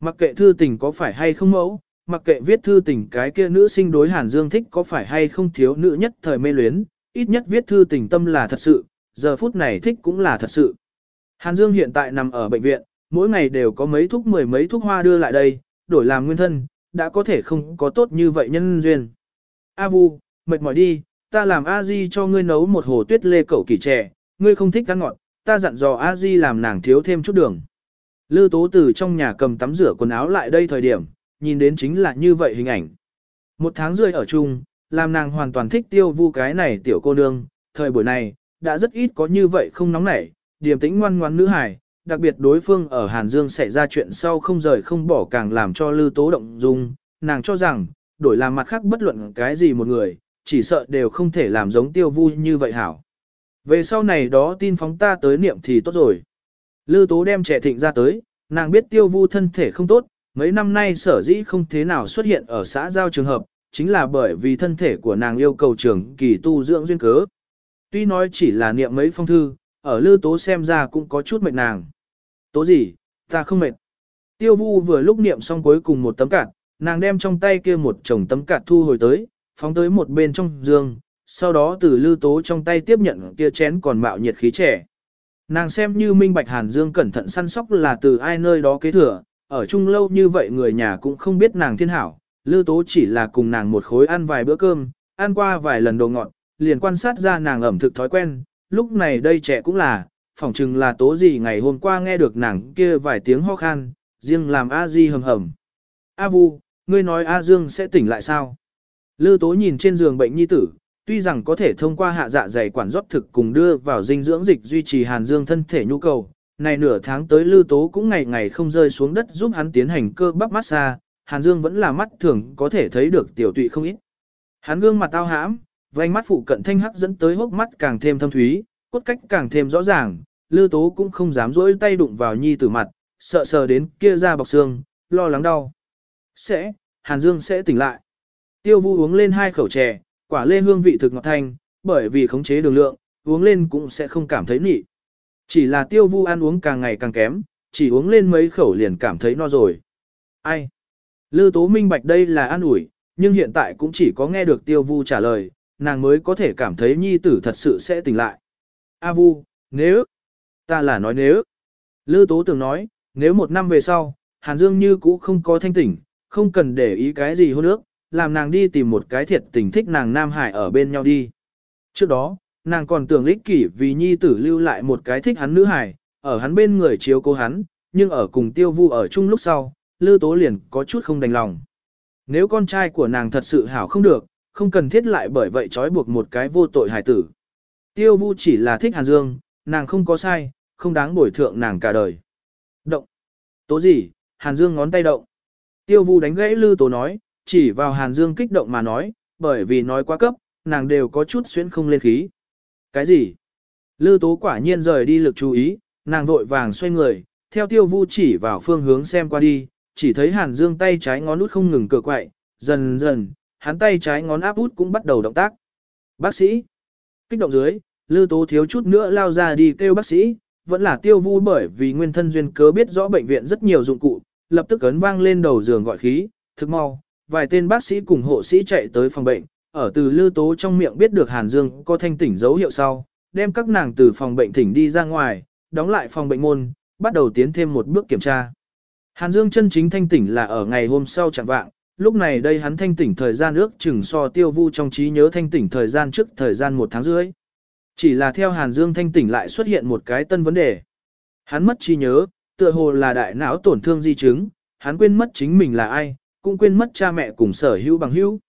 Mặc kệ thư tình có phải hay không mẫu, mặc kệ viết thư tình cái kia nữ sinh đối Hàn Dương thích có phải hay không thiếu nữ nhất thời mê luyến, ít nhất viết thư tình tâm là thật sự, giờ phút này thích cũng là thật sự. Hàn Dương hiện tại nằm ở bệnh viện, mỗi ngày đều có mấy thuốc mười mấy thuốc hoa đưa lại đây, đổi làm nguyên thân, đã có thể không có tốt như vậy nhân duyên. A Vu, mệt mỏi đi, ta làm A Di cho ngươi nấu một hồ tuyết lê cẩu kỳ trẻ, ngươi không thích ăn ngọt, ta dặn dò A Di làm nàng thiếu thêm chút đường. Lư tố từ trong nhà cầm tắm rửa quần áo lại đây thời điểm, nhìn đến chính là như vậy hình ảnh. Một tháng rưỡi ở chung, làm nàng hoàn toàn thích tiêu vu cái này tiểu cô nương, thời buổi này, đã rất ít có như vậy không nóng nảy, điềm tĩnh ngoan ngoan nữ hài, đặc biệt đối phương ở Hàn Dương xảy ra chuyện sau không rời không bỏ càng làm cho Lư Tố động dung, nàng cho rằng, đổi làm mặt khác bất luận cái gì một người, chỉ sợ đều không thể làm giống tiêu vui như vậy hảo. Về sau này đó tin phóng ta tới niệm thì tốt rồi. Lư Tố đem trẻ thịnh ra tới, nàng biết tiêu vu thân thể không tốt, mấy năm nay sở dĩ không thế nào xuất hiện ở xã giao trường hợp, chính là bởi vì thân thể của nàng yêu cầu trường kỳ tu dưỡng duyên cớ. Tuy nói chỉ là niệm mấy phong thư, ở Lư Tố xem ra cũng có chút mệt nàng. Tố gì, ta không mệt. Tiêu vu vừa lúc niệm xong cuối cùng một tấm cạt, nàng đem trong tay kia một chồng tấm cạt thu hồi tới, phóng tới một bên trong giường, sau đó từ lư tố trong tay tiếp nhận kia chén còn mạo nhiệt khí trẻ. Nàng xem như minh bạch hàn dương cẩn thận săn sóc là từ ai nơi đó kế thừa, ở chung lâu như vậy người nhà cũng không biết nàng thiên hảo, lư tố chỉ là cùng nàng một khối ăn vài bữa cơm, ăn qua vài lần đồ ngọt, liền quan sát ra nàng ẩm thực thói quen, lúc này đây trẻ cũng là, phỏng chừng là tố gì ngày hôm qua nghe được nàng kia vài tiếng ho khan, riêng làm A Di hầm hầm. A Vu, ngươi nói A Dương sẽ tỉnh lại sao? Lư tố nhìn trên giường bệnh nhi tử, tuy rằng có thể thông qua hạ dạ dày quản rót thực cùng đưa vào dinh dưỡng dịch duy trì Hàn Dương thân thể nhu cầu, này nửa tháng tới Lư Tố cũng ngày ngày không rơi xuống đất giúp hắn tiến hành cơ bắp massage, Hàn Dương vẫn là mắt thường có thể thấy được tiểu tụy không ít. Hắn gương mặt tao hãm, vành mắt phụ cận thanh hắc dẫn tới hốc mắt càng thêm thâm thúy, cốt cách càng thêm rõ ràng, Lư Tố cũng không dám dỗi tay đụng vào nhi tử mặt, sợ sờ đến kia ra bọc xương, lo lắng đau. Sẽ, Hàn Dương sẽ tỉnh lại. Tiêu Vu uống lên hai khẩu chè, quả lê hương vị thực ngọt thanh, bởi vì khống chế đường lượng, uống lên cũng sẽ không cảm thấy nị. Chỉ là Tiêu Vu ăn uống càng ngày càng kém, chỉ uống lên mấy khẩu liền cảm thấy no rồi. Ai? Lư Tố minh bạch đây là an ủi, nhưng hiện tại cũng chỉ có nghe được Tiêu Vu trả lời, nàng mới có thể cảm thấy nhi tử thật sự sẽ tỉnh lại. A Vu, nếu, ta là nói nếu. Lư Tố tưởng nói, nếu một năm về sau, Hàn Dương như cũ không có thanh tỉnh, không cần để ý cái gì hôn ước, làm nàng đi tìm một cái thiệt tình thích nàng Nam Hải ở bên nhau đi. Trước đó, nàng còn tưởng ích kỷ vì nhi tử lưu lại một cái thích hắn nữ hải, ở hắn bên người chiếu cố hắn, nhưng ở cùng tiêu vu ở chung lúc sau, Lư Tố liền có chút không đành lòng. Nếu con trai của nàng thật sự hảo không được, không cần thiết lại bởi vậy trói buộc một cái vô tội hải tử. Tiêu vu chỉ là thích Hàn Dương, nàng không có sai, không đáng bồi thượng nàng cả đời. Động. Tố gì? Hàn Dương ngón tay động. Tiêu vu đánh gãy Lư Tố nói, chỉ vào Hàn Dương kích động mà nói, bởi vì nói quá cấp, nàng đều có chút xuyến không lên khí. Cái gì? Lư Tố quả nhiên rời đi lực chú ý, nàng vội vàng xoay người, theo tiêu vu chỉ vào phương hướng xem qua đi, chỉ thấy Hàn Dương tay trái ngón út không ngừng cựa quậy, dần dần, hắn tay trái ngón áp út cũng bắt đầu động tác. Bác sĩ! Kích động dưới, Lư Tố thiếu chút nữa lao ra đi kêu bác sĩ, vẫn là tiêu vu bởi vì nguyên thân duyên cớ biết rõ bệnh viện rất nhiều dụng cụ, lập tức ấn vang lên đầu giường gọi khí, thực mau, vài tên bác sĩ cùng hộ sĩ chạy tới phòng bệnh, ở từ Lư Tố trong miệng biết được Hàn Dương có thanh tỉnh dấu hiệu sau, đem các nàng từ phòng bệnh thỉnh đi ra ngoài, đóng lại phòng bệnh môn, bắt đầu tiến thêm một bước kiểm tra. Hàn Dương chân chính thanh tỉnh là ở ngày hôm sau chẳng vạng, lúc này đây hắn thanh tỉnh thời gian ước chừng so tiêu vu trong trí nhớ thanh tỉnh thời gian trước thời gian một tháng rưỡi. Chỉ là theo Hàn Dương thanh tỉnh lại xuất hiện một cái tân vấn đề. Hắn mất trí nhớ, tựa hồ là đại não tổn thương di chứng, hắn quên mất chính mình là ai, cũng quên mất cha mẹ cùng sở hữu bằng hữu.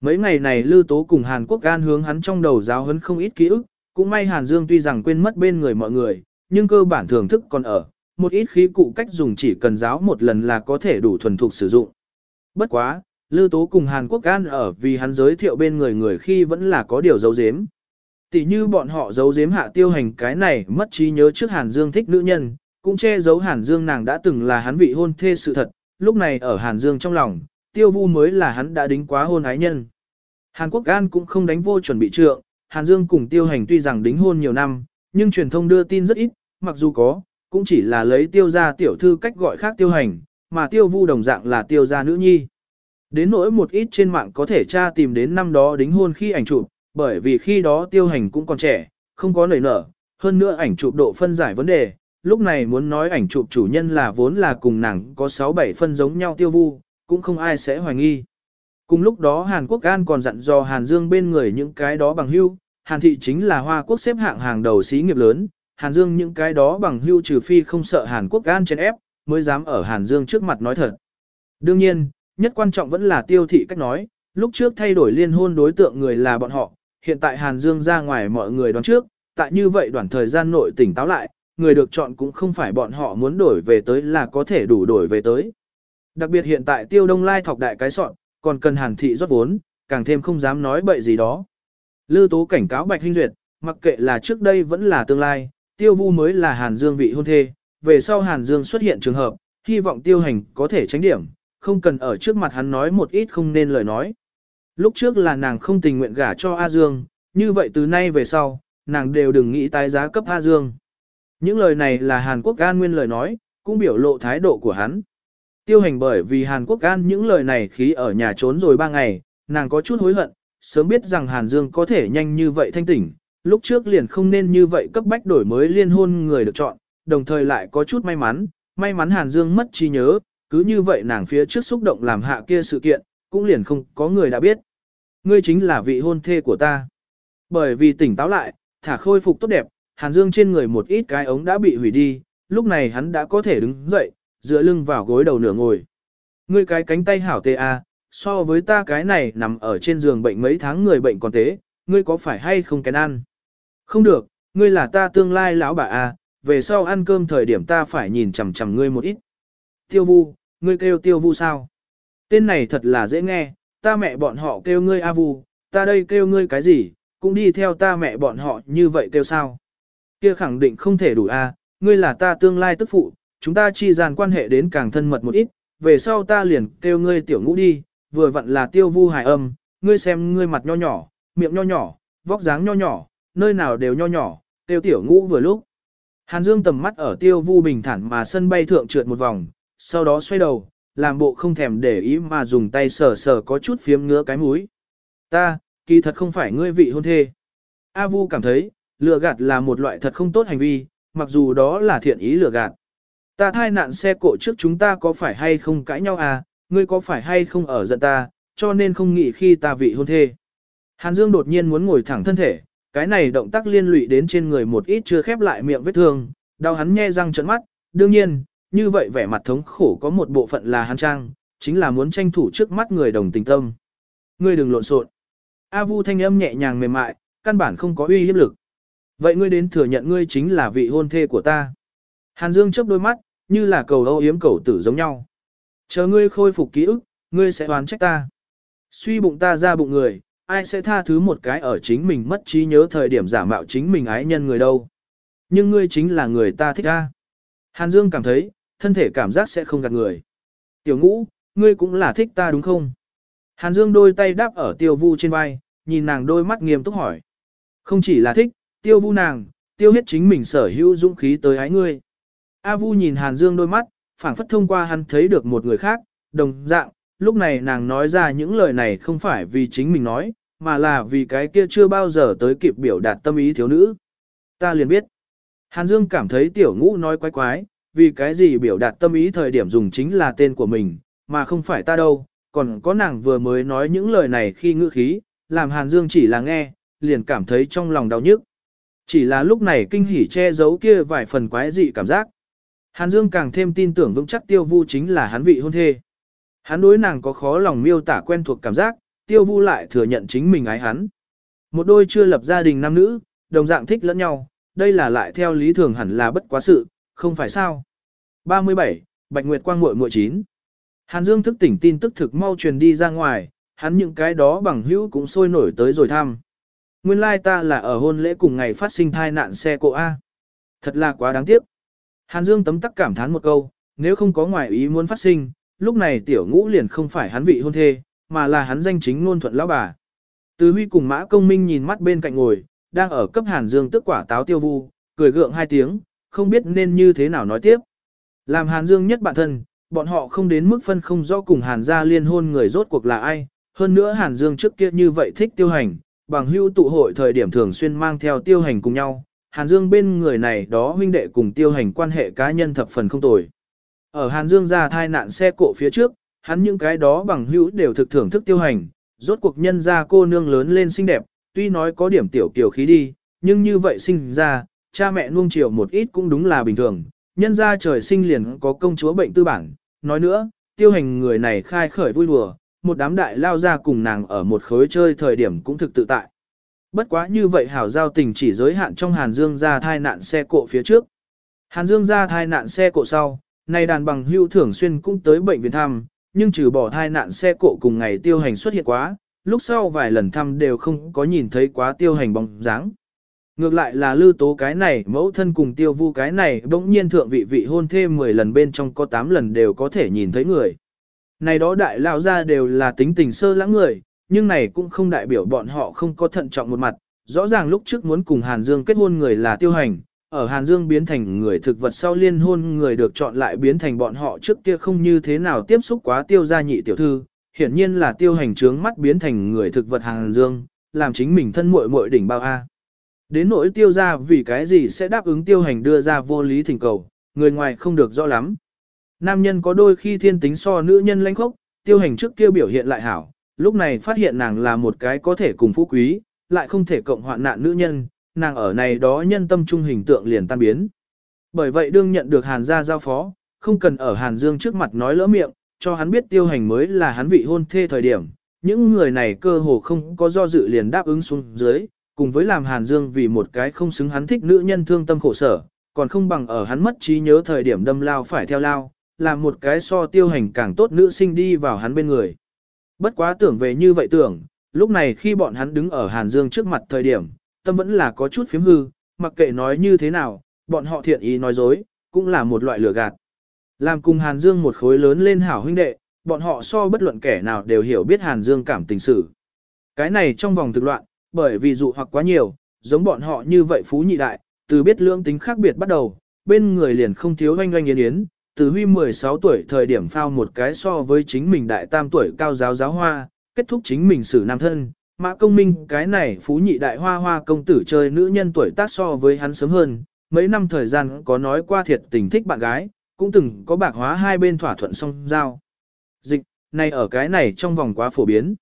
Mấy ngày này Lư Tố cùng Hàn Quốc Gan hướng hắn trong đầu giáo huấn không ít ký ức, cũng may Hàn Dương tuy rằng quên mất bên người mọi người, nhưng cơ bản thưởng thức còn ở, một ít khí cụ cách dùng chỉ cần giáo một lần là có thể đủ thuần thục sử dụng. Bất quá, Lư Tố cùng Hàn Quốc Gan ở vì hắn giới thiệu bên người người khi vẫn là có điều giấu giếm. Tỷ như bọn họ giấu giếm hạ tiêu hành cái này mất trí nhớ trước Hàn Dương thích nữ nhân, cũng che giấu Hàn Dương nàng đã từng là hắn vị hôn thê sự thật, lúc này ở Hàn Dương trong lòng, tiêu vu mới là hắn đã đính quá hôn ái nhân. Hàn Quốc Gan cũng không đánh vô chuẩn bị trượng, Hàn Dương cùng tiêu hành tuy rằng đính hôn nhiều năm, nhưng truyền thông đưa tin rất ít, mặc dù có, cũng chỉ là lấy tiêu gia tiểu thư cách gọi khác tiêu hành, mà tiêu vu đồng dạng là tiêu gia nữ nhi. Đến nỗi một ít trên mạng có thể tra tìm đến năm đó đính hôn khi ảnh chụp, bởi vì khi đó tiêu hành cũng còn trẻ, không có nảy nở, hơn nữa ảnh chụp độ phân giải vấn đề, lúc này muốn nói ảnh chụp chủ nhân là vốn là cùng nàng có 6-7 phân giống nhau tiêu vu, cũng không ai sẽ hoài nghi. Cùng lúc đó Hàn Quốc An còn dặn dò Hàn Dương bên người những cái đó bằng hưu, Hàn Thị chính là Hoa Quốc xếp hạng hàng đầu xí nghiệp lớn, Hàn Dương những cái đó bằng hưu trừ phi không sợ Hàn Quốc An chèn ép, mới dám ở Hàn Dương trước mặt nói thật. Đương nhiên, nhất quan trọng vẫn là tiêu thị cách nói, lúc trước thay đổi liên hôn đối tượng người là bọn họ, hiện tại Hàn Dương ra ngoài mọi người đoán trước, tại như vậy đoạn thời gian nội tỉnh táo lại, người được chọn cũng không phải bọn họ muốn đổi về tới là có thể đủ đổi về tới. Đặc biệt hiện tại tiêu đông lai thọc đại cái soạn, còn cần hàn thị rót vốn, càng thêm không dám nói bậy gì đó. Lư tố cảnh cáo Bạch Hinh Duyệt, mặc kệ là trước đây vẫn là tương lai, tiêu vu mới là hàn dương vị hôn thê, về sau hàn dương xuất hiện trường hợp, hy vọng tiêu hành có thể tránh điểm, không cần ở trước mặt hắn nói một ít không nên lời nói. Lúc trước là nàng không tình nguyện gả cho A Dương, như vậy từ nay về sau, nàng đều đừng nghĩ tái giá cấp A Dương. Những lời này là Hàn Quốc An nguyên lời nói, cũng biểu lộ thái độ của hắn. Tiêu hành bởi vì Hàn Quốc An những lời này khí ở nhà trốn rồi ba ngày, nàng có chút hối hận, sớm biết rằng Hàn Dương có thể nhanh như vậy thanh tỉnh, lúc trước liền không nên như vậy cấp bách đổi mới liên hôn người được chọn, đồng thời lại có chút may mắn, may mắn Hàn Dương mất trí nhớ, cứ như vậy nàng phía trước xúc động làm hạ kia sự kiện, cũng liền không có người đã biết ngươi chính là vị hôn thê của ta. Bởi vì tỉnh táo lại, thả khôi phục tốt đẹp, Hàn Dương trên người một ít cái ống đã bị hủy đi, lúc này hắn đã có thể đứng dậy, dựa lưng vào gối đầu nửa ngồi. Ngươi cái cánh tay hảo tê a, so với ta cái này nằm ở trên giường bệnh mấy tháng người bệnh còn tế, ngươi có phải hay không kén ăn? Không được, ngươi là ta tương lai lão bà a, về sau ăn cơm thời điểm ta phải nhìn chằm chằm ngươi một ít. Tiêu vu, ngươi kêu tiêu vu sao? Tên này thật là dễ nghe, ta mẹ bọn họ kêu ngươi A vu, ta đây kêu ngươi cái gì, cũng đi theo ta mẹ bọn họ như vậy kêu sao? Kia khẳng định không thể đủ a, ngươi là ta tương lai tức phụ, chúng ta chi dàn quan hệ đến càng thân mật một ít, về sau ta liền kêu ngươi tiểu ngũ đi, vừa vặn là tiêu vu hài âm, ngươi xem ngươi mặt nho nhỏ, miệng nho nhỏ, vóc dáng nho nhỏ, nơi nào đều nho nhỏ, tiêu tiểu ngũ vừa lúc. Hàn Dương tầm mắt ở tiêu vu bình thản mà sân bay thượng trượt một vòng, sau đó xoay đầu, làm bộ không thèm để ý mà dùng tay sờ sờ có chút phiếm ngứa cái mũi. Ta, kỳ thật không phải ngươi vị hôn thê. A Vu cảm thấy, lừa gạt là một loại thật không tốt hành vi, mặc dù đó là thiện ý lừa gạt. Ta thai nạn xe cộ trước chúng ta có phải hay không cãi nhau à, ngươi có phải hay không ở giận ta, cho nên không nghĩ khi ta vị hôn thê. Hàn Dương đột nhiên muốn ngồi thẳng thân thể, cái này động tác liên lụy đến trên người một ít chưa khép lại miệng vết thương, đau hắn nhe răng trợn mắt, đương nhiên, như vậy vẻ mặt thống khổ có một bộ phận là hắn trang, chính là muốn tranh thủ trước mắt người đồng tình tâm. Ngươi đừng lộn xộn. A Vu thanh âm nhẹ nhàng mềm mại, căn bản không có uy hiếp lực. Vậy ngươi đến thừa nhận ngươi chính là vị hôn thê của ta. Hàn Dương chớp đôi mắt, như là cầu âu yếm cầu tử giống nhau. Chờ ngươi khôi phục ký ức, ngươi sẽ oán trách ta. Suy bụng ta ra bụng người, ai sẽ tha thứ một cái ở chính mình mất trí nhớ thời điểm giả mạo chính mình ái nhân người đâu. Nhưng ngươi chính là người ta thích ta. Hàn Dương cảm thấy, thân thể cảm giác sẽ không gạt người. Tiểu ngũ, ngươi cũng là thích ta đúng không? Hàn Dương đôi tay đáp ở tiêu vu trên vai, nhìn nàng đôi mắt nghiêm túc hỏi. Không chỉ là thích, tiêu vu nàng, tiêu hết chính mình sở hữu dũng khí tới ái ngươi. A vu nhìn Hàn Dương đôi mắt, phảng phất thông qua hắn thấy được một người khác, đồng dạng, lúc này nàng nói ra những lời này không phải vì chính mình nói, mà là vì cái kia chưa bao giờ tới kịp biểu đạt tâm ý thiếu nữ. Ta liền biết. Hàn Dương cảm thấy tiểu ngũ nói quái quái, vì cái gì biểu đạt tâm ý thời điểm dùng chính là tên của mình, mà không phải ta đâu, còn có nàng vừa mới nói những lời này khi ngữ khí, làm Hàn Dương chỉ là nghe, liền cảm thấy trong lòng đau nhức. Chỉ là lúc này kinh hỉ che giấu kia vài phần quái dị cảm giác. Hàn Dương càng thêm tin tưởng vững chắc Tiêu Vu chính là hắn vị hôn thê. Hắn đối nàng có khó lòng miêu tả quen thuộc cảm giác, Tiêu Vu lại thừa nhận chính mình ái hắn. Một đôi chưa lập gia đình nam nữ, đồng dạng thích lẫn nhau, đây là lại theo lý thường hẳn là bất quá sự, không phải sao. 37. Bạch Nguyệt Quang muội muội 9 Hàn Dương thức tỉnh tin tức thực mau truyền đi ra ngoài, hắn những cái đó bằng hữu cũng sôi nổi tới rồi thăm. Nguyên lai like ta là ở hôn lễ cùng ngày phát sinh thai nạn xe cộ A. Thật là quá đáng tiếc. Hàn Dương tấm tắc cảm thán một câu, nếu không có ngoại ý muốn phát sinh, lúc này tiểu ngũ liền không phải hắn vị hôn thê, mà là hắn danh chính ngôn thuận lão bà. Từ huy cùng mã công minh nhìn mắt bên cạnh ngồi, đang ở cấp Hàn Dương tức quả táo tiêu vu, cười gượng hai tiếng, không biết nên như thế nào nói tiếp. Làm Hàn Dương nhất bản thân, bọn họ không đến mức phân không rõ cùng Hàn gia liên hôn người rốt cuộc là ai, hơn nữa Hàn Dương trước kia như vậy thích tiêu hành, bằng hưu tụ hội thời điểm thường xuyên mang theo tiêu hành cùng nhau, Hàn Dương bên người này đó huynh đệ cùng tiêu hành quan hệ cá nhân thập phần không tồi. Ở Hàn Dương ra thai nạn xe cộ phía trước, hắn những cái đó bằng hữu đều thực thưởng thức tiêu hành, rốt cuộc nhân ra cô nương lớn lên xinh đẹp, tuy nói có điểm tiểu kiều khí đi, nhưng như vậy sinh ra, cha mẹ nuông chiều một ít cũng đúng là bình thường, nhân ra trời sinh liền có công chúa bệnh tư bản, nói nữa, tiêu hành người này khai khởi vui đùa, một đám đại lao ra cùng nàng ở một khối chơi thời điểm cũng thực tự tại. Bất quá như vậy hảo giao tình chỉ giới hạn trong Hàn Dương ra thai nạn xe cộ phía trước. Hàn Dương ra thai nạn xe cộ sau, này đàn bằng hưu thường xuyên cũng tới bệnh viện thăm, nhưng trừ bỏ thai nạn xe cộ cùng ngày tiêu hành xuất hiện quá, lúc sau vài lần thăm đều không có nhìn thấy quá tiêu hành bóng dáng. Ngược lại là lưu tố cái này mẫu thân cùng tiêu vu cái này bỗng nhiên thượng vị vị hôn thêm 10 lần bên trong có 8 lần đều có thể nhìn thấy người. Này đó đại lao ra đều là tính tình sơ lãng người, nhưng này cũng không đại biểu bọn họ không có thận trọng một mặt. Rõ ràng lúc trước muốn cùng Hàn Dương kết hôn người là tiêu hành, ở Hàn Dương biến thành người thực vật sau liên hôn người được chọn lại biến thành bọn họ trước kia không như thế nào tiếp xúc quá tiêu gia nhị tiểu thư, hiển nhiên là tiêu hành trướng mắt biến thành người thực vật Hàn Dương, làm chính mình thân muội muội đỉnh bao A. Đến nỗi tiêu ra vì cái gì sẽ đáp ứng tiêu hành đưa ra vô lý thỉnh cầu, người ngoài không được rõ lắm. Nam nhân có đôi khi thiên tính so nữ nhân lãnh khốc, tiêu hành trước kia biểu hiện lại hảo, lúc này phát hiện nàng là một cái có thể cùng phú quý, lại không thể cộng hoạn nạn nữ nhân, nàng ở này đó nhân tâm trung hình tượng liền tan biến. Bởi vậy đương nhận được Hàn gia giao phó, không cần ở Hàn Dương trước mặt nói lỡ miệng, cho hắn biết tiêu hành mới là hắn vị hôn thê thời điểm. Những người này cơ hồ không có do dự liền đáp ứng xuống dưới, cùng với làm Hàn Dương vì một cái không xứng hắn thích nữ nhân thương tâm khổ sở, còn không bằng ở hắn mất trí nhớ thời điểm đâm lao phải theo lao, làm một cái so tiêu hành càng tốt nữ sinh đi vào hắn bên người. Bất quá tưởng về như vậy tưởng, lúc này khi bọn hắn đứng ở Hàn Dương trước mặt thời điểm, tâm vẫn là có chút phiếm hư, mặc kệ nói như thế nào, bọn họ thiện ý nói dối, cũng là một loại lừa gạt. Làm cùng Hàn Dương một khối lớn lên hảo huynh đệ, bọn họ so bất luận kẻ nào đều hiểu biết Hàn Dương cảm tình sự. Cái này trong vòng thực loạn, bởi vì dụ hoặc quá nhiều, giống bọn họ như vậy phú nhị đại, từ biết lương tính khác biệt bắt đầu, bên người liền không thiếu oanh oanh yến yến, từ huy 16 tuổi thời điểm phao một cái so với chính mình đại tam tuổi cao giáo giáo hoa, kết thúc chính mình xử nam thân. Mã công minh cái này phú nhị đại hoa hoa công tử chơi nữ nhân tuổi tác so với hắn sớm hơn, mấy năm thời gian có nói qua thiệt tình thích bạn gái, cũng từng có bạc hóa hai bên thỏa thuận song giao. Dịch, này ở cái này trong vòng quá phổ biến.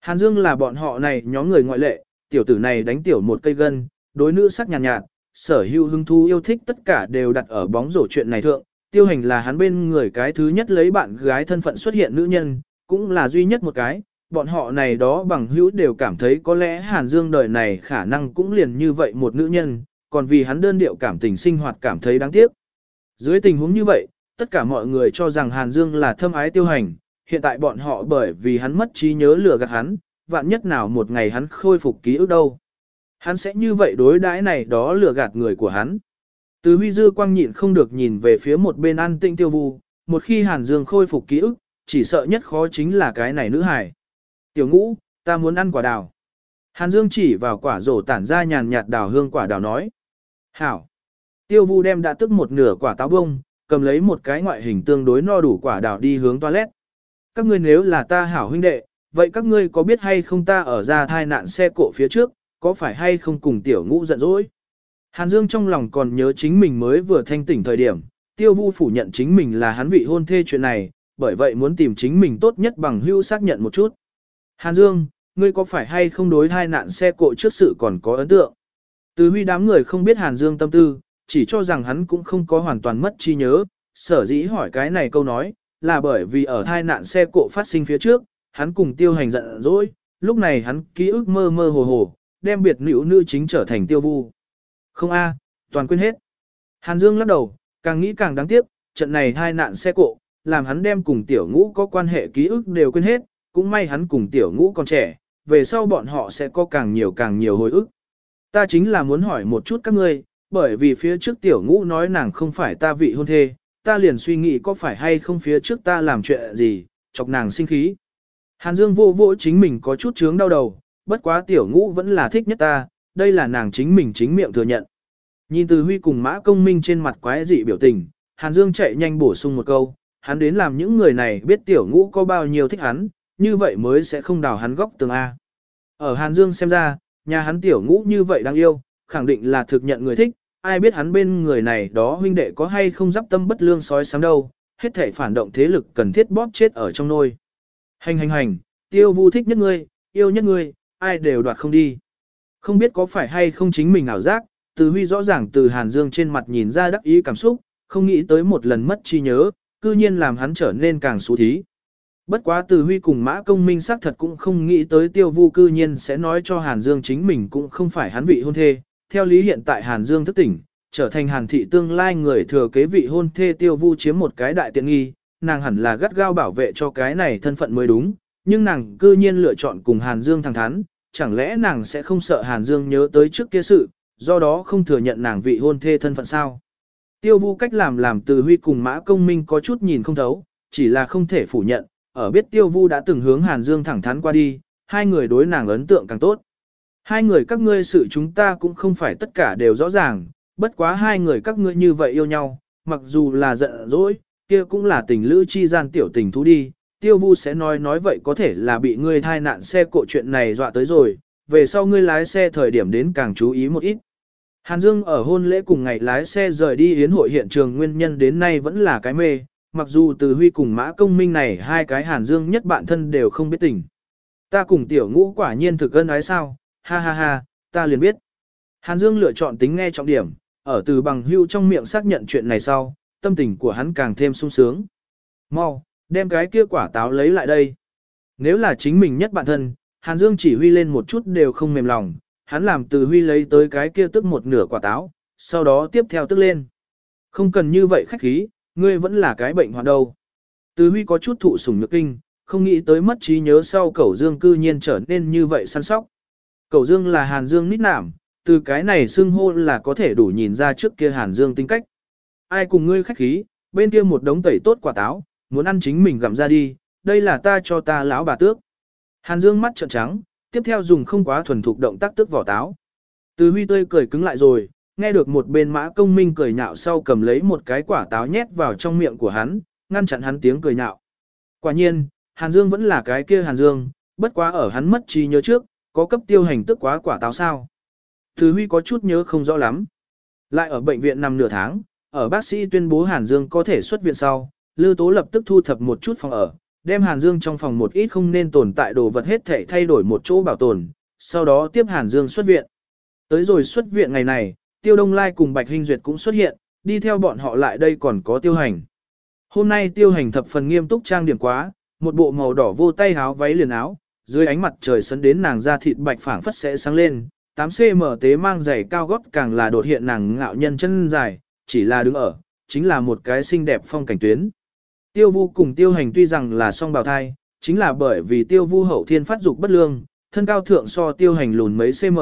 Hàn Dương là bọn họ này nhóm người ngoại lệ, tiểu tử này đánh tiểu một cây gân, đối nữ sắc nhàn nhạt, nhạt, sở hữu hứng thú yêu thích tất cả đều đặt ở bóng rổ chuyện này thượng. Tiêu hành là hắn bên người cái thứ nhất lấy bạn gái thân phận xuất hiện nữ nhân, cũng là duy nhất một cái. Bọn họ này đó bằng hữu đều cảm thấy có lẽ Hàn Dương đời này khả năng cũng liền như vậy một nữ nhân, còn vì hắn đơn điệu cảm tình sinh hoạt cảm thấy đáng tiếc. Dưới tình huống như vậy, tất cả mọi người cho rằng Hàn Dương là thâm ái tiêu hành, hiện tại bọn họ bởi vì hắn mất trí nhớ lừa gạt hắn, vạn nhất nào một ngày hắn khôi phục ký ức đâu. Hắn sẽ như vậy đối đãi này đó lừa gạt người của hắn. Từ huy dư quang nhịn không được nhìn về phía một bên an tinh tiêu vu, một khi Hàn Dương khôi phục ký ức, chỉ sợ nhất khó chính là cái này nữ hài. Tiểu ngũ, ta muốn ăn quả đào. Hàn Dương chỉ vào quả rổ tản ra nhàn nhạt đào hương quả đào nói. Hảo. Tiêu vu đem đã tức một nửa quả táo bông, cầm lấy một cái ngoại hình tương đối no đủ quả đào đi hướng toilet. Các ngươi nếu là ta hảo huynh đệ, vậy các ngươi có biết hay không ta ở ra thai nạn xe cộ phía trước, có phải hay không cùng tiểu ngũ giận dỗi? Hàn Dương trong lòng còn nhớ chính mình mới vừa thanh tỉnh thời điểm, tiêu vu phủ nhận chính mình là hắn vị hôn thê chuyện này, bởi vậy muốn tìm chính mình tốt nhất bằng hưu xác nhận một chút. Hàn Dương, ngươi có phải hay không đối thai nạn xe cộ trước sự còn có ấn tượng? Từ huy đám người không biết Hàn Dương tâm tư, chỉ cho rằng hắn cũng không có hoàn toàn mất trí nhớ, sở dĩ hỏi cái này câu nói, là bởi vì ở thai nạn xe cộ phát sinh phía trước, hắn cùng tiêu hành giận dỗi, lúc này hắn ký ức mơ mơ hồ hồ, đem biệt nữ nữ chính trở thành tiêu vu. Không a, toàn quên hết. Hàn Dương lắc đầu, càng nghĩ càng đáng tiếc, trận này thai nạn xe cộ, làm hắn đem cùng tiểu ngũ có quan hệ ký ức đều quên hết, cũng may hắn cùng tiểu ngũ còn trẻ, về sau bọn họ sẽ có càng nhiều càng nhiều hồi ức. Ta chính là muốn hỏi một chút các ngươi, bởi vì phía trước tiểu ngũ nói nàng không phải ta vị hôn thê, ta liền suy nghĩ có phải hay không phía trước ta làm chuyện gì, chọc nàng sinh khí. Hàn Dương vô vỗ chính mình có chút chướng đau đầu, bất quá tiểu ngũ vẫn là thích nhất ta, đây là nàng chính mình chính miệng thừa nhận. Nhìn từ huy cùng mã công minh trên mặt quái dị biểu tình, Hàn Dương chạy nhanh bổ sung một câu, hắn đến làm những người này biết tiểu ngũ có bao nhiêu thích hắn, như vậy mới sẽ không đào hắn góc tường A. Ở Hàn Dương xem ra, nhà hắn tiểu ngũ như vậy đang yêu, khẳng định là thực nhận người thích, ai biết hắn bên người này đó huynh đệ có hay không dắp tâm bất lương sói sám đâu, hết thể phản động thế lực cần thiết bóp chết ở trong nôi. Hành hành hành, tiêu vu thích nhất ngươi, yêu nhất ngươi, ai đều đoạt không đi. Không biết có phải hay không chính mình ảo giác, từ huy rõ ràng từ Hàn Dương trên mặt nhìn ra đắc ý cảm xúc, không nghĩ tới một lần mất chi nhớ, cư nhiên làm hắn trở nên càng xú thí. Bất quá từ huy cùng mã công minh xác thật cũng không nghĩ tới tiêu vu cư nhiên sẽ nói cho Hàn Dương chính mình cũng không phải hắn vị hôn thê. Theo lý hiện tại Hàn Dương thức tỉnh, trở thành Hàn thị tương lai người thừa kế vị hôn thê tiêu vu chiếm một cái đại tiện nghi, nàng hẳn là gắt gao bảo vệ cho cái này thân phận mới đúng, nhưng nàng cư nhiên lựa chọn cùng Hàn Dương thẳng thắn, chẳng lẽ nàng sẽ không sợ Hàn Dương nhớ tới trước kia sự, do đó không thừa nhận nàng vị hôn thê thân phận sao. Tiêu vu cách làm làm từ huy cùng mã công minh có chút nhìn không thấu, chỉ là không thể phủ nhận, ở biết tiêu vu đã từng hướng Hàn Dương thẳng thắn qua đi, hai người đối nàng ấn tượng càng tốt. Hai người các ngươi sự chúng ta cũng không phải tất cả đều rõ ràng, bất quá hai người các ngươi như vậy yêu nhau, mặc dù là giận dỗi, kia cũng là tình lữ chi gian tiểu tình thú đi. Tiêu vu sẽ nói nói vậy có thể là bị ngươi thai nạn xe cộ chuyện này dọa tới rồi, về sau ngươi lái xe thời điểm đến càng chú ý một ít. Hàn Dương ở hôn lễ cùng ngày lái xe rời đi yến hội hiện trường nguyên nhân đến nay vẫn là cái mê, mặc dù từ huy cùng mã công minh này hai cái Hàn Dương nhất bạn thân đều không biết tình. Ta cùng tiểu ngũ quả nhiên thực ân ái sao, ha ha ha, ta liền biết. Hàn Dương lựa chọn tính nghe trọng điểm, ở từ bằng hưu trong miệng xác nhận chuyện này sau, tâm tình của hắn càng thêm sung sướng. Mau, đem cái kia quả táo lấy lại đây. Nếu là chính mình nhất bản thân, Hàn Dương chỉ huy lên một chút đều không mềm lòng, hắn làm từ huy lấy tới cái kia tức một nửa quả táo, sau đó tiếp theo tức lên. Không cần như vậy khách khí, ngươi vẫn là cái bệnh hoạn đâu. Từ huy có chút thụ sủng nhược kinh, không nghĩ tới mất trí nhớ sau cẩu dương cư nhiên trở nên như vậy săn sóc. Cẩu dương là hàn dương nít nảm, từ cái này xưng hô là có thể đủ nhìn ra trước kia hàn dương tính cách. Ai cùng ngươi khách khí, bên kia một đống tẩy tốt quả táo, muốn ăn chính mình gặm ra đi, đây là ta cho ta lão bà tước. Hàn dương mắt trợn trắng, tiếp theo dùng không quá thuần thục động tác tước vỏ táo. Từ huy tươi cười cứng lại rồi, nghe được một bên mã công minh cười nhạo sau cầm lấy một cái quả táo nhét vào trong miệng của hắn, ngăn chặn hắn tiếng cười nhạo. Quả nhiên, Hàn Dương vẫn là cái kia Hàn Dương, bất quá ở hắn mất trí nhớ trước, có cấp tiêu hành tức quá quả táo sao. Từ huy có chút nhớ không rõ lắm. Lại ở bệnh viện nằm nửa tháng, ở bác sĩ tuyên bố Hàn Dương có thể xuất viện sau, Lư Tố lập tức thu thập một chút phòng ở, đem Hàn Dương trong phòng một ít không nên tồn tại đồ vật hết thể thay đổi một chỗ bảo tồn, sau đó tiếp Hàn Dương xuất viện. Tới rồi xuất viện ngày này, Tiêu Đông Lai cùng Bạch Hinh Duyệt cũng xuất hiện, đi theo bọn họ lại đây còn có Tiêu Hành. Hôm nay Tiêu Hành thập phần nghiêm túc trang điểm quá, một bộ màu đỏ vô tay áo váy liền áo, dưới ánh mặt trời sấn đến nàng da thịt bạch phảng phất sẽ sáng lên, 8cm tế mang giày cao gót càng là đột hiện nàng ngạo nhân chân dài, chỉ là đứng ở, chính là một cái xinh đẹp phong cảnh tuyến. Tiêu vu cùng tiêu hành tuy rằng là song bào thai, chính là bởi vì tiêu vu hậu thiên phát dục bất lương, thân cao thượng so tiêu hành lùn mấy cm,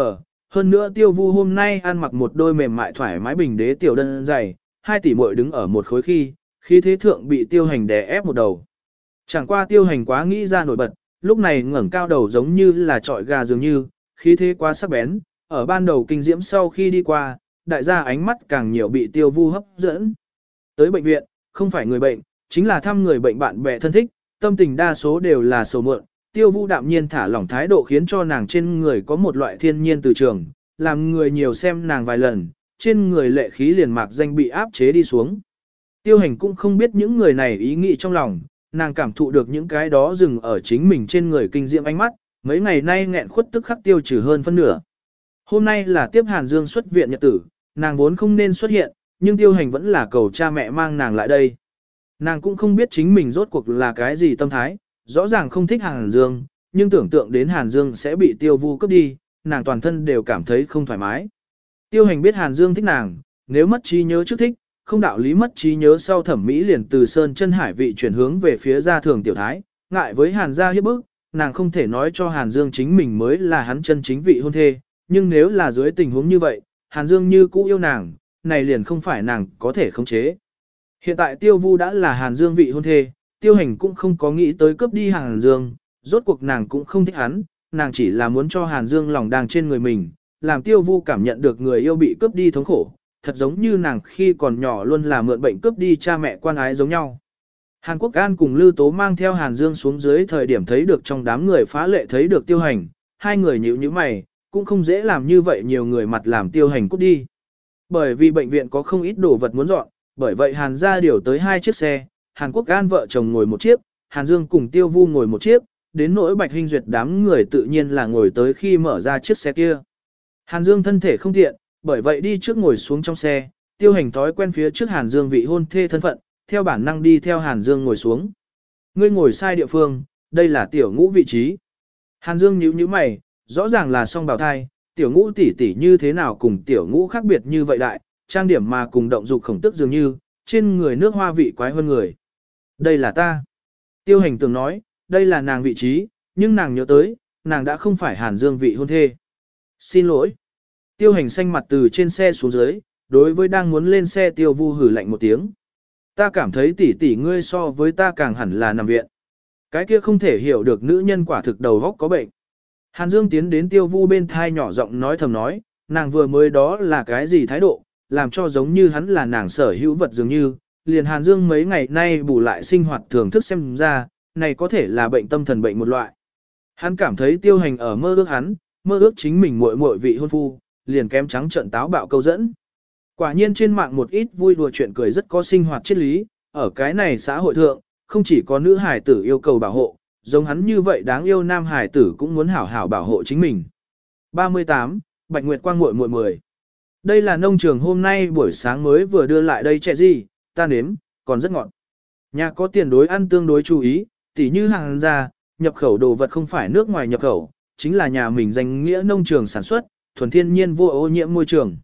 hơn nữa tiêu vu hôm nay ăn mặc một đôi mềm mại thoải mái bình đế tiểu đơn dày, hai tỷ muội đứng ở một khối khi, khi thế thượng bị tiêu hành đè ép một đầu. Chẳng qua tiêu hành quá nghĩ ra nổi bật, lúc này ngẩng cao đầu giống như là trọi gà dường như, khí thế quá sắc bén, ở ban đầu kinh diễm sau khi đi qua, đại gia ánh mắt càng nhiều bị tiêu vu hấp dẫn. Tới bệnh viện, không phải người bệnh, chính là thăm người bệnh bạn bè thân thích, tâm tình đa số đều là sầu mượn, tiêu vu đạm nhiên thả lỏng thái độ khiến cho nàng trên người có một loại thiên nhiên từ trường, làm người nhiều xem nàng vài lần, trên người lệ khí liền mạc danh bị áp chế đi xuống. Tiêu hành cũng không biết những người này ý nghĩ trong lòng, nàng cảm thụ được những cái đó dừng ở chính mình trên người kinh diệm ánh mắt, mấy ngày nay nghẹn khuất tức khắc tiêu trừ hơn phân nửa. Hôm nay là tiếp Hàn Dương xuất viện nhật tử, nàng vốn không nên xuất hiện, nhưng tiêu hành vẫn là cầu cha mẹ mang nàng lại đây. Nàng cũng không biết chính mình rốt cuộc là cái gì tâm thái, rõ ràng không thích Hàn Dương, nhưng tưởng tượng đến Hàn Dương sẽ bị tiêu vu cướp đi, nàng toàn thân đều cảm thấy không thoải mái. Tiêu hành biết Hàn Dương thích nàng, nếu mất trí nhớ trước thích, không đạo lý mất trí nhớ sau thẩm mỹ liền từ sơn chân hải vị chuyển hướng về phía gia thường tiểu thái, ngại với Hàn gia hiếp bức, nàng không thể nói cho Hàn Dương chính mình mới là hắn chân chính vị hôn thê, nhưng nếu là dưới tình huống như vậy, Hàn Dương như cũ yêu nàng, này liền không phải nàng có thể khống chế. Hiện tại Tiêu Vu đã là Hàn Dương vị hôn thê, Tiêu Hành cũng không có nghĩ tới cướp đi Hàn Dương, rốt cuộc nàng cũng không thích hắn, nàng chỉ là muốn cho Hàn Dương lòng đang trên người mình, làm Tiêu Vu cảm nhận được người yêu bị cướp đi thống khổ, thật giống như nàng khi còn nhỏ luôn là mượn bệnh cướp đi cha mẹ quan ái giống nhau. Hàn Quốc An cùng Lưu Tố mang theo Hàn Dương xuống dưới thời điểm thấy được trong đám người phá lệ thấy được tiêu hành, hai người nhíu nhíu mày, cũng không dễ làm như vậy nhiều người mặt làm tiêu hành cút đi. Bởi vì bệnh viện có không ít đồ vật muốn dọn, bởi vậy Hàn ra điều tới hai chiếc xe, Hàn Quốc An vợ chồng ngồi một chiếc, Hàn Dương cùng Tiêu Vu ngồi một chiếc, đến nỗi Bạch Hinh Duyệt đám người tự nhiên là ngồi tới khi mở ra chiếc xe kia. Hàn Dương thân thể không tiện, bởi vậy đi trước ngồi xuống trong xe, tiêu hành thói quen phía trước Hàn Dương vị hôn thê thân phận, theo bản năng đi theo Hàn Dương ngồi xuống. Ngươi ngồi sai địa phương, đây là tiểu ngũ vị trí. Hàn Dương nhíu nhíu mày, rõ ràng là song bào thai, tiểu ngũ tỷ tỷ như thế nào cùng tiểu ngũ khác biệt như vậy đại, trang điểm mà cùng động dục khổng tức dường như, trên người nước hoa vị quái hơn người. Đây là ta. Tiêu hành tưởng nói, đây là nàng vị trí, nhưng nàng nhớ tới, nàng đã không phải Hàn Dương vị hôn thê. Xin lỗi. Tiêu hành xanh mặt từ trên xe xuống dưới, đối với đang muốn lên xe tiêu vu hử lạnh một tiếng. Ta cảm thấy tỷ tỷ ngươi so với ta càng hẳn là nằm viện. Cái kia không thể hiểu được nữ nhân quả thực đầu góc có bệnh. Hàn Dương tiến đến tiêu vu bên thai nhỏ giọng nói thầm nói, nàng vừa mới đó là cái gì thái độ, làm cho giống như hắn là nàng sở hữu vật dường như, liền Hàn Dương mấy ngày nay bù lại sinh hoạt thưởng thức xem ra, này có thể là bệnh tâm thần bệnh một loại. Hắn cảm thấy tiêu hành ở mơ ước hắn, mơ ước chính mình muội muội vị hôn phu, liền kém trắng trận táo bạo câu dẫn. Quả nhiên trên mạng một ít vui đùa chuyện cười rất có sinh hoạt triết lý, ở cái này xã hội thượng, không chỉ có nữ hải tử yêu cầu bảo hộ, giống hắn như vậy đáng yêu nam hải tử cũng muốn hảo hảo bảo hộ chính mình. 38. Bạch Nguyệt Quang muội muội 10. Đây là nông trường hôm nay buổi sáng mới vừa đưa lại đây trẻ gì, ta nếm, còn rất ngọt. Nhà có tiền đối ăn tương đối chú ý, tỉ như hàng ra, nhập khẩu đồ vật không phải nước ngoài nhập khẩu, chính là nhà mình danh nghĩa nông trường sản xuất, thuần thiên nhiên vô ô nhiễm môi trường.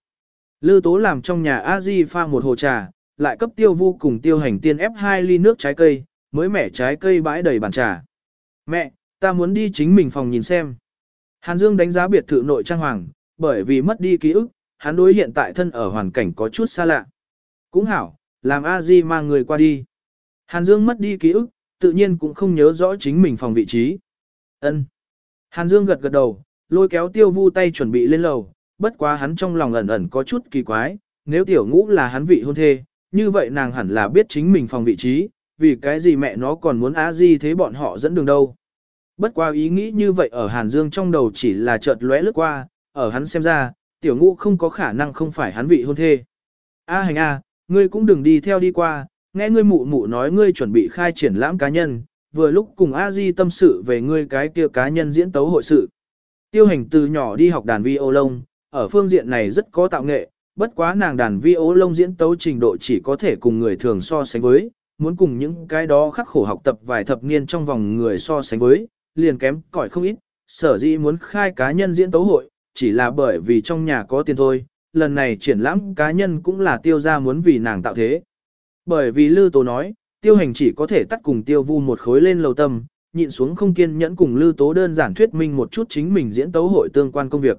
Lư tố làm trong nhà a di pha một hồ trà, lại cấp tiêu vu cùng tiêu hành tiên ép hai ly nước trái cây, mới mẻ trái cây bãi đầy bàn trà. Mẹ, ta muốn đi chính mình phòng nhìn xem. Hàn Dương đánh giá biệt thự nội trang hoàng, bởi vì mất đi ký ức, hắn đối hiện tại thân ở hoàn cảnh có chút xa lạ. Cũng hảo, làm a di mang người qua đi. Hàn Dương mất đi ký ức, tự nhiên cũng không nhớ rõ chính mình phòng vị trí. Ân. Hàn Dương gật gật đầu, lôi kéo tiêu vu tay chuẩn bị lên lầu, bất quá hắn trong lòng ẩn ẩn có chút kỳ quái, nếu tiểu ngũ là hắn vị hôn thê, như vậy nàng hẳn là biết chính mình phòng vị trí, vì cái gì mẹ nó còn muốn á di thế bọn họ dẫn đường đâu. Bất quá ý nghĩ như vậy ở Hàn Dương trong đầu chỉ là chợt lóe lướt qua, ở hắn xem ra, tiểu ngũ không có khả năng không phải hắn vị hôn thê. A hành A, ngươi cũng đừng đi theo đi qua, nghe ngươi mụ mụ nói ngươi chuẩn bị khai triển lãm cá nhân, vừa lúc cùng A Di tâm sự về ngươi cái kia cá nhân diễn tấu hội sự. Tiêu hành từ nhỏ đi học đàn vi ô lông, ở phương diện này rất có tạo nghệ, bất quá nàng đàn vi ô lông diễn tấu trình độ chỉ có thể cùng người thường so sánh với, muốn cùng những cái đó khắc khổ học tập vài thập niên trong vòng người so sánh với, liền kém cỏi không ít, sở dĩ muốn khai cá nhân diễn tấu hội, chỉ là bởi vì trong nhà có tiền thôi, lần này triển lãm cá nhân cũng là tiêu gia muốn vì nàng tạo thế. Bởi vì Lư Tố nói, tiêu hành chỉ có thể tắt cùng tiêu vu một khối lên lầu tâm, nhịn xuống không kiên nhẫn cùng Lư Tố đơn giản thuyết minh một chút chính mình diễn tấu hội tương quan công việc.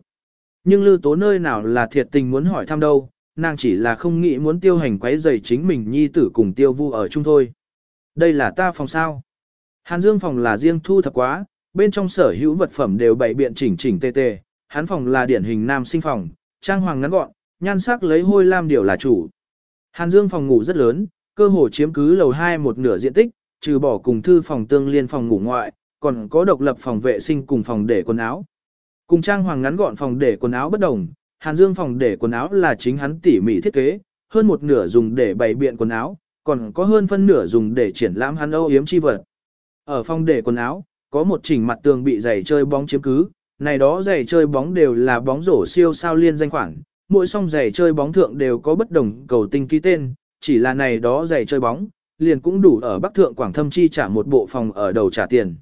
Nhưng Lư Tố nơi nào là thiệt tình muốn hỏi thăm đâu, nàng chỉ là không nghĩ muốn tiêu hành quấy rầy chính mình nhi tử cùng tiêu vu ở chung thôi. Đây là ta phòng sao. Hàn Dương phòng là riêng thu thập quá, bên trong sở hữu vật phẩm đều bày biện chỉnh chỉnh tề tề, hắn phòng là điển hình nam sinh phòng, trang hoàng ngắn gọn, nhan sắc lấy hôi lam điều là chủ. Hàn Dương phòng ngủ rất lớn, cơ hồ chiếm cứ lầu 2 một nửa diện tích, trừ bỏ cùng thư phòng tương liên phòng ngủ ngoại, còn có độc lập phòng vệ sinh cùng phòng để quần áo. Cùng trang hoàng ngắn gọn phòng để quần áo bất đồng, Hàn Dương phòng để quần áo là chính hắn tỉ mỉ thiết kế, hơn một nửa dùng để bày biện quần áo, còn có hơn phân nửa dùng để triển lãm hắn âu yếm chi vật. Ở phòng để quần áo, có một chỉnh mặt tường bị giày chơi bóng chiếm cứ, này đó giày chơi bóng đều là bóng rổ siêu sao liên danh khoản, mỗi song giày chơi bóng thượng đều có bất đồng cầu tinh ký tên, chỉ là này đó giày chơi bóng, liền cũng đủ ở Bắc Thượng Quảng Thâm chi trả một bộ phòng ở đầu trả tiền.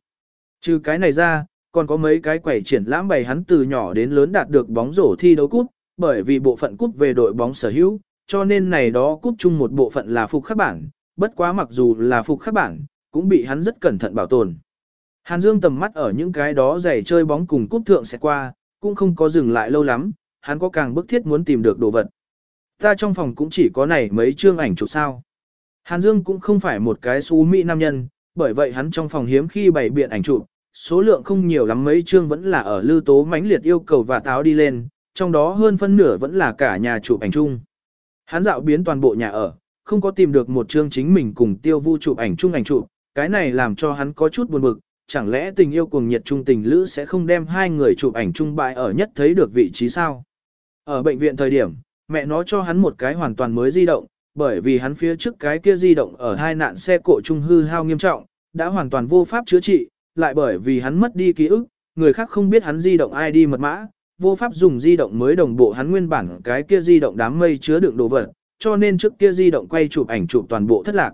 Trừ cái này ra, còn có mấy cái quẩy triển lãm bày hắn từ nhỏ đến lớn đạt được bóng rổ thi đấu cúp, bởi vì bộ phận cúp về đội bóng sở hữu, cho nên này đó cúp chung một bộ phận là phục khắc bản, bất quá mặc dù là phục khắc bản, cũng bị hắn rất cẩn thận bảo tồn. Hàn Dương tầm mắt ở những cái đó giày chơi bóng cùng cúp thượng sẽ qua, cũng không có dừng lại lâu lắm, hắn có càng bức thiết muốn tìm được đồ vật. Ta trong phòng cũng chỉ có này mấy chương ảnh chụp sao. Hàn Dương cũng không phải một cái xú mỹ nam nhân, bởi vậy hắn trong phòng hiếm khi bày biện ảnh chụp, số lượng không nhiều lắm mấy chương vẫn là ở lưu tố mãnh liệt yêu cầu và táo đi lên, trong đó hơn phân nửa vẫn là cả nhà chụp ảnh chung. Hắn dạo biến toàn bộ nhà ở, không có tìm được một chương chính mình cùng tiêu vu chụp ảnh chung ảnh chụp, cái này làm cho hắn có chút buồn bực, chẳng lẽ tình yêu cuồng nhiệt trung tình lữ sẽ không đem hai người chụp ảnh chung bại ở nhất thấy được vị trí sao? Ở bệnh viện thời điểm, mẹ nó cho hắn một cái hoàn toàn mới di động, bởi vì hắn phía trước cái kia di động ở hai nạn xe cộ trung hư hao nghiêm trọng, đã hoàn toàn vô pháp chữa trị, lại bởi vì hắn mất đi ký ức, người khác không biết hắn di động ID mật mã, vô pháp dùng di động mới đồng bộ hắn nguyên bản cái kia di động đám mây chứa đựng đồ vật, cho nên trước kia di động quay chụp ảnh chụp toàn bộ thất lạc.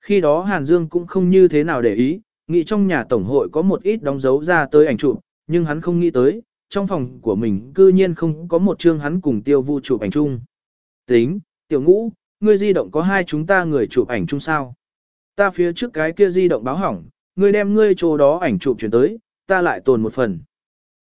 Khi đó Hàn Dương cũng không như thế nào để ý, nghĩ trong nhà tổng hội có một ít đóng dấu ra tới ảnh chụp, nhưng hắn không nghĩ tới, trong phòng của mình cư nhiên không có một chương hắn cùng tiêu vu chụp ảnh chung. Tính, tiểu ngũ, ngươi di động có hai chúng ta người chụp ảnh chung sao? Ta phía trước cái kia di động báo hỏng, ngươi đem ngươi chỗ đó ảnh chụp chuyển tới, ta lại tồn một phần.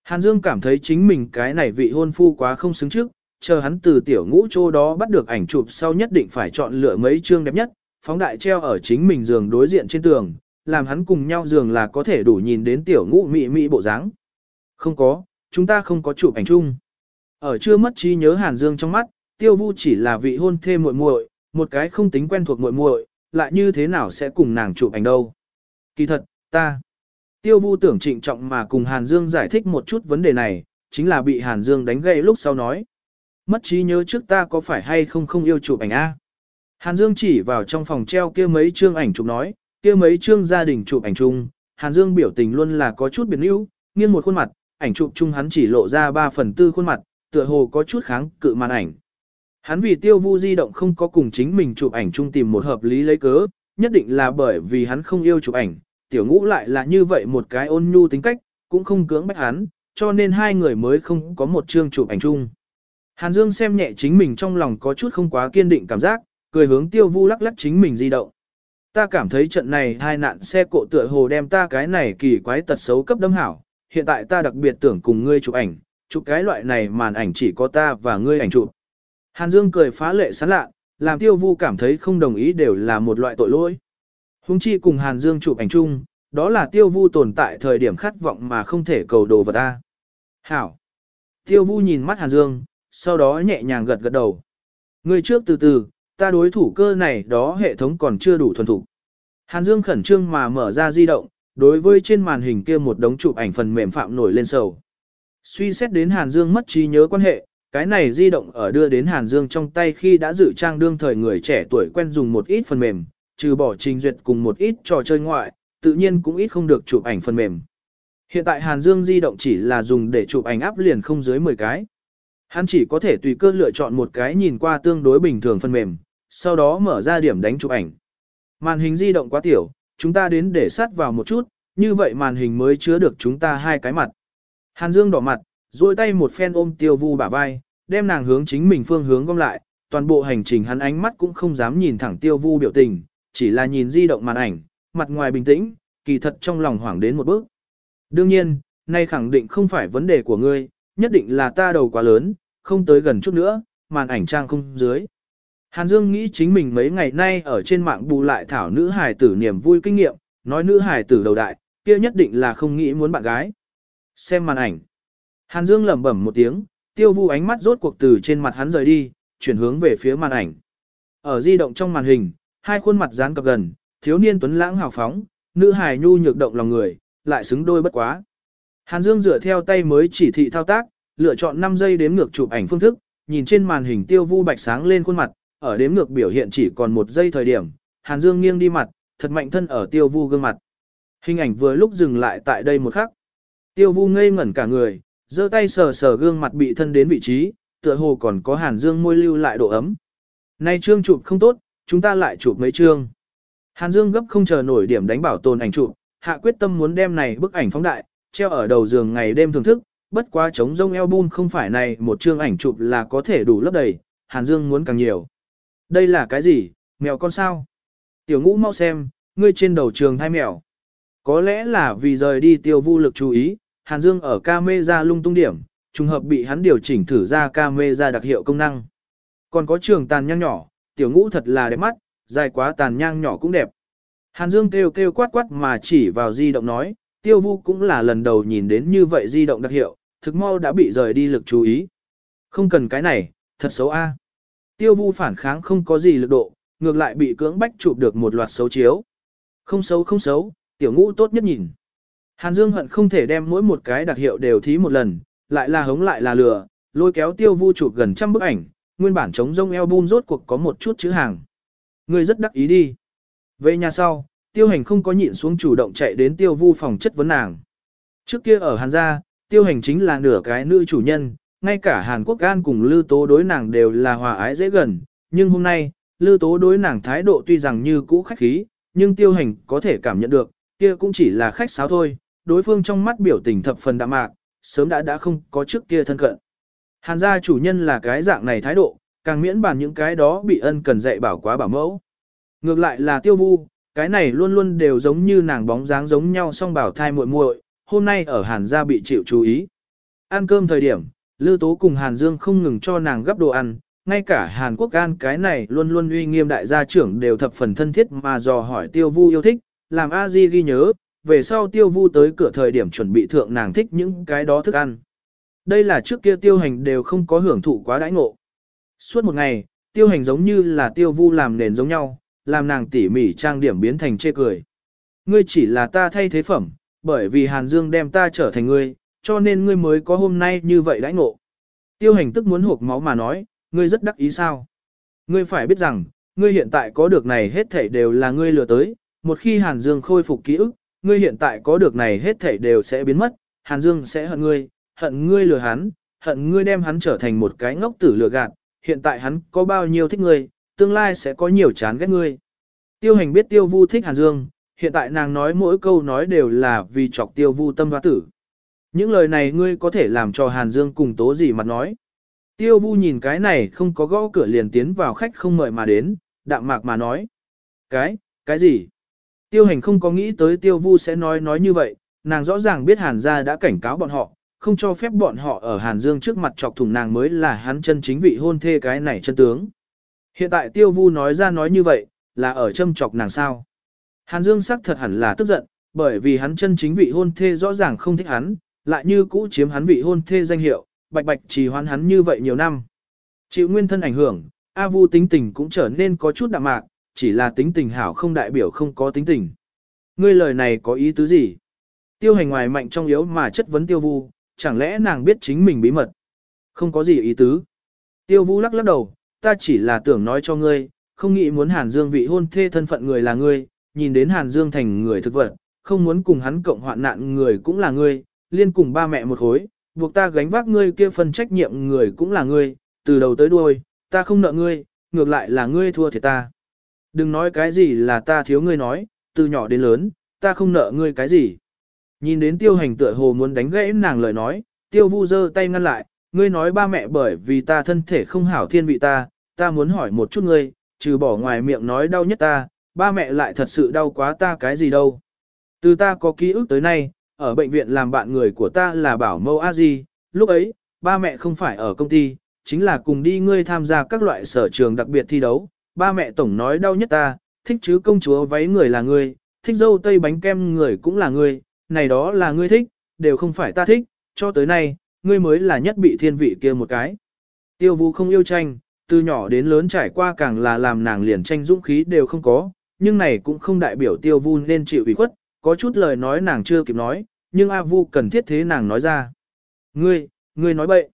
Hàn Dương cảm thấy chính mình cái này vị hôn phu quá không xứng trước, chờ hắn từ tiểu ngũ chỗ đó bắt được ảnh chụp sau nhất định phải chọn lựa mấy chương đẹp nhất, phóng đại treo ở chính mình giường đối diện trên tường, làm hắn cùng nhau giường là có thể đủ nhìn đến tiểu ngũ mị mị bộ dáng. Không có, chúng ta không có chụp ảnh chung. Ở chưa mất trí nhớ Hàn Dương trong mắt, Tiêu Vu chỉ là vị hôn thê muội muội, một cái không tính quen thuộc muội muội, lại như thế nào sẽ cùng nàng chụp ảnh đâu. Kỳ thật, ta. Tiêu Vu tưởng trịnh trọng mà cùng Hàn Dương giải thích một chút vấn đề này, chính là bị Hàn Dương đánh gậy lúc sau nói. Mất trí nhớ trước ta có phải hay không không yêu chụp ảnh a? Hàn Dương chỉ vào trong phòng treo kia mấy chương ảnh chụp nói, kia mấy chương gia đình chụp ảnh chung, Hàn Dương biểu tình luôn là có chút biến yếu, nghiêng một khuôn mặt, ảnh chụp chung hắn chỉ lộ ra 3 phần tư khuôn mặt, tựa hồ có chút kháng cự màn ảnh. Hắn vì tiêu vu di động không có cùng chính mình chụp ảnh chung tìm một hợp lý lấy cớ, nhất định là bởi vì hắn không yêu chụp ảnh, tiểu ngũ lại là như vậy một cái ôn nhu tính cách, cũng không cưỡng bách hắn, cho nên hai người mới không có một chương chụp ảnh chung. Hàn Dương xem nhẹ chính mình trong lòng có chút không quá kiên định cảm giác, cười hướng tiêu vu lắc lắc chính mình di động. Ta cảm thấy trận này hai nạn xe cộ tựa hồ đem ta cái này kỳ quái tật xấu cấp đâm hảo, hiện tại ta đặc biệt tưởng cùng ngươi chụp ảnh, chụp cái loại này màn ảnh chỉ có ta và ngươi ảnh chụp. Hàn Dương cười phá lệ sán lạ, làm tiêu vu cảm thấy không đồng ý đều là một loại tội lỗi. Hùng chi cùng Hàn Dương chụp ảnh chung, đó là tiêu vu tồn tại thời điểm khát vọng mà không thể cầu đồ vật ta. Hảo. Tiêu vu nhìn mắt Hàn Dương, sau đó nhẹ nhàng gật gật đầu. Ngươi trước từ từ, ta đối thủ cơ này đó hệ thống còn chưa đủ thuần thủ. Hàn Dương khẩn trương mà mở ra di động, đối với trên màn hình kia một đống chụp ảnh phần mềm phạm nổi lên sầu. Suy xét đến Hàn Dương mất trí nhớ quan hệ, cái này di động ở đưa đến Hàn Dương trong tay khi đã dự trang đương thời người trẻ tuổi quen dùng một ít phần mềm, trừ bỏ trình duyệt cùng một ít trò chơi ngoại, tự nhiên cũng ít không được chụp ảnh phần mềm. Hiện tại Hàn Dương di động chỉ là dùng để chụp ảnh áp liền không dưới 10 cái. Hắn chỉ có thể tùy cơ lựa chọn một cái nhìn qua tương đối bình thường phần mềm, sau đó mở ra điểm đánh chụp ảnh. Màn hình di động quá tiểu, chúng ta đến để sát vào một chút, như vậy màn hình mới chứa được chúng ta hai cái mặt. Hàn Dương đỏ mặt, duỗi tay một phen ôm tiêu vu bả vai, đem nàng hướng chính mình phương hướng gom lại, toàn bộ hành trình hắn ánh mắt cũng không dám nhìn thẳng tiêu vu biểu tình, chỉ là nhìn di động màn ảnh, mặt ngoài bình tĩnh, kỳ thật trong lòng hoảng đến một bước. Đương nhiên, nay khẳng định không phải vấn đề của ngươi, nhất định là ta đầu quá lớn, không tới gần chút nữa, màn ảnh trang không dưới. Hàn Dương nghĩ chính mình mấy ngày nay ở trên mạng bù lại thảo nữ hài tử niềm vui kinh nghiệm, nói nữ hài tử đầu đại, kia nhất định là không nghĩ muốn bạn gái. Xem màn ảnh. Hàn Dương lẩm bẩm một tiếng, tiêu vu ánh mắt rốt cuộc từ trên mặt hắn rời đi, chuyển hướng về phía màn ảnh. Ở di động trong màn hình, hai khuôn mặt dán cập gần, thiếu niên tuấn lãng hào phóng, nữ hài nhu nhược động lòng người, lại xứng đôi bất quá. Hàn Dương dựa theo tay mới chỉ thị thao tác, lựa chọn 5 giây đếm ngược chụp ảnh phương thức, nhìn trên màn hình tiêu vu bạch sáng lên khuôn mặt, ở đếm ngược biểu hiện chỉ còn một giây thời điểm, Hàn Dương nghiêng đi mặt, thật mạnh thân ở tiêu vu gương mặt. Hình ảnh vừa lúc dừng lại tại đây một khắc. Tiêu vu ngây ngẩn cả người, giơ tay sờ sờ gương mặt bị thân đến vị trí, tựa hồ còn có Hàn Dương môi lưu lại độ ấm. Nay trương chụp không tốt, chúng ta lại chụp mấy trương. Hàn Dương gấp không chờ nổi điểm đánh bảo tồn ảnh chụp, hạ quyết tâm muốn đem này bức ảnh phóng đại, treo ở đầu giường ngày đêm thưởng thức, bất quá chống rông album không phải này một chương ảnh chụp là có thể đủ lấp đầy, Hàn Dương muốn càng nhiều. Đây là cái gì, mèo con sao? Tiểu ngũ mau xem, ngươi trên đầu trường thai mèo. Có lẽ là vì rời đi tiêu vu lực chú ý, Hàn Dương ở camera lung tung điểm, trùng hợp bị hắn điều chỉnh thử ra camera đặc hiệu công năng. Còn có trường tàn nhang nhỏ, tiểu ngũ thật là đẹp mắt, dài quá tàn nhang nhỏ cũng đẹp. Hàn Dương kêu kêu quát quát mà chỉ vào di động nói, tiêu vu cũng là lần đầu nhìn đến như vậy di động đặc hiệu, thực mau đã bị rời đi lực chú ý. Không cần cái này, thật xấu a. Tiêu vu phản kháng không có gì lực độ, ngược lại bị cưỡng bách chụp được một loạt xấu chiếu. Không xấu không xấu, tiểu ngũ tốt nhất nhìn. Hàn Dương hận không thể đem mỗi một cái đặc hiệu đều thí một lần, lại là hống lại là lừa, lôi kéo tiêu vu chụp gần trăm bức ảnh, nguyên bản chống rông album rốt cuộc có một chút chữ hàng. Người rất đắc ý đi. Về nhà sau, tiêu hành không có nhịn xuống chủ động chạy đến tiêu vu phòng chất vấn nàng. Trước kia ở Hàn gia, tiêu hành chính là nửa cái nữ chủ nhân, ngay cả Hàn Quốc Gan cùng Lư Tố đối nàng đều là hòa ái dễ gần, nhưng hôm nay, Lư Tố đối nàng thái độ tuy rằng như cũ khách khí, nhưng tiêu hành có thể cảm nhận được, kia cũng chỉ là khách sáo thôi, đối phương trong mắt biểu tình thập phần đạm mạc, sớm đã đã không có trước kia thân cận. Hàn gia chủ nhân là cái dạng này thái độ, càng miễn bàn những cái đó bị ân cần dạy bảo quá bảo mẫu. Ngược lại là tiêu vu, cái này luôn luôn đều giống như nàng bóng dáng giống nhau song bảo thai muội muội, hôm nay ở Hàn gia bị chịu chú ý. Ăn cơm thời điểm, Lư Tố cùng Hàn Dương không ngừng cho nàng gấp đồ ăn, ngay cả Hàn Quốc An cái này luôn luôn uy nghiêm đại gia trưởng đều thập phần thân thiết mà dò hỏi Tiêu Vu yêu thích, làm A Di ghi nhớ, về sau Tiêu Vu tới cửa thời điểm chuẩn bị thượng nàng thích những cái đó thức ăn. Đây là trước kia Tiêu Hành đều không có hưởng thụ quá đãi ngộ. Suốt một ngày, Tiêu Hành giống như là Tiêu Vu làm nền giống nhau, làm nàng tỉ mỉ trang điểm biến thành chê cười. Ngươi chỉ là ta thay thế phẩm, bởi vì Hàn Dương đem ta trở thành ngươi, cho nên ngươi mới có hôm nay như vậy đãi ngộ. Tiêu hành tức muốn hộp máu mà nói, ngươi rất đắc ý sao. Ngươi phải biết rằng, ngươi hiện tại có được này hết thảy đều là ngươi lừa tới, một khi Hàn Dương khôi phục ký ức, ngươi hiện tại có được này hết thảy đều sẽ biến mất, Hàn Dương sẽ hận ngươi, hận ngươi lừa hắn, hận ngươi đem hắn trở thành một cái ngốc tử lừa gạt, hiện tại hắn có bao nhiêu thích ngươi, tương lai sẽ có nhiều chán ghét ngươi. Tiêu hành biết tiêu vu thích Hàn Dương, hiện tại nàng nói mỗi câu nói đều là vì chọc tiêu vu tâm hoa tử. Những lời này ngươi có thể làm cho Hàn Dương cùng tố gì mặt nói. Tiêu vu nhìn cái này không có gõ cửa liền tiến vào khách không mời mà đến, đạm mạc mà nói. Cái, cái gì? Tiêu hành không có nghĩ tới tiêu vu sẽ nói nói như vậy, nàng rõ ràng biết Hàn gia đã cảnh cáo bọn họ, không cho phép bọn họ ở Hàn Dương trước mặt chọc thủng nàng mới là hắn chân chính vị hôn thê cái này chân tướng. Hiện tại tiêu vu nói ra nói như vậy, là ở châm chọc nàng sao. Hàn Dương sắc thật hẳn là tức giận, bởi vì hắn chân chính vị hôn thê rõ ràng không thích hắn, lại như cũ chiếm hắn vị hôn thê danh hiệu, bạch bạch trì hoãn hắn như vậy nhiều năm. Chịu nguyên thân ảnh hưởng, A Vu tính tình cũng trở nên có chút đạm mạc, chỉ là tính tình hảo không đại biểu không có tính tình. Ngươi lời này có ý tứ gì? Tiêu hành ngoài mạnh trong yếu mà chất vấn tiêu vu, chẳng lẽ nàng biết chính mình bí mật? Không có gì ý tứ. Tiêu vu lắc lắc đầu, ta chỉ là tưởng nói cho ngươi, không nghĩ muốn Hàn Dương vị hôn thê thân phận người là ngươi, nhìn đến Hàn Dương thành người thực vật, không muốn cùng hắn cộng hoạn nạn người cũng là ngươi, liên cùng ba mẹ một khối, buộc ta gánh vác ngươi kia phần trách nhiệm người cũng là ngươi, từ đầu tới đuôi, ta không nợ ngươi, ngược lại là ngươi thua thiệt ta. Đừng nói cái gì là ta thiếu ngươi nói, từ nhỏ đến lớn, ta không nợ ngươi cái gì. Nhìn đến tiêu hành tựa hồ muốn đánh gãy nàng lời nói, tiêu vu giơ tay ngăn lại, ngươi nói ba mẹ bởi vì ta thân thể không hảo thiên vị ta, ta muốn hỏi một chút ngươi, trừ bỏ ngoài miệng nói đau nhất ta, ba mẹ lại thật sự đau quá ta cái gì đâu. Từ ta có ký ức tới nay, ở bệnh viện làm bạn người của ta là bảo mâu a di, lúc ấy, ba mẹ không phải ở công ty, chính là cùng đi ngươi tham gia các loại sở trường đặc biệt thi đấu, ba mẹ tổng nói đau nhất ta, thích chứ công chúa váy người là ngươi, thích dâu tây bánh kem người cũng là ngươi, này đó là ngươi thích, đều không phải ta thích, cho tới nay, ngươi mới là nhất bị thiên vị kia một cái. Tiêu vũ không yêu tranh, từ nhỏ đến lớn trải qua càng là làm nàng liền tranh dũng khí đều không có, nhưng này cũng không đại biểu tiêu vu nên chịu ủy khuất, có chút lời nói nàng chưa kịp nói, nhưng A vu cần thiết thế nàng nói ra. Ngươi, ngươi nói bậy.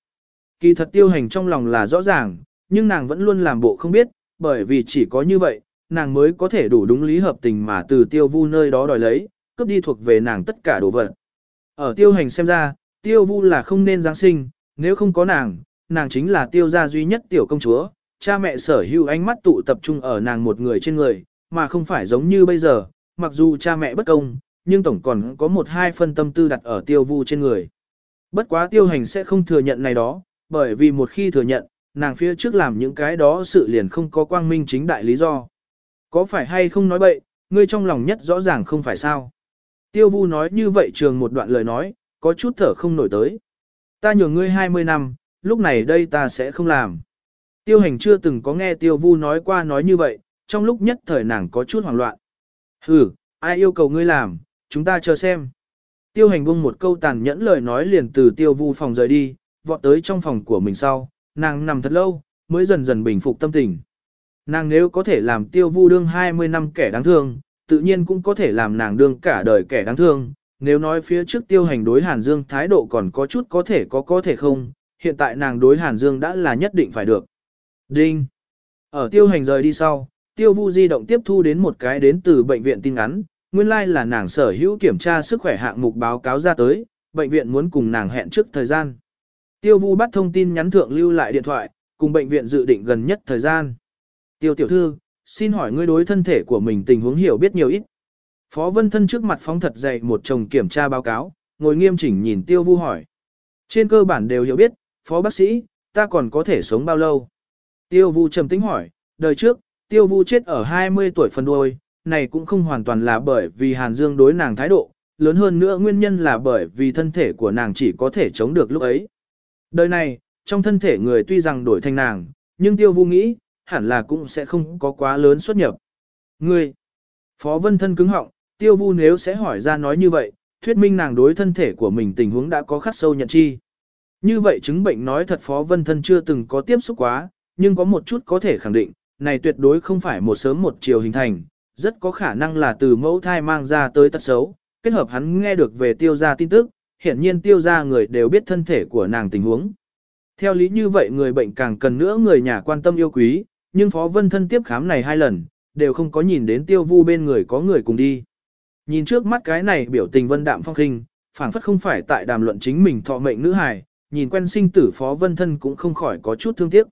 Kỳ thật tiêu hành trong lòng là rõ ràng, nhưng nàng vẫn luôn làm bộ không biết, bởi vì chỉ có như vậy, nàng mới có thể đủ đúng lý hợp tình mà từ tiêu vu nơi đó đòi lấy, cướp đi thuộc về nàng tất cả đồ vật. Ở tiêu hành xem ra, tiêu vu là không nên Giáng sinh, nếu không có nàng, nàng chính là tiêu gia duy nhất tiểu công chúa, cha mẹ sở hữu ánh mắt tụ tập trung ở nàng một người trên người, mà không phải giống như bây giờ, mặc dù cha mẹ bất công, nhưng tổng còn có một hai phân tâm tư đặt ở tiêu vu trên người. Bất quá tiêu hành sẽ không thừa nhận này đó, bởi vì một khi thừa nhận, nàng phía trước làm những cái đó sự liền không có quang minh chính đại lý do. Có phải hay không nói bậy, ngươi trong lòng nhất rõ ràng không phải sao. Tiêu vu nói như vậy trường một đoạn lời nói, có chút thở không nổi tới. Ta nhường ngươi 20 năm, lúc này đây ta sẽ không làm. Tiêu hành chưa từng có nghe tiêu vu nói qua nói như vậy, trong lúc nhất thời nàng có chút hoảng loạn. Hừ, ai yêu cầu ngươi làm, chúng ta chờ xem. Tiêu hành buông một câu tàn nhẫn lời nói liền từ tiêu vu phòng rời đi, vọt tới trong phòng của mình sau, nàng nằm thật lâu, mới dần dần bình phục tâm tình. Nàng nếu có thể làm tiêu vu đương 20 năm kẻ đáng thương, tự nhiên cũng có thể làm nàng đương cả đời kẻ đáng thương. Nếu nói phía trước tiêu hành đối Hàn Dương thái độ còn có chút có thể có có thể không, hiện tại nàng đối Hàn Dương đã là nhất định phải được. Đinh! Ở tiêu hành rời đi sau, tiêu vu di động tiếp thu đến một cái đến từ bệnh viện tin ngắn, nguyên lai like là nàng sở hữu kiểm tra sức khỏe hạng mục báo cáo ra tới, bệnh viện muốn cùng nàng hẹn trước thời gian. Tiêu vu bắt thông tin nhắn thượng lưu lại điện thoại, cùng bệnh viện dự định gần nhất thời gian. Tiêu tiểu thư, xin hỏi ngươi đối thân thể của mình tình huống hiểu biết nhiều ít. Phó Vân Thân trước mặt phóng thật dày một chồng kiểm tra báo cáo, ngồi nghiêm chỉnh nhìn Tiêu Vu hỏi. Trên cơ bản đều hiểu biết, Phó bác sĩ, ta còn có thể sống bao lâu? Tiêu Vu trầm tĩnh hỏi, đời trước, Tiêu Vu chết ở 20 tuổi phần đuôi, này cũng không hoàn toàn là bởi vì Hàn Dương đối nàng thái độ, lớn hơn nữa nguyên nhân là bởi vì thân thể của nàng chỉ có thể chống được lúc ấy. Đời này, trong thân thể người tuy rằng đổi thành nàng, nhưng Tiêu Vu nghĩ, hẳn là cũng sẽ không có quá lớn xuất nhập. Ngươi, Phó Vân Thân cứng họng, Tiêu Vu nếu sẽ hỏi ra nói như vậy, thuyết minh nàng đối thân thể của mình tình huống đã có khắc sâu nhận chi. Như vậy chứng bệnh nói thật Phó Vân Thân chưa từng có tiếp xúc quá, nhưng có một chút có thể khẳng định, này tuyệt đối không phải một sớm một chiều hình thành, rất có khả năng là từ mẫu thai mang ra tới tật xấu, kết hợp hắn nghe được về tiêu gia tin tức, hiển nhiên tiêu gia người đều biết thân thể của nàng tình huống. Theo lý như vậy người bệnh càng cần nữa người nhà quan tâm yêu quý, nhưng Phó Vân Thân tiếp khám này hai lần, đều không có nhìn đến tiêu vu bên người có người cùng đi. Nhìn trước mắt cái này biểu tình vân đạm phong khinh, phảng phất không phải tại đàm luận chính mình thọ mệnh nữ hài, nhìn quen sinh tử phó vân thân cũng không khỏi có chút thương tiếc.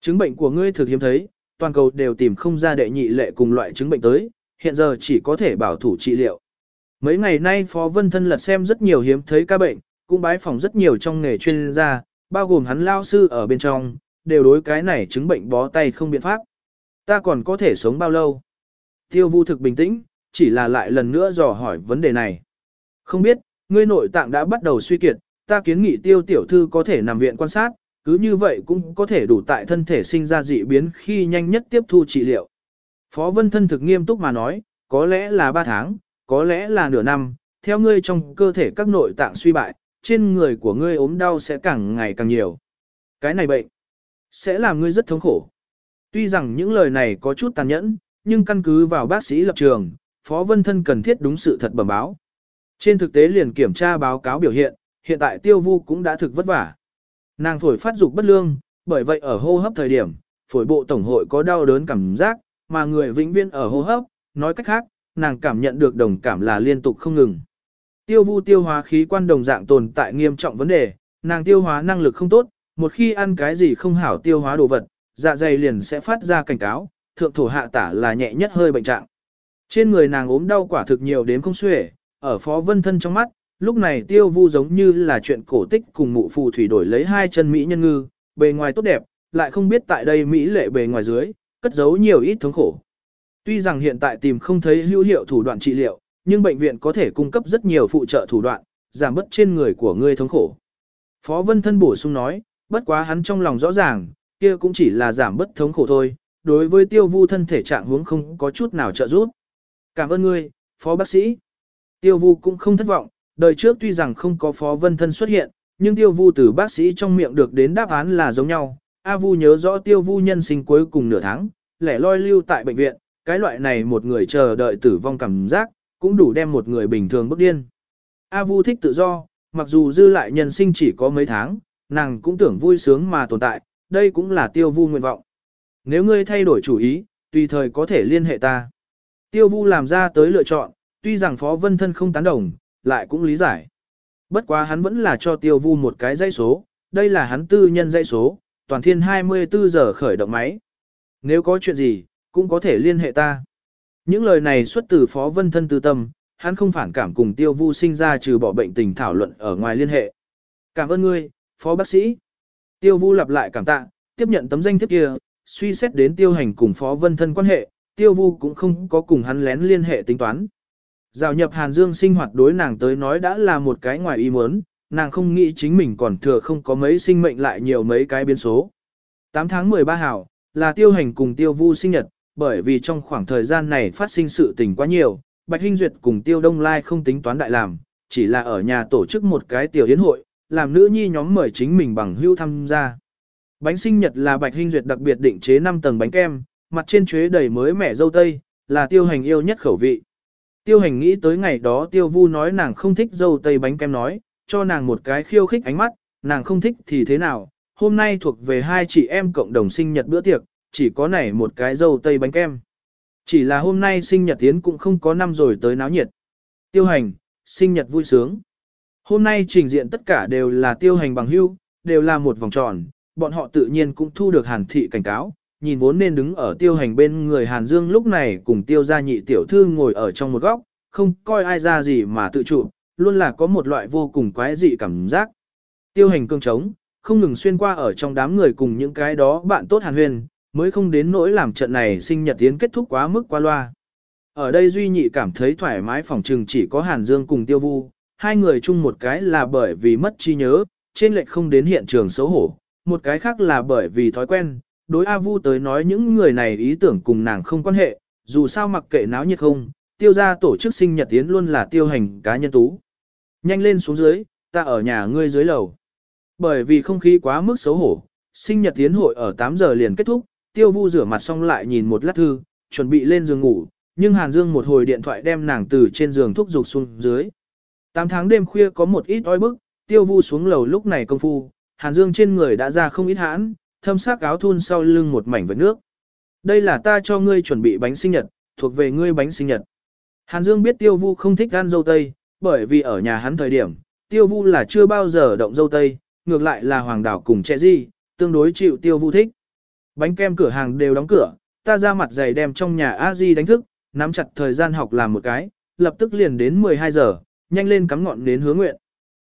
Chứng bệnh của ngươi thực hiếm thấy, toàn cầu đều tìm không ra đệ nhị lệ cùng loại chứng bệnh tới, hiện giờ chỉ có thể bảo thủ trị liệu. Mấy ngày nay Phó Vân Thân lật xem rất nhiều hiếm thấy ca bệnh, cũng bái phòng rất nhiều trong nghề chuyên gia, bao gồm hắn lao sư ở bên trong, đều đối cái này chứng bệnh bó tay không biện pháp. Ta còn có thể sống bao lâu? Tiêu vu thực bình tĩnh, chỉ là lại lần nữa dò hỏi vấn đề này. Không biết, ngươi nội tạng đã bắt đầu suy kiệt, ta kiến nghị tiêu tiểu thư có thể nằm viện quan sát, cứ như vậy cũng có thể đủ tại thân thể sinh ra dị biến khi nhanh nhất tiếp thu trị liệu. Phó Vân Thân thực nghiêm túc mà nói, có lẽ là 3 tháng, có lẽ là nửa năm, theo ngươi trong cơ thể các nội tạng suy bại, trên người của ngươi ốm đau sẽ càng ngày càng nhiều. Cái này bệnh, sẽ làm ngươi rất thống khổ. Tuy rằng những lời này có chút tàn nhẫn, nhưng căn cứ vào bác sĩ lập trường, Phó Vân Thân cần thiết đúng sự thật bẩm báo. Trên thực tế liền kiểm tra báo cáo biểu hiện, hiện tại tiêu vu cũng đã thực vất vả. Nàng phổi phát dục bất lương, bởi vậy ở hô hấp thời điểm, phổi bộ tổng hội có đau đớn cảm giác, mà người vĩnh viễn ở hô hấp, nói cách khác, nàng cảm nhận được đồng cảm là liên tục không ngừng. Tiêu vu tiêu hóa khí quan đồng dạng tồn tại nghiêm trọng vấn đề, nàng tiêu hóa năng lực không tốt, một khi ăn cái gì không hảo tiêu hóa đồ vật, dạ dày liền sẽ phát ra cảnh cáo, thượng thổ hạ tả là nhẹ nhất hơi bệnh trạng. Trên người nàng ốm đau quả thực nhiều đến không xuể, ở phó vân thân trong mắt, lúc này tiêu vu giống như là chuyện cổ tích cùng mụ phù thủy đổi lấy hai chân Mỹ nhân ngư, bề ngoài tốt đẹp, lại không biết tại đây Mỹ lệ bề ngoài dưới, cất giấu nhiều ít thống khổ. Tuy rằng hiện tại tìm không thấy hữu hiệu thủ đoạn trị liệu, nhưng bệnh viện có thể cung cấp rất nhiều phụ trợ thủ đoạn, giảm bớt trên người của ngươi thống khổ. Phó Vân Thân bổ sung nói, bất quá hắn trong lòng rõ ràng, kia cũng chỉ là giảm bớt thống khổ thôi, đối với tiêu vu thân thể trạng huống không có chút nào trợ giúp. Cảm ơn ngươi, Phó bác sĩ. Tiêu vu cũng không thất vọng, đời trước tuy rằng không có Phó Vân Thân xuất hiện, nhưng tiêu vu từ bác sĩ trong miệng được đến đáp án là giống nhau. A vu nhớ rõ tiêu vu nhân sinh cuối cùng nửa tháng, lẻ loi lưu tại bệnh viện, cái loại này một người chờ đợi tử vong cảm giác, cũng đủ đem một người bình thường bức điên. A Vu thích tự do, mặc dù dư lại nhân sinh chỉ có mấy tháng, nàng cũng tưởng vui sướng mà tồn tại, đây cũng là tiêu vu nguyện vọng. Nếu ngươi thay đổi chủ ý, tùy thời có thể liên hệ ta. Tiêu vu làm ra tới lựa chọn, tuy rằng Phó Vân Thân không tán đồng, lại cũng lý giải. Bất quá hắn vẫn là cho tiêu vu một cái dây số, đây là hắn tư nhân dây số, toàn thiên 24 giờ khởi động máy. Nếu có chuyện gì, cũng có thể liên hệ ta. Những lời này xuất từ Phó Vân Thân tư tâm, hắn không phản cảm cùng tiêu vu sinh ra trừ bỏ bệnh tình thảo luận ở ngoài liên hệ. Cảm ơn ngươi, Phó bác sĩ. Tiêu vu lặp lại cảm tạ, tiếp nhận tấm danh thiếp kia, suy xét đến tiêu hành cùng Phó Vân Thân quan hệ, tiêu vu cũng không có cùng hắn lén liên hệ tính toán. Giao nhập Hàn Dương sinh hoạt đối nàng tới nói đã là một cái ngoài ý muốn, nàng không nghĩ chính mình còn thừa không có mấy sinh mệnh lại nhiều mấy cái biến số. 8 tháng 13 hảo, là tiêu hành cùng tiêu vu sinh nhật, bởi vì trong khoảng thời gian này phát sinh sự tình quá nhiều, Bạch Hinh Duyệt cùng Tiêu Đông Lai không tính toán đại làm, chỉ là ở nhà tổ chức một cái tiểu yến hội, làm nữ nhi nhóm mời chính mình bằng hưu tham gia. Bánh sinh nhật là Bạch Hinh Duyệt đặc biệt định chế 5 tầng bánh kem, mặt trên chuế đầy mới mẻ dâu tây, là tiêu hành yêu nhất khẩu vị. Tiêu hành nghĩ tới ngày đó tiêu vu nói nàng không thích dâu tây bánh kem nói, cho nàng một cái khiêu khích ánh mắt, nàng không thích thì thế nào, hôm nay thuộc về hai chị em cộng đồng sinh nhật bữa tiệc, chỉ có này một cái dâu tây bánh kem. Chỉ là hôm nay sinh nhật tiến cũng không có năm rồi tới náo nhiệt. Tiêu hành, sinh nhật vui sướng. Hôm nay trình diện tất cả đều là tiêu hành bằng hưu, đều là một vòng tròn, bọn họ tự nhiên cũng thu được hàn thị cảnh cáo, nhìn vốn nên đứng ở tiêu hành bên người hàn dương lúc này cùng tiêu gia nhị tiểu thư ngồi ở trong một góc, không coi ai ra gì mà tự chủ, luôn là có một loại vô cùng quái dị cảm giác. Tiêu hành cương trống, không ngừng xuyên qua ở trong đám người cùng những cái đó bạn tốt hàn huyền, mới không đến nỗi làm trận này sinh nhật tiến kết thúc quá mức qua loa. Ở đây Duy Nhị cảm thấy thoải mái phòng trừng chỉ có Hàn Dương cùng Tiêu Vu, hai người chung một cái là bởi vì mất trí nhớ, trên lệch không đến hiện trường xấu hổ, một cái khác là bởi vì thói quen, đối A Vu tới nói những người này ý tưởng cùng nàng không quan hệ, dù sao mặc kệ náo nhiệt không, tiêu gia tổ chức sinh nhật tiến luôn là tiêu hành cá nhân tú. Nhanh lên xuống dưới, ta ở nhà ngươi dưới lầu. Bởi vì không khí quá mức xấu hổ, sinh nhật tiến hội ở 8 giờ liền kết thúc, tiêu vu rửa mặt xong lại nhìn một lát thư, chuẩn bị lên giường ngủ, nhưng Hàn Dương một hồi điện thoại đem nàng từ trên giường thúc giục xuống dưới. Tám tháng đêm khuya có một ít oi bức, tiêu vu xuống lầu lúc này công phu, Hàn Dương trên người đã ra không ít hãn, thâm sắc áo thun sau lưng một mảnh vết nước. Đây là ta cho ngươi chuẩn bị bánh sinh nhật, thuộc về ngươi bánh sinh nhật. Hàn Dương biết tiêu vu không thích ăn dâu tây, bởi vì ở nhà hắn thời điểm, tiêu vu là chưa bao giờ động dâu tây, ngược lại là hoàng đảo cùng trẻ gì, tương đối chịu tiêu vu thích. Bánh kem cửa hàng đều đóng cửa, ta ra mặt giày đem trong nhà a di đánh thức, nắm chặt thời gian học làm một cái, lập tức liền đến 12 giờ, nhanh lên cắm ngọn đến hứa nguyện.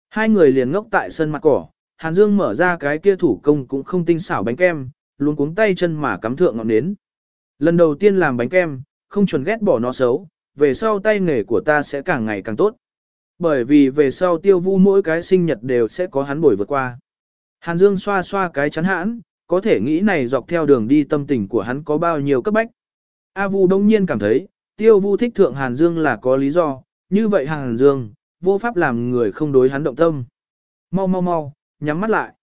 Hai người liền ngốc tại sân mặt cỏ, Hàn Dương mở ra cái kia thủ công cũng không tinh xảo bánh kem, luôn cuống tay chân mà cắm thượng ngọn nến. Lần đầu tiên làm bánh kem, không chuẩn ghét bỏ nó xấu, về sau tay nghề của ta sẽ càng ngày càng tốt. Bởi vì về sau tiêu vu mỗi cái sinh nhật đều sẽ có hắn bồi vượt qua. Hàn Dương xoa xoa cái chắn hãn, có thể nghĩ này dọc theo đường đi tâm tình của hắn có bao nhiêu cấp bách. A Vu đông nhiên cảm thấy, tiêu vu thích thượng Hàn Dương là có lý do, như vậy Hàn Dương, vô pháp làm người không đối hắn động tâm. Mau mau mau, nhắm mắt lại.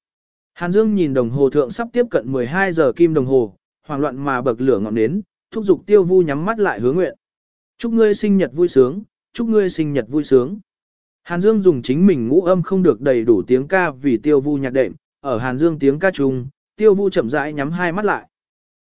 Hàn Dương nhìn đồng hồ thượng sắp tiếp cận 12 giờ kim đồng hồ, hoảng loạn mà bậc lửa ngọn nến, thúc giục tiêu vu nhắm mắt lại hứa nguyện. Chúc ngươi sinh nhật vui sướng, chúc ngươi sinh nhật vui sướng. Hàn Dương dùng chính mình ngũ âm không được đầy đủ tiếng ca vì tiêu vu nhạc đệm, ở Hàn Dương tiếng ca chung, tiêu vu chậm rãi nhắm hai mắt lại.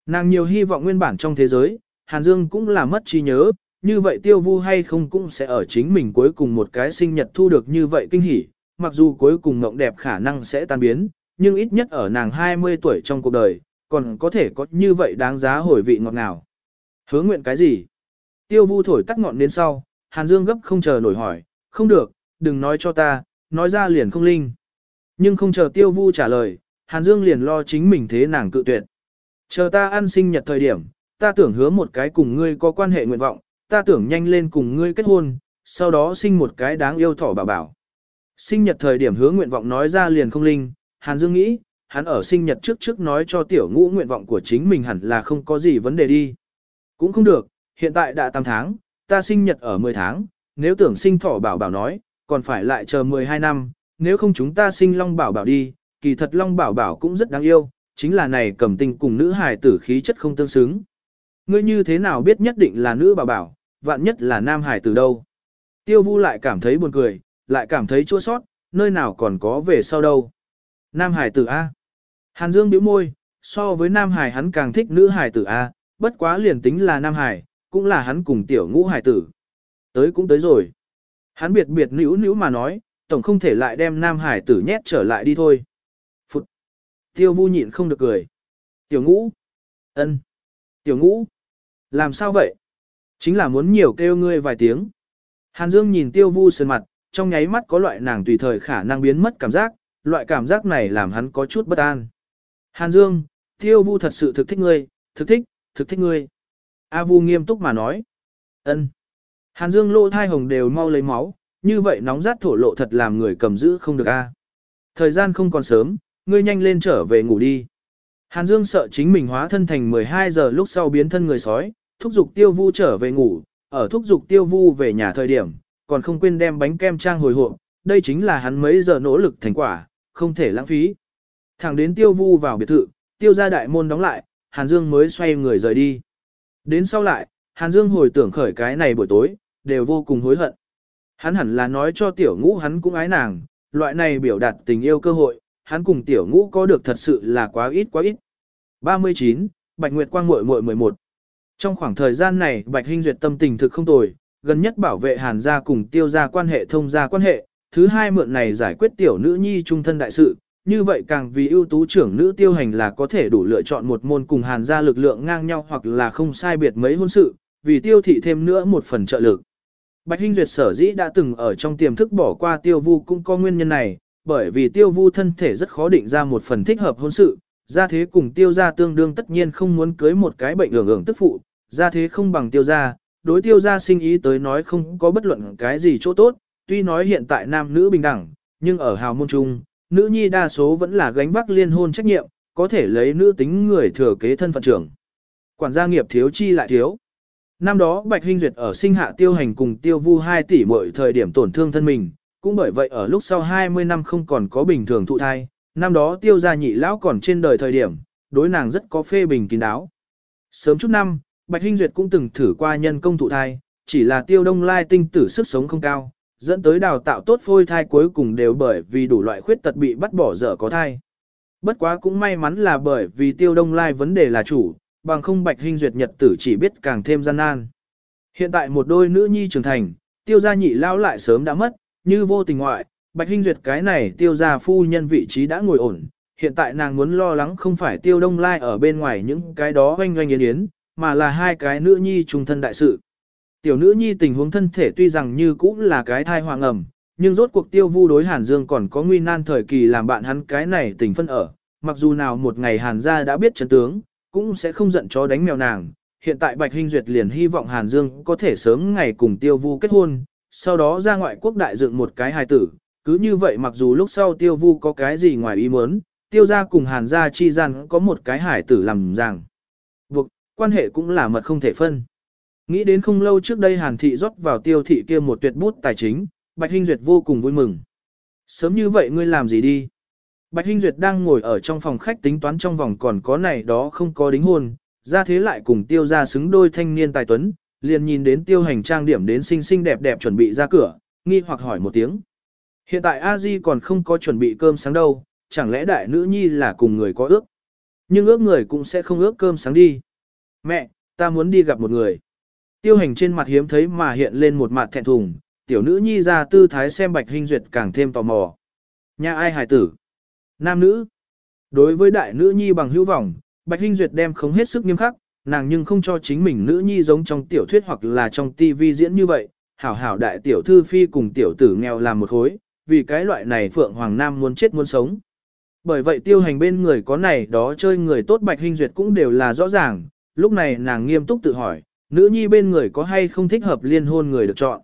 Nàng nhiều hy vọng nguyên bản trong thế giới, Hàn Dương cũng là mất trí nhớ, như vậy tiêu vu hay không cũng sẽ ở chính mình cuối cùng một cái sinh nhật thu được như vậy kinh hỉ, mặc dù cuối cùng mộng đẹp khả năng sẽ tan biến, nhưng ít nhất ở nàng 20 tuổi trong cuộc đời, còn có thể có như vậy đáng giá hồi vị ngọt ngào. Hứa nguyện cái gì? Tiêu vu thổi tắt ngọn đến sau, Hàn Dương gấp không chờ nổi hỏi, không được, đừng nói cho ta, nói ra liền không linh. Nhưng không chờ tiêu vu trả lời, Hàn Dương liền lo chính mình thế nàng cự tuyệt. Chờ ta ăn sinh nhật thời điểm, ta tưởng hứa một cái cùng ngươi có quan hệ nguyện vọng, ta tưởng nhanh lên cùng ngươi kết hôn, sau đó sinh một cái đáng yêu thỏ bảo bảo. Sinh nhật thời điểm hứa nguyện vọng nói ra liền không linh, Hàn Dương nghĩ, hắn ở sinh nhật trước trước nói cho tiểu ngũ nguyện vọng của chính mình hẳn là không có gì vấn đề đi. Cũng không được, hiện tại đã 8 tháng, ta sinh nhật ở 10 tháng, nếu tưởng sinh thỏ bảo bảo nói, còn phải lại chờ 12 năm, nếu không chúng ta sinh long bảo bảo đi, kỳ thật long bảo bảo cũng rất đáng yêu, chính là này cầm tình cùng nữ hài tử khí chất không tương xứng. Ngươi như thế nào biết nhất định là nữ bảo bảo, vạn nhất là nam Hải từ đâu. Tiêu vu lại cảm thấy buồn cười, lại cảm thấy chua sót, nơi nào còn có về sau đâu. Nam hải tử A. Hàn Dương bĩu môi, so với nam hải hắn càng thích nữ hải tử A, bất quá liền tính là nam hải, cũng là hắn cùng tiểu ngũ hải tử. Tới cũng tới rồi. Hắn biệt biệt nữ nữ mà nói, tổng không thể lại đem nam hải tử nhét trở lại đi thôi. Phụt. Tiêu vu nhịn không được cười. Tiểu ngũ. ân, Tiểu ngũ. Làm sao vậy? Chính là muốn nhiều kêu ngươi vài tiếng. Hàn Dương nhìn tiêu vu sơn mặt, trong nháy mắt có loại nàng tùy thời khả năng biến mất cảm giác, loại cảm giác này làm hắn có chút bất an. Hàn Dương, tiêu vu thật sự thực thích ngươi, thực thích, thực thích ngươi. A vu nghiêm túc mà nói. ân. Hàn Dương lỗ thai hồng đều mau lấy máu, như vậy nóng rát thổ lộ thật làm người cầm giữ không được a. Thời gian không còn sớm, ngươi nhanh lên trở về ngủ đi. Hàn Dương sợ chính mình hóa thân thành 12 giờ lúc sau biến thân người sói, thúc giục tiêu vu trở về ngủ, ở thúc giục tiêu vu về nhà thời điểm, còn không quên đem bánh kem trang hồi hộp, đây chính là hắn mấy giờ nỗ lực thành quả, không thể lãng phí. Thẳng đến tiêu vu vào biệt thự, tiêu ra đại môn đóng lại, Hàn Dương mới xoay người rời đi. Đến sau lại, Hàn Dương hồi tưởng khởi cái này buổi tối, đều vô cùng hối hận. Hắn hẳn là nói cho tiểu ngũ hắn cũng ái nàng, loại này biểu đạt tình yêu cơ hội, hắn cùng tiểu ngũ có được thật sự là quá ít quá ít. 39, Bạch Nguyệt Quang muội muội 11. Trong khoảng thời gian này Bạch Hinh Duyệt tâm tình thực không tồi, gần nhất bảo vệ Hàn gia cùng tiêu gia quan hệ thông gia quan hệ, thứ hai mượn này giải quyết tiểu nữ nhi trung thân đại sự, như vậy càng vì ưu tú trưởng nữ tiêu hành là có thể đủ lựa chọn một môn cùng Hàn gia lực lượng ngang nhau hoặc là không sai biệt mấy hôn sự, vì tiêu thị thêm nữa một phần trợ lực. Bạch Hinh Duyệt sở dĩ đã từng ở trong tiềm thức bỏ qua tiêu vu cũng có nguyên nhân này, bởi vì tiêu vu thân thể rất khó định ra một phần thích hợp hôn sự, gia thế cùng tiêu gia tương đương tất nhiên không muốn cưới một cái bệnh ưởng ưởng tức phụ, gia thế không bằng tiêu gia, đối tiêu gia sinh ý tới nói không có bất luận cái gì chỗ tốt, tuy nói hiện tại nam nữ bình đẳng, nhưng ở hào môn trung, nữ nhi đa số vẫn là gánh vác liên hôn trách nhiệm, có thể lấy nữ tính người thừa kế thân phận trưởng. Quản gia nghiệp thiếu chi lại thiếu. Năm đó Bạch Hinh Duyệt ở sinh hạ tiêu hành cùng tiêu vu 2 tỷ mỗi thời điểm tổn thương thân mình, cũng bởi vậy ở lúc sau 20 năm không còn có bình thường thụ thai, năm đó tiêu gia nhị lão còn trên đời thời điểm, đối nàng rất có phê bình kín đáo. Sớm chút năm, Bạch Hinh Duyệt cũng từng thử qua nhân công thụ thai, chỉ là tiêu đông lai tinh tử sức sống không cao, dẫn tới đào tạo tốt phôi thai cuối cùng đều bởi vì đủ loại khuyết tật bị bắt bỏ dở có thai. Bất quá cũng may mắn là bởi vì tiêu đông lai vấn đề là chủ, bằng không Bạch Hinh Duyệt nhật tử chỉ biết càng thêm gian nan. Hiện tại một đôi nữ nhi trưởng thành, tiêu gia nhị lão lại sớm đã mất, như vô tình ngoại, Bạch Hinh Duyệt cái này tiêu gia phu nhân vị trí đã ngồi ổn, hiện tại nàng muốn lo lắng không phải tiêu đông lai ở bên ngoài những cái đó oanh oanh yến yến, mà là hai cái nữ nhi trùng thân đại sự. Tiểu nữ nhi tình huống thân thể tuy rằng như cũng là cái thai hoàng ẩm, nhưng rốt cuộc tiêu vu đối Hàn Dương còn có nguy nan thời kỳ làm bạn hắn cái này tình phân ở, mặc dù nào một ngày Hàn gia đã biết chân tướng, cũng sẽ không giận chó đánh mèo nàng. Hiện tại Bạch Hinh Duyệt liền hy vọng Hàn Dương có thể sớm ngày cùng tiêu vu kết hôn, sau đó ra ngoại quốc đại dựng một cái hài tử. Cứ như vậy mặc dù lúc sau tiêu vu có cái gì ngoài ý muốn, tiêu gia cùng Hàn gia chi gian có một cái hải tử làm rằng. Buộc, quan hệ cũng là mật không thể phân. Nghĩ đến không lâu trước đây Hàn thị rót vào tiêu thị kia một tuyệt bút tài chính, Bạch Hinh Duyệt vô cùng vui mừng. Sớm như vậy ngươi làm gì đi? Bạch Hinh Duyệt đang ngồi ở trong phòng khách tính toán trong vòng còn có này đó không có đính hôn, ra thế lại cùng tiêu ra xứng đôi thanh niên tài tuấn, liền nhìn đến tiêu hành trang điểm đến xinh xinh đẹp đẹp chuẩn bị ra cửa, nghi hoặc hỏi một tiếng. Hiện tại a di còn không có chuẩn bị cơm sáng đâu, chẳng lẽ đại nữ nhi là cùng người có ước. Nhưng ước người cũng sẽ không ước cơm sáng đi. Mẹ, ta muốn đi gặp một người. Tiêu hành trên mặt hiếm thấy mà hiện lên một mặt thẹn thùng, tiểu nữ nhi ra tư thái xem bạch hình duyệt càng thêm tò mò. Nhà ai hài tử? Nam nữ? Đối với đại nữ nhi bằng hữu vọng, bạch hình duyệt đem không hết sức nghiêm khắc, nàng nhưng không cho chính mình nữ nhi giống trong tiểu thuyết hoặc là trong tivi diễn như vậy, hảo hảo đại tiểu thư phi cùng tiểu tử nghèo làm một khối, vì cái loại này Phượng Hoàng Nam muốn chết muốn sống. Bởi vậy tiêu hành bên người có này đó chơi người tốt bạch hình duyệt cũng đều là rõ ràng, lúc này nàng nghiêm túc tự hỏi, nữ nhi bên người có hay không thích hợp liên hôn người được chọn.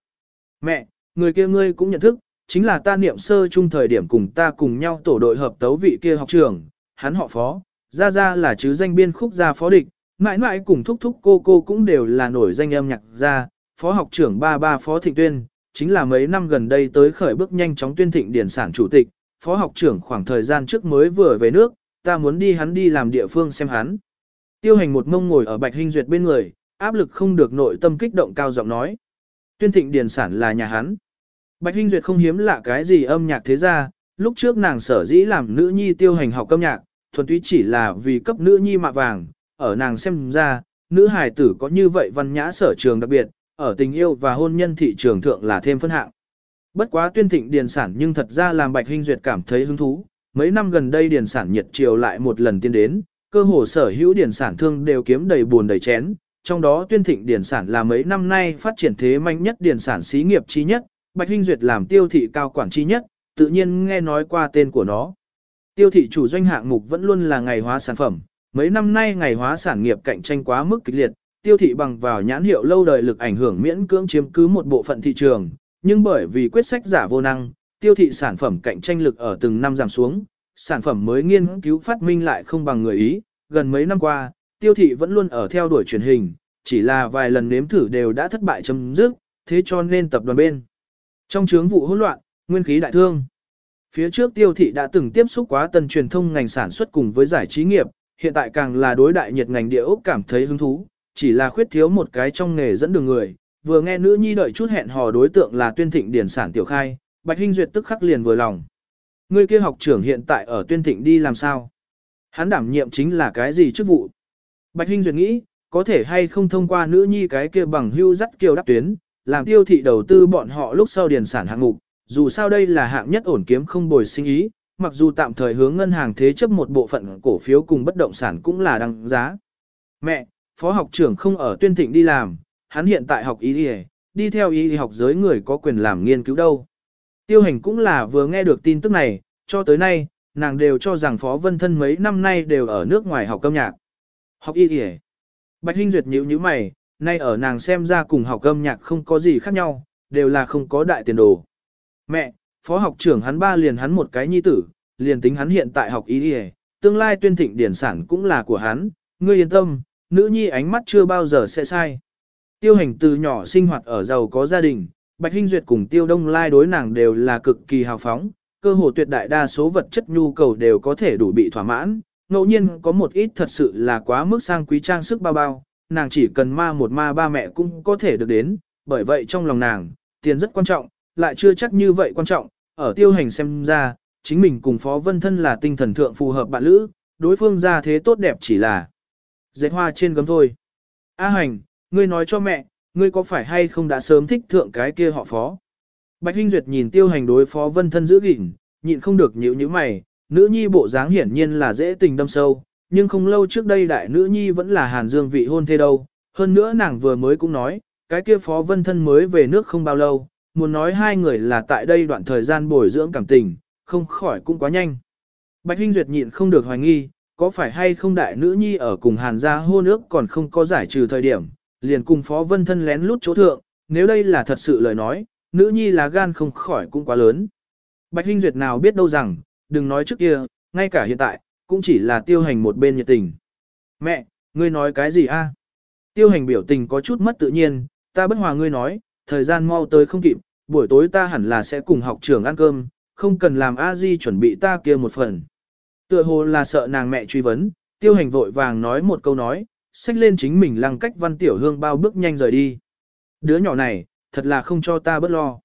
Mẹ, người kia ngươi cũng nhận thức, chính là ta niệm sơ chung thời điểm cùng ta cùng nhau tổ đội hợp tấu vị kia học trường, hắn họ phó, ra ra là chứ danh biên khúc gia phó địch, mãi mãi cùng thúc thúc cô cô cũng đều là nổi danh âm nhạc gia, phó học trưởng ba ba phó thịnh tuyên, chính là mấy năm gần đây tới khởi bước nhanh chóng tuyên thịnh điển sản chủ tịch, phó học trưởng khoảng thời gian trước mới vừa về nước, ta muốn đi hắn đi làm địa phương xem hắn. Tiêu hành một mông ngồi ở bạch hình duyệt bên người, áp lực không được nội tâm kích động cao giọng nói. Tuyên thịnh điển sản là nhà hắn. Bạch Hinh Duyệt không hiếm lạ cái gì âm nhạc thế ra, lúc trước nàng sở dĩ làm nữ nhi tiêu hành học âm nhạc, thuần túy chỉ là vì cấp nữ nhi mạ vàng, ở nàng xem ra, nữ hài tử có như vậy văn nhã sở trường đặc biệt, ở tình yêu và hôn nhân thị trường thượng là thêm phân hạng. Bất quá tuyên thịnh điền sản nhưng thật ra làm Bạch Hinh Duyệt cảm thấy hứng thú, mấy năm gần đây điền sản nhiệt triều lại một lần tiên đến, cơ hồ sở hữu điền sản thương đều kiếm đầy buồn đầy chén, trong đó tuyên thịnh điền sản là mấy năm nay phát triển thế mạnh nhất điền sản xí nghiệp chi nhất, Bạch Hinh Duyệt làm tiêu thị cao quản chi nhất, tự nhiên nghe nói qua tên của nó. Tiêu thị chủ doanh hạng mục vẫn luôn là ngày hóa sản phẩm, mấy năm nay ngày hóa sản nghiệp cạnh tranh quá mức kịch liệt, tiêu thị bằng vào nhãn hiệu lâu đời lực ảnh hưởng miễn cưỡng chiếm cứ một bộ phận thị trường, nhưng bởi vì quyết sách giả vô năng, tiêu thị sản phẩm cạnh tranh lực ở từng năm giảm xuống, sản phẩm mới nghiên cứu phát minh lại không bằng người Ý, gần mấy năm qua, tiêu thị vẫn luôn ở theo đuổi truyền hình, chỉ là vài lần nếm thử đều đã thất bại chấm dứt, thế cho nên tập đoàn bên trong chướng vụ hỗn loạn, nguyên khí đại thương. Phía trước tiêu thị đã từng tiếp xúc quá tần truyền thông ngành sản xuất cùng với giải trí nghiệp, hiện tại càng là đối đại nhiệt ngành địa ốc cảm thấy hứng thú, chỉ là khuyết thiếu một cái trong nghề dẫn đường người. Vừa nghe nữ nhi đợi chút hẹn hò đối tượng là tuyên thịnh điển sản tiểu khai, Bạch Hinh Duyệt tức khắc liền vừa lòng. Người kia học trưởng hiện tại ở tuyên thịnh đi làm sao? Hắn đảm nhiệm chính là cái gì chức vụ? Bạch Hinh Duyệt nghĩ, có thể hay không thông qua nữ nhi cái kia bằng hưu dắt kiều đáp tuyến, làm tiêu thị đầu tư bọn họ lúc sau điền sản hạng mục, dù sao đây là hạng nhất ổn kiếm không bồi sinh ý, mặc dù tạm thời hướng ngân hàng thế chấp một bộ phận cổ phiếu cùng bất động sản cũng là đăng giá. Mẹ, phó học trưởng không ở tuyên thịnh đi làm, hắn hiện tại học y đi, đi theo y học giới người có quyền làm nghiên cứu đâu. Tiêu hành cũng là vừa nghe được tin tức này, cho tới nay, nàng đều cho rằng phó vân thân mấy năm nay đều ở nước ngoài học âm nhạc. Học y đi Bạch Hinh Duyệt nhíu nhíu mày, Nay ở nàng xem ra cùng học âm nhạc không có gì khác nhau, đều là không có đại tiền đồ. Mẹ, phó học trưởng hắn ba liền hắn một cái nhi tử, liền tính hắn hiện tại học ý đi tương lai tuyên thịnh điển sản cũng là của hắn, ngươi yên tâm, nữ nhi ánh mắt chưa bao giờ sẽ sai. Tiêu hành từ nhỏ sinh hoạt ở giàu có gia đình, Bạch Hinh Duyệt cùng Tiêu Đông Lai đối nàng đều là cực kỳ hào phóng, cơ hồ tuyệt đại đa số vật chất nhu cầu đều có thể đủ bị thỏa mãn, ngẫu nhiên có một ít thật sự là quá mức sang quý trang sức bao bao, nàng chỉ cần ma một ma ba mẹ cũng có thể được đến, bởi vậy trong lòng nàng, tiền rất quan trọng, lại chưa chắc như vậy quan trọng, ở tiêu hành xem ra, chính mình cùng Phó Vân Thân là tinh thần thượng phù hợp bạn lữ, đối phương ra thế tốt đẹp chỉ là dệt hoa trên gấm thôi. A hành, ngươi nói cho mẹ, ngươi có phải hay không đã sớm thích thượng cái kia họ phó. Bạch Hinh Duyệt nhìn tiêu hành đối phó vân thân giữ gìn, nhịn không được nhíu nhíu mày, nữ nhi bộ dáng hiển nhiên là dễ tình đâm sâu, nhưng không lâu trước đây đại nữ nhi vẫn là Hàn Dương vị hôn thê đâu. Hơn nữa nàng vừa mới cũng nói, cái kia phó vân thân mới về nước không bao lâu, muốn nói hai người là tại đây đoạn thời gian bồi dưỡng cảm tình, không khỏi cũng quá nhanh. Bạch Hinh Duyệt nhịn không được hoài nghi, có phải hay không đại nữ nhi ở cùng Hàn gia hô nước còn không có giải trừ thời điểm, liền cùng phó vân thân lén lút chỗ thượng, nếu đây là thật sự lời nói, nữ nhi là gan không khỏi cũng quá lớn. Bạch Hinh Duyệt nào biết đâu rằng, đừng nói trước kia, ngay cả hiện tại, cũng chỉ là tiêu hành một bên nhiệt tình. Mẹ, ngươi nói cái gì a? Tiêu hành biểu tình có chút mất tự nhiên, ta bất hòa ngươi nói, thời gian mau tới không kịp, buổi tối ta hẳn là sẽ cùng học trưởng ăn cơm, không cần làm a di chuẩn bị ta kia một phần. Tựa hồ là sợ nàng mẹ truy vấn, tiêu hành vội vàng nói một câu nói, xách lên chính mình lăng cách văn tiểu hương bao bước nhanh rời đi. Đứa nhỏ này, thật là không cho ta bất lo.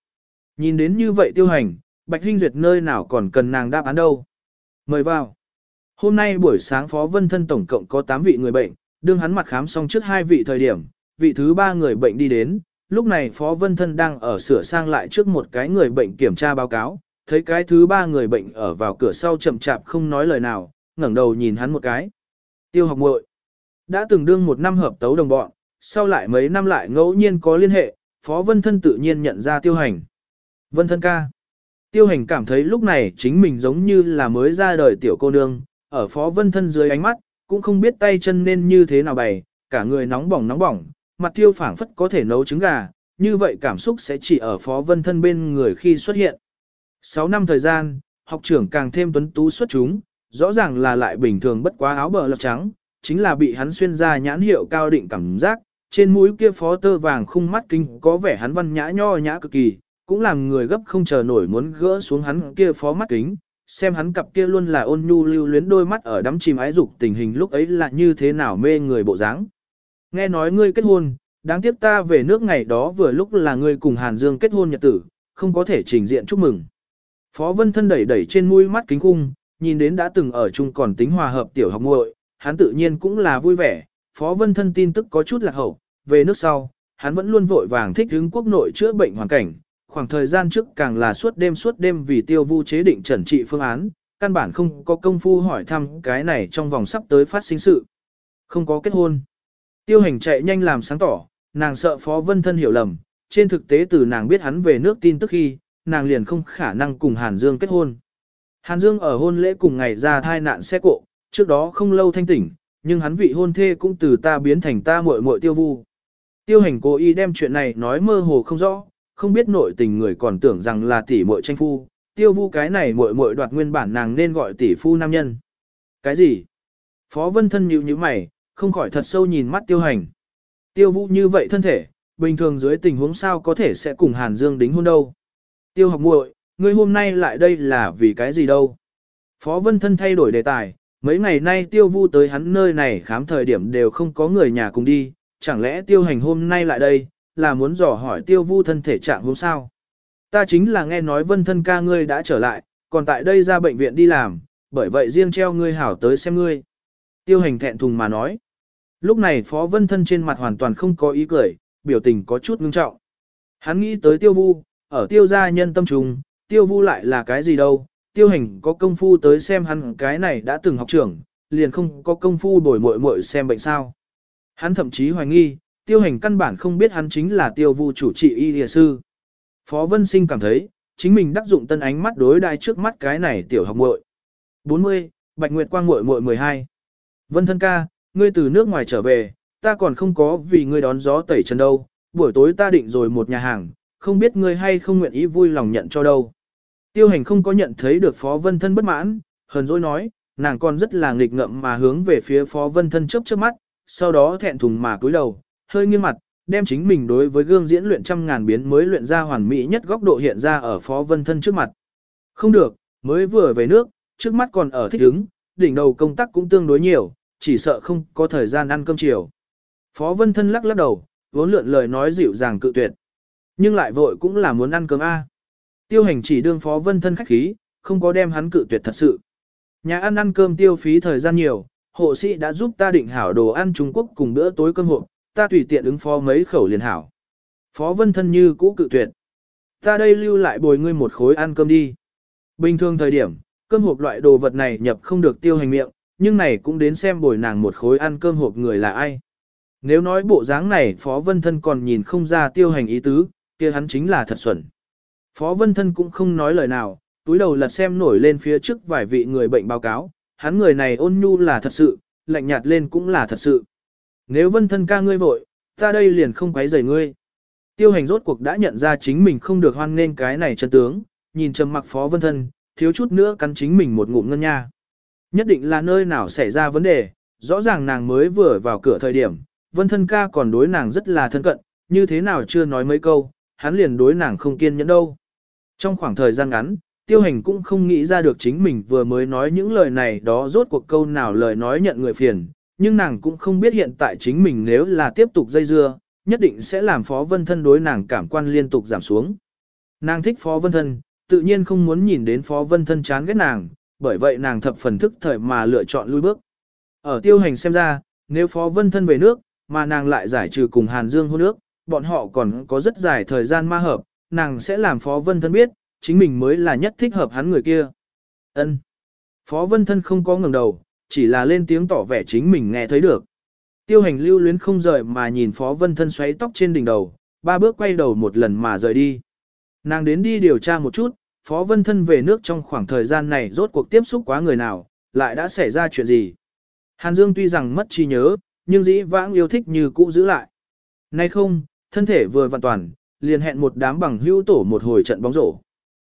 Nhìn đến như vậy tiêu hành, Bạch Hinh Duyệt nơi nào còn cần nàng đáp án đâu. Mời vào. Hôm nay buổi sáng Phó Vân Thân tổng cộng có 8 vị người bệnh, đương hắn mặt khám xong trước hai vị thời điểm, vị thứ ba người bệnh đi đến, lúc này Phó Vân Thân đang ở sửa sang lại trước một cái người bệnh kiểm tra báo cáo, thấy cái thứ ba người bệnh ở vào cửa sau chậm chạp không nói lời nào, ngẩng đầu nhìn hắn một cái. Tiêu học muội đã từng đương một năm hợp tấu đồng bọn, sau lại mấy năm lại ngẫu nhiên có liên hệ, Phó Vân Thân tự nhiên nhận ra tiêu hành. Vân Thân ca. Tiêu hành cảm thấy lúc này chính mình giống như là mới ra đời tiểu cô nương, ở Phó Vân Thân dưới ánh mắt, cũng không biết tay chân nên như thế nào bày, cả người nóng bỏng nóng bỏng, mặt tiêu phảng phất có thể nấu trứng gà, như vậy cảm xúc sẽ chỉ ở Phó Vân Thân bên người khi xuất hiện. 6 năm thời gian, học trưởng càng thêm tuấn tú xuất chúng, rõ ràng là lại bình thường bất quá áo bờ lọc trắng, chính là bị hắn xuyên ra nhãn hiệu cao định cảm giác, trên mũi kia phó tơ vàng khung mắt kinh có vẻ hắn văn nhã nho nhã cực kỳ, cũng làm người gấp không chờ nổi muốn gỡ xuống hắn kia phó mắt kính, xem hắn cặp kia luôn là ôn nhu lưu luyến đôi mắt ở đắm chìm ái dục tình hình lúc ấy là như thế nào mê người bộ dáng. Nghe nói ngươi kết hôn, đáng tiếc ta về nước ngày đó vừa lúc là ngươi cùng Hàn Dương kết hôn nhật tử, không có thể trình diện chúc mừng. Phó Vân Thân đẩy đẩy trên mũi mắt kính khung, nhìn đến đã từng ở chung còn tính hòa hợp tiểu học muội, hắn tự nhiên cũng là vui vẻ. Phó Vân Thân tin tức có chút lạc hậu, về nước sau, hắn vẫn luôn vội vàng thích ứng quốc nội chữa bệnh hoàn cảnh, khoảng thời gian trước càng là suốt đêm suốt đêm vì tiêu vu chế định trần trị phương án, căn bản không có công phu hỏi thăm cái này trong vòng sắp tới phát sinh sự. Không có kết hôn. Tiêu hành chạy nhanh làm sáng tỏ, nàng sợ Phó Vân Thân hiểu lầm, trên thực tế từ nàng biết hắn về nước tin tức khi, nàng liền không khả năng cùng Hàn Dương kết hôn. Hàn Dương ở hôn lễ cùng ngày ra thai nạn xe cộ, trước đó không lâu thanh tỉnh, nhưng hắn vị hôn thê cũng từ ta biến thành ta muội muội tiêu vu. Tiêu hành cố ý đem chuyện này nói mơ hồ không rõ, không biết nội tình người còn tưởng rằng là tỷ muội tranh phu, tiêu vu cái này muội muội đoạt nguyên bản nàng nên gọi tỷ phu nam nhân. Cái gì? Phó Vân Thân nhíu nhíu mày, không khỏi thật sâu nhìn mắt tiêu hành. Tiêu vu như vậy thân thể, bình thường dưới tình huống sao có thể sẽ cùng Hàn Dương đính hôn đâu. Tiêu học muội, ngươi hôm nay lại đây là vì cái gì đâu? Phó Vân Thân thay đổi đề tài, mấy ngày nay tiêu vu tới hắn nơi này khám thời điểm đều không có người nhà cùng đi, chẳng lẽ tiêu hành hôm nay lại đây, là muốn dò hỏi tiêu vu thân thể trạng hôm sao? Ta chính là nghe nói Vân Thân ca ngươi đã trở lại, còn tại đây ra bệnh viện đi làm, bởi vậy riêng treo ngươi hảo tới xem ngươi. Tiêu hành thẹn thùng mà nói. Lúc này Phó Vân Thân trên mặt hoàn toàn không có ý cười, biểu tình có chút ngưng trọng. Hắn nghĩ tới tiêu vu, ở tiêu gia nhân tâm trùng, tiêu vu lại là cái gì đâu, tiêu hành có công phu tới xem hắn cái này đã từng học trưởng, liền không có công phu đổi muội muội xem bệnh sao. Hắn thậm chí hoài nghi, tiêu hành căn bản không biết hắn chính là tiêu vu chủ trị y địa sư. Phó Vân Sinh cảm thấy, chính mình đắc dụng tân ánh mắt đối đai trước mắt cái này tiểu học muội. 40, Bạch Nguyệt Quang muội muội 12. Vân thân ca, ngươi từ nước ngoài trở về, ta còn không có vì ngươi đón gió tẩy chân đâu, buổi tối ta định rồi một nhà hàng, không biết ngươi hay không nguyện ý vui lòng nhận cho đâu. Tiêu hành không có nhận thấy được Phó Vân Thân bất mãn, hờn dỗi nói, nàng còn rất là nghịch ngợm mà hướng về phía Phó Vân Thân chớp chớp mắt, sau đó thẹn thùng mà cúi đầu, hơi nghiêng mặt, đem chính mình đối với gương diễn luyện trăm ngàn biến mới luyện ra hoàn mỹ nhất góc độ hiện ra ở Phó Vân Thân trước mặt. Không được, mới vừa về nước, trước mắt còn ở thích ứng, đỉnh đầu công tác cũng tương đối nhiều, chỉ sợ không có thời gian ăn cơm chiều. Phó Vân Thân lắc lắc đầu, vốn lượn lời nói dịu dàng cự tuyệt. Nhưng lại vội cũng là muốn ăn cơm A. Tiêu hành chỉ đương phó vân thân khách khí, không có đem hắn cự tuyệt thật sự. Nhà ăn ăn cơm tiêu phí thời gian nhiều, hộ sĩ đã giúp ta định hảo đồ ăn Trung Quốc cùng bữa tối cơm hộp, ta tùy tiện ứng phó mấy khẩu liền hảo, Phó Vân Thân như cũ cự tuyệt. Ta đây lưu lại bồi ngươi một khối ăn cơm đi. Bình thường thời điểm, cơm hộp loại đồ vật này nhập không được tiêu hành miệng, nhưng này cũng đến xem bồi nàng một khối ăn cơm hộp người là ai. Nếu nói bộ dáng này Phó Vân Thân còn nhìn không ra tiêu hành ý tứ, kia hắn chính là thật xuẩn. Phó Vân Thân cũng không nói lời nào, túi đầu lật xem nổi lên phía trước vài vị người bệnh báo cáo, hắn người này ôn nhu là thật sự, lạnh nhạt lên cũng là thật sự. Nếu Vân Thân ca ngươi vội, ta đây liền không quấy rầy ngươi. Tiêu hành rốt cuộc đã nhận ra chính mình không được hoan nên cái này chân tướng, nhìn trầm mặc Phó Vân Thân, thiếu chút nữa cắn chính mình một ngụm ngân nha. Nhất định là nơi nào xảy ra vấn đề, rõ ràng nàng mới vừa vào cửa thời điểm, Vân Thân ca còn đối nàng rất là thân cận, như thế nào chưa nói mấy câu, hắn liền đối nàng không kiên nhẫn đâu. Trong khoảng thời gian ngắn, tiêu hành cũng không nghĩ ra được chính mình vừa mới nói những lời này đó rốt cuộc câu nào lời nói nhận người phiền, nhưng nàng cũng không biết hiện tại chính mình nếu là tiếp tục dây dưa, nhất định sẽ làm Phó Vân Thân đối nàng cảm quan liên tục giảm xuống. Nàng thích Phó Vân Thân, tự nhiên không muốn nhìn đến Phó Vân Thân chán ghét nàng, bởi vậy nàng thập phần thức thời mà lựa chọn lui bước. Ở tiêu hành xem ra, nếu Phó Vân Thân về nước, mà nàng lại giải trừ cùng Hàn Dương hôn nước, bọn họ còn có rất dài thời gian ma hợp, nàng sẽ làm Phó Vân Thân biết, chính mình mới là nhất thích hợp hắn người kia. Ân. Phó Vân Thân không có ngẩng đầu, chỉ là lên tiếng tỏ vẻ chính mình nghe thấy được. Tiêu hành lưu luyến không rời mà nhìn Phó Vân Thân xoáy tóc trên đỉnh đầu, ba bước quay đầu một lần mà rời đi. Nàng đến đi điều tra một chút, Phó Vân Thân về nước trong khoảng thời gian này rốt cuộc tiếp xúc quá người nào, lại đã xảy ra chuyện gì. Hàn Dương tuy rằng mất trí nhớ, nhưng dĩ vãng yêu thích như cũ giữ lại. Nay không, thân thể vừa hoàn toàn, liền hẹn một đám bằng hữu tổ một hồi trận bóng rổ.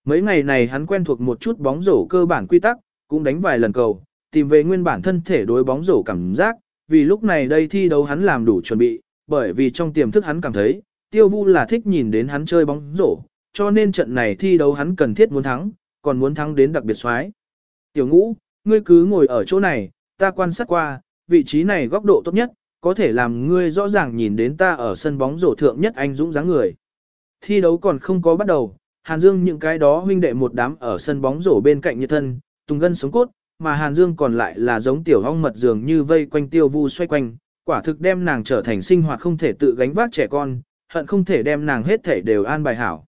Mấy ngày này hắn quen thuộc một chút bóng rổ cơ bản quy tắc, cũng đánh vài lần cầu, tìm về nguyên bản thân thể đối bóng rổ cảm giác, vì lúc này đây thi đấu hắn làm đủ chuẩn bị, bởi vì trong tiềm thức hắn cảm thấy, tiêu vu là thích nhìn đến hắn chơi bóng rổ, cho nên trận này thi đấu hắn cần thiết muốn thắng, còn muốn thắng đến đặc biệt xoái. Tiểu ngũ, ngươi cứ ngồi ở chỗ này, ta quan sát qua, vị trí này góc độ tốt nhất, có thể làm ngươi rõ ràng nhìn đến ta ở sân bóng rổ thượng nhất anh dũng dáng người. Thi đấu còn không có bắt đầu, Hàn Dương những cái đó huynh đệ một đám ở sân bóng rổ bên cạnh như thân, tung gân sống cốt, mà Hàn Dương còn lại là giống tiểu ong mật dường như vây quanh tiêu vu xoay quanh, quả thực đem nàng trở thành sinh hoạt không thể tự gánh vác trẻ con, hận không thể đem nàng hết thể đều an bài hảo.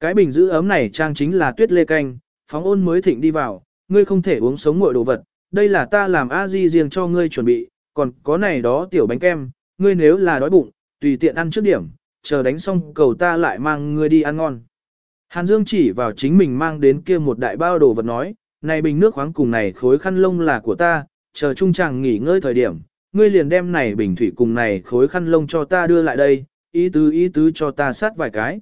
Cái bình giữ ấm này trang chính là tuyết lê canh, phóng ôn mới thịnh đi vào, ngươi không thể uống sống nguội đồ vật, đây là ta làm a di riêng cho ngươi chuẩn bị, còn có này đó tiểu bánh kem, ngươi nếu là đói bụng, tùy tiện ăn trước điểm, chờ đánh xong cầu ta lại mang ngươi đi ăn ngon. Hàn Dương chỉ vào chính mình mang đến kia một đại bao đồ vật nói, này bình nước khoáng cùng này khối khăn lông là của ta, chờ trung chàng nghỉ ngơi thời điểm, ngươi liền đem này bình thủy cùng này khối khăn lông cho ta đưa lại đây, ý tứ ý tứ cho ta sát vài cái.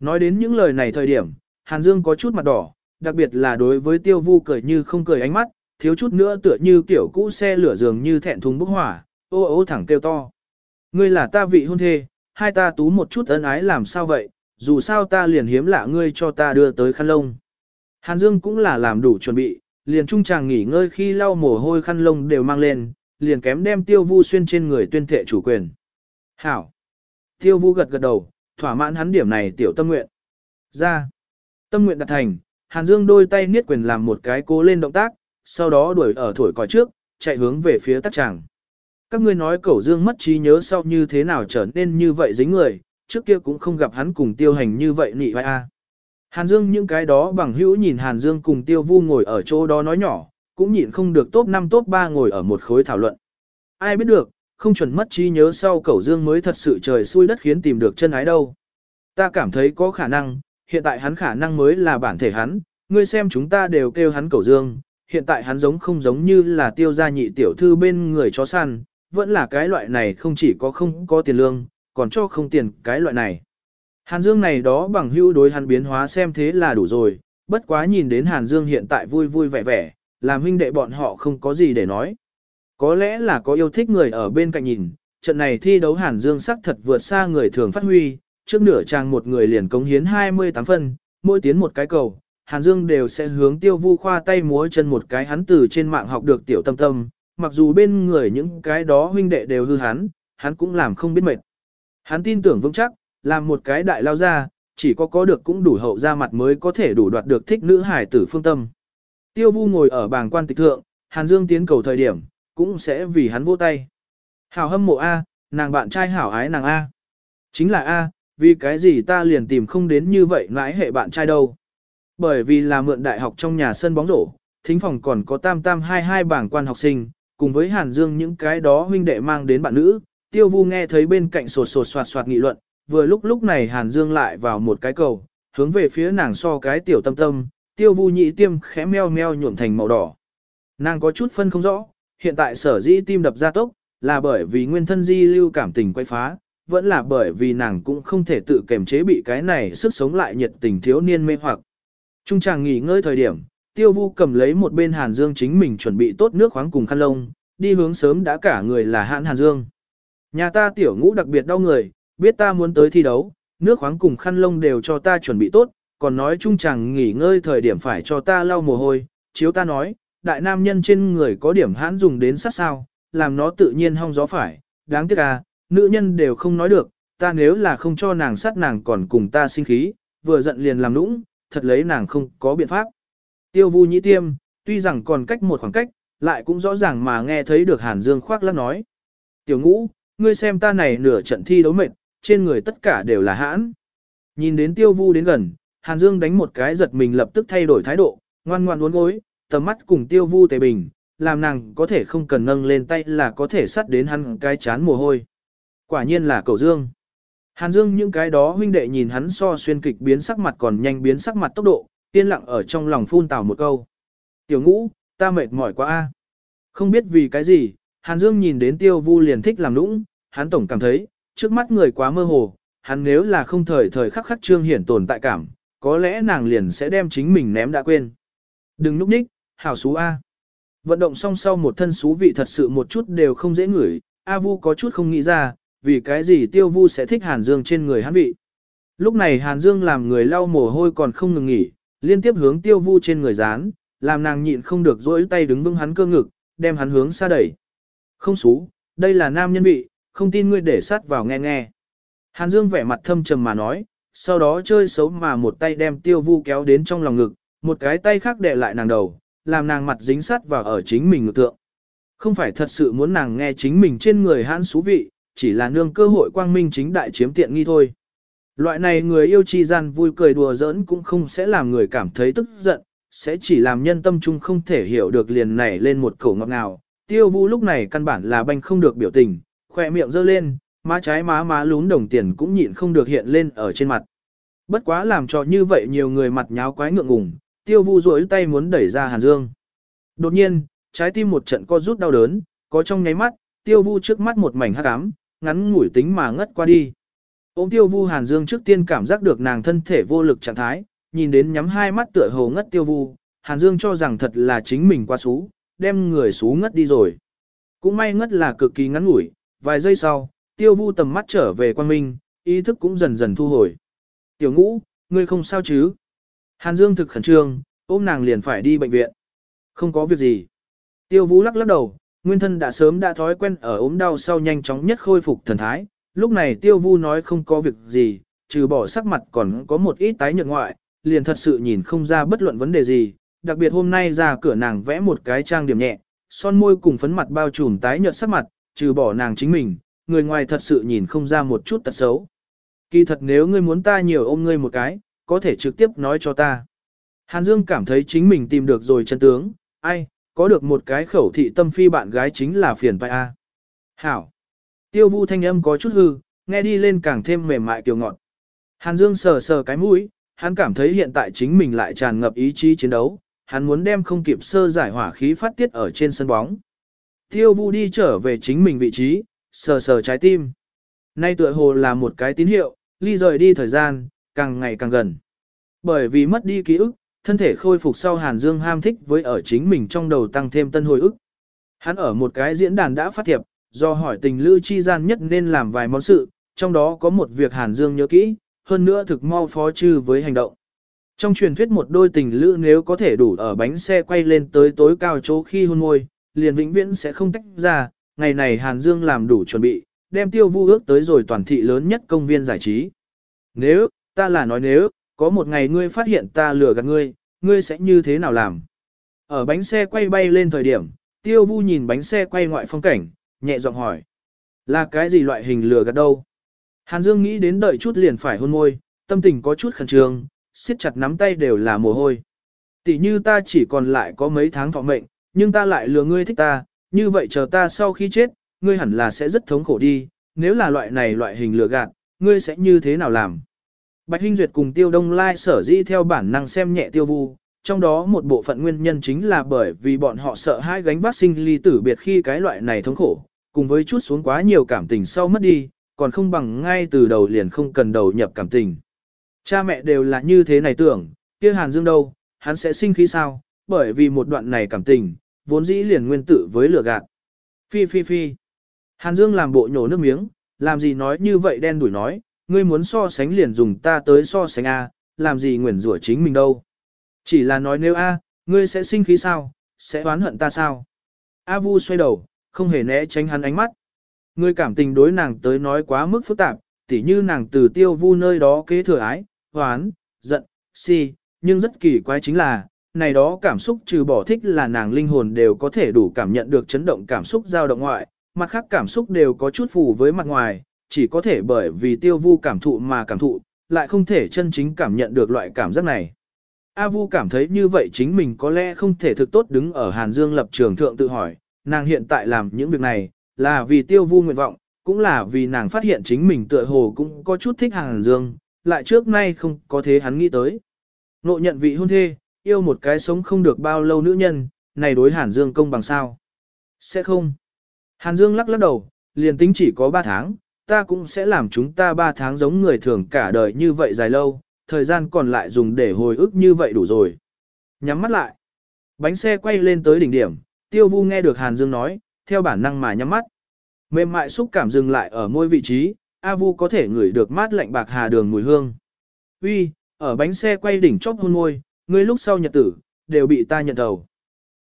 Nói đến những lời này thời điểm, Hàn Dương có chút mặt đỏ, đặc biệt là đối với tiêu vu cười như không cười ánh mắt, thiếu chút nữa tựa như kiểu cũ xe lửa dường như thẹn thùng bốc hỏa, ô ô thẳng kêu to. Ngươi là ta vị hôn thê, hai ta tú một chút ân ái làm sao vậy, dù sao ta liền hiếm lạ ngươi cho ta đưa tới khăn lông. Hàn Dương cũng là làm đủ chuẩn bị, liền trung chàng nghỉ ngơi khi lau mồ hôi khăn lông đều mang lên, liền kém đem tiêu vu xuyên trên người tuyên thệ chủ quyền. Hảo! Tiêu vu gật gật đầu, thỏa mãn hắn điểm này tiểu tâm nguyện. Ra! Tâm nguyện đạt thành, Hàn Dương đôi tay niết quyền làm một cái cố lên động tác, sau đó đuổi ở thổi còi trước, chạy hướng về phía tắc tràng. Các ngươi nói cẩu Dương mất trí nhớ sau như thế nào trở nên như vậy dính người, trước kia cũng không gặp hắn cùng tiêu hành như vậy nị vai a. Hàn Dương những cái đó bằng hữu nhìn Hàn Dương cùng tiêu vu ngồi ở chỗ đó nói nhỏ, cũng nhịn không được top 5 top 3 ngồi ở một khối thảo luận. Ai biết được, không chuẩn mất trí nhớ sau cẩu Dương mới thật sự trời xui đất khiến tìm được chân ái đâu. Ta cảm thấy có khả năng, hiện tại hắn khả năng mới là bản thể hắn, ngươi xem chúng ta đều kêu hắn cẩu Dương, hiện tại hắn giống không giống như là tiêu gia nhị tiểu thư bên người chó săn, vẫn là cái loại này không chỉ có không có tiền lương, còn cho không tiền cái loại này. Hàn Dương này đó bằng hữu đối hắn biến hóa xem thế là đủ rồi, bất quá nhìn đến Hàn Dương hiện tại vui vui vẻ vẻ, làm huynh đệ bọn họ không có gì để nói. Có lẽ là có yêu thích người ở bên cạnh nhìn, trận này thi đấu Hàn Dương sắc thật vượt xa người thường phát huy, trước nửa trang một người liền cống hiến 28 phân, mỗi tiến một cái cầu, Hàn Dương đều sẽ hướng tiêu vu khoa tay múa chân một cái hắn từ trên mạng học được tiểu tâm tâm, mặc dù bên người những cái đó huynh đệ đều hư hắn, hắn cũng làm không biết mệt. Hắn tin tưởng vững chắc, làm một cái đại lao ra, chỉ có có được cũng đủ hậu ra mặt mới có thể đủ đoạt được thích nữ hải tử phương tâm. Tiêu vu ngồi ở bảng quan tịch thượng, Hàn Dương tiến cầu thời điểm, cũng sẽ vì hắn vô tay. Hảo hâm mộ A, nàng bạn trai hảo ái nàng A. Chính là A, vì cái gì ta liền tìm không đến như vậy nãi hệ bạn trai đâu. Bởi vì là mượn đại học trong nhà sân bóng rổ, thính phòng còn có tam tam hai hai bảng quan học sinh, cùng với Hàn Dương những cái đó huynh đệ mang đến bạn nữ, tiêu vu nghe thấy bên cạnh sột sột soạt soạt nghị luận, vừa lúc lúc này Hàn Dương lại vào một cái cầu, hướng về phía nàng so cái tiểu tâm tâm, tiêu vu nhị tiêm khẽ meo meo nhuộm thành màu đỏ. Nàng có chút phân không rõ, hiện tại sở dĩ tim đập ra tốc, là bởi vì nguyên thân di lưu cảm tình quay phá, vẫn là bởi vì nàng cũng không thể tự kềm chế bị cái này sức sống lại nhiệt tình thiếu niên mê hoặc. Trung chàng nghỉ ngơi thời điểm, tiêu vu cầm lấy một bên Hàn Dương chính mình chuẩn bị tốt nước khoáng cùng khăn lông, đi hướng sớm đã cả người là hãn Hàn Dương. Nhà ta tiểu ngũ đặc biệt đau người, biết ta muốn tới thi đấu, nước khoáng cùng khăn lông đều cho ta chuẩn bị tốt, còn nói trung chàng nghỉ ngơi thời điểm phải cho ta lau mồ hôi, chiếu ta nói, đại nam nhân trên người có điểm hãn dùng đến sát sao, làm nó tự nhiên hong gió phải, đáng tiếc à, nữ nhân đều không nói được, ta nếu là không cho nàng sát nàng còn cùng ta sinh khí, vừa giận liền làm nũng, thật lấy nàng không có biện pháp. Tiêu vu nhĩ tiêm, tuy rằng còn cách một khoảng cách, lại cũng rõ ràng mà nghe thấy được Hàn Dương khoác lắc nói. Tiểu ngũ, ngươi xem ta này nửa trận thi đấu mệt, trên người tất cả đều là hãn. Nhìn đến tiêu vu đến gần, Hàn Dương đánh một cái giật mình lập tức thay đổi thái độ, ngoan ngoan uốn gối, tầm mắt cùng tiêu vu tề bình, làm nàng có thể không cần nâng lên tay là có thể sắt đến hắn cái chán mồ hôi. Quả nhiên là cầu Dương. Hàn Dương những cái đó huynh đệ nhìn hắn so xuyên kịch biến sắc mặt còn nhanh biến sắc mặt tốc độ, yên lặng ở trong lòng phun tào một câu. Tiểu ngũ, ta mệt mỏi quá a. Không biết vì cái gì, Hàn Dương nhìn đến tiêu vu liền thích làm nũng, hắn tổng cảm thấy, trước mắt người quá mơ hồ, hắn nếu là không thời thời khắc khắc trương hiển tồn tại cảm, có lẽ nàng liền sẽ đem chính mình ném đã quên. Đừng núp ních, hảo xú A. Vận động song sau một thân xú vị thật sự một chút đều không dễ ngửi, A Vu có chút không nghĩ ra, vì cái gì Tiêu Vu sẽ thích Hàn Dương trên người hắn vị. Lúc này Hàn Dương làm người lau mồ hôi còn không ngừng nghỉ, liên tiếp hướng Tiêu Vu trên người dán, làm nàng nhịn không được dỗi tay đứng vững hắn cơ ngực, đem hắn hướng xa đẩy. Không xú, đây là nam nhân vị, không tin ngươi để sát vào nghe nghe. Hàn Dương vẻ mặt thâm trầm mà nói, sau đó chơi xấu mà một tay đem Tiêu Vu kéo đến trong lòng ngực, một cái tay khác đè lại nàng đầu, làm nàng mặt dính sát vào ở chính mình ngực tượng. Không phải thật sự muốn nàng nghe chính mình trên người hãn xú vị, chỉ là nương cơ hội quang minh chính đại chiếm tiện nghi thôi. Loại này người yêu chi gian vui cười đùa giỡn cũng không sẽ làm người cảm thấy tức giận, sẽ chỉ làm nhân tâm trung không thể hiểu được liền nảy lên một khẩu ngọt ngào. Tiêu vu lúc này căn bản là banh không được biểu tình, khỏe miệng giơ lên, má trái má má lún đồng tiền cũng nhịn không được hiện lên ở trên mặt. Bất quá làm cho như vậy nhiều người mặt nháo quái ngượng ngùng, tiêu vu rối tay muốn đẩy ra Hàn Dương. Đột nhiên, trái tim một trận co rút đau đớn, có trong nháy mắt, tiêu vu trước mắt một mảnh hắc ám, ngắn ngủi tính mà ngất qua đi. Ôm tiêu vu Hàn Dương trước tiên cảm giác được nàng thân thể vô lực trạng thái, nhìn đến nhắm hai mắt tựa hồ ngất tiêu vu, Hàn Dương cho rằng thật là chính mình qua xú, đem người xú ngất đi rồi. Cũng may ngất là cực kỳ ngắn ngủi, vài giây sau, tiêu vu tầm mắt trở về quan minh, ý thức cũng dần dần thu hồi. Tiểu ngũ, ngươi không sao chứ? Hàn Dương thực khẩn trương, ôm nàng liền phải đi bệnh viện. Không có việc gì. Tiêu Vũ lắc lắc đầu, nguyên thân đã sớm đã thói quen ở ốm đau sau nhanh chóng nhất khôi phục thần thái. Lúc này Tiêu Vu nói không có việc gì, trừ bỏ sắc mặt còn có một ít tái nhợt ngoại, liền thật sự nhìn không ra bất luận vấn đề gì. Đặc biệt hôm nay ra cửa nàng vẽ một cái trang điểm nhẹ, son môi cùng phấn mặt bao trùm tái nhợt sắc mặt, trừ bỏ nàng chính mình, người ngoài thật sự nhìn không ra một chút tật xấu. Kỳ thật nếu ngươi muốn ta nhiều ôm ngươi một cái, có thể trực tiếp nói cho ta. Hàn Dương cảm thấy chính mình tìm được rồi chân tướng, ai, có được một cái khẩu thị tâm phi bạn gái chính là phiền phải a. Hảo. Tiêu vu thanh âm có chút hư, nghe đi lên càng thêm mềm mại kiều ngọt. Hàn Dương sờ sờ cái mũi, hắn cảm thấy hiện tại chính mình lại tràn ngập ý chí chiến đấu, hắn muốn đem không kịp sơ giải hỏa khí phát tiết ở trên sân bóng. Tiêu vu đi trở về chính mình vị trí, sờ sờ trái tim. Nay tựa hồ là một cái tín hiệu, ly rời đi thời gian, càng ngày càng gần. Bởi vì mất đi ký ức, thân thể khôi phục sau Hàn Dương ham thích với ở chính mình trong đầu tăng thêm tân hồi ức. Hắn ở một cái diễn đàn đã phát thiệp, do hỏi tình lưu chi gian nhất nên làm vài món sự, trong đó có một việc Hàn Dương nhớ kỹ, hơn nữa thực mau phó chư với hành động. Trong truyền thuyết một đôi tình lữ nếu có thể đủ ở bánh xe quay lên tới tối cao chỗ khi hôn môi, liền vĩnh viễn sẽ không tách ra, ngày này Hàn Dương làm đủ chuẩn bị, đem tiêu vu ước tới rồi toàn thị lớn nhất công viên giải trí. Nếu, ta là nói nếu, có một ngày ngươi phát hiện ta lừa gạt ngươi, ngươi sẽ như thế nào làm? Ở bánh xe quay bay lên thời điểm, tiêu vu nhìn bánh xe quay ngoại phong cảnh, nhẹ giọng hỏi. Là cái gì loại hình lừa gạt đâu? Hàn Dương nghĩ đến đợi chút liền phải hôn môi, tâm tình có chút khẩn trương, siết chặt nắm tay đều là mồ hôi. Tỷ như ta chỉ còn lại có mấy tháng thọ mệnh, nhưng ta lại lừa ngươi thích ta, như vậy chờ ta sau khi chết, ngươi hẳn là sẽ rất thống khổ đi, nếu là loại này loại hình lừa gạt, ngươi sẽ như thế nào làm? Bạch Hinh Duyệt cùng Tiêu Đông Lai sở dĩ theo bản năng xem nhẹ Tiêu Vu, trong đó một bộ phận nguyên nhân chính là bởi vì bọn họ sợ hai gánh vác sinh ly tử biệt khi cái loại này thống khổ, cùng với chút xuống quá nhiều cảm tình sau mất đi, còn không bằng ngay từ đầu liền không cần đầu nhập cảm tình. Cha mẹ đều là như thế này tưởng, kia Hàn Dương đâu, hắn sẽ sinh khí sao, bởi vì một đoạn này cảm tình, vốn dĩ liền nguyên tử với lửa gạt. Phi phi phi. Hàn Dương làm bộ nhổ nước miếng, làm gì nói như vậy đen đuổi nói, ngươi muốn so sánh liền dùng ta tới so sánh A, làm gì nguyền rủa chính mình đâu. Chỉ là nói nếu A, ngươi sẽ sinh khí sao, sẽ oán hận ta sao. A Vu xoay đầu, không hề né tránh hắn ánh mắt. Ngươi cảm tình đối nàng tới nói quá mức phức tạp, tỉ như nàng từ tiêu vu nơi đó kế thừa ái, hoán, giận, si, nhưng rất kỳ quái chính là, này đó cảm xúc trừ bỏ thích là nàng linh hồn đều có thể đủ cảm nhận được chấn động cảm xúc dao động ngoại, mặt khác cảm xúc đều có chút phù với mặt ngoài, chỉ có thể bởi vì tiêu vu cảm thụ mà cảm thụ, lại không thể chân chính cảm nhận được loại cảm giác này. A Vu cảm thấy như vậy chính mình có lẽ không thể thực tốt đứng ở Hàn Dương lập trường thượng tự hỏi, nàng hiện tại làm những việc này, là vì tiêu vu nguyện vọng, cũng là vì nàng phát hiện chính mình tựa hồ cũng có chút thích Hàn Dương, lại trước nay không có thế hắn nghĩ tới. Nộ nhận vị hôn thê, yêu một cái sống không được bao lâu nữ nhân, này đối Hàn Dương công bằng sao? Sẽ không. Hàn Dương lắc lắc đầu, liền tính chỉ có 3 tháng, ta cũng sẽ làm chúng ta 3 tháng giống người thường cả đời như vậy dài lâu, thời gian còn lại dùng để hồi ức như vậy đủ rồi. Nhắm mắt lại. Bánh xe quay lên tới đỉnh điểm, tiêu vu nghe được Hàn Dương nói, theo bản năng mà nhắm mắt. Mềm mại xúc cảm dừng lại ở môi vị trí, A Vu có thể ngửi được mát lạnh bạc hà đường mùi hương. Uy, ở bánh xe quay đỉnh chóp hôn môi, ngươi lúc sau nhật tử, đều bị ta nhận đầu.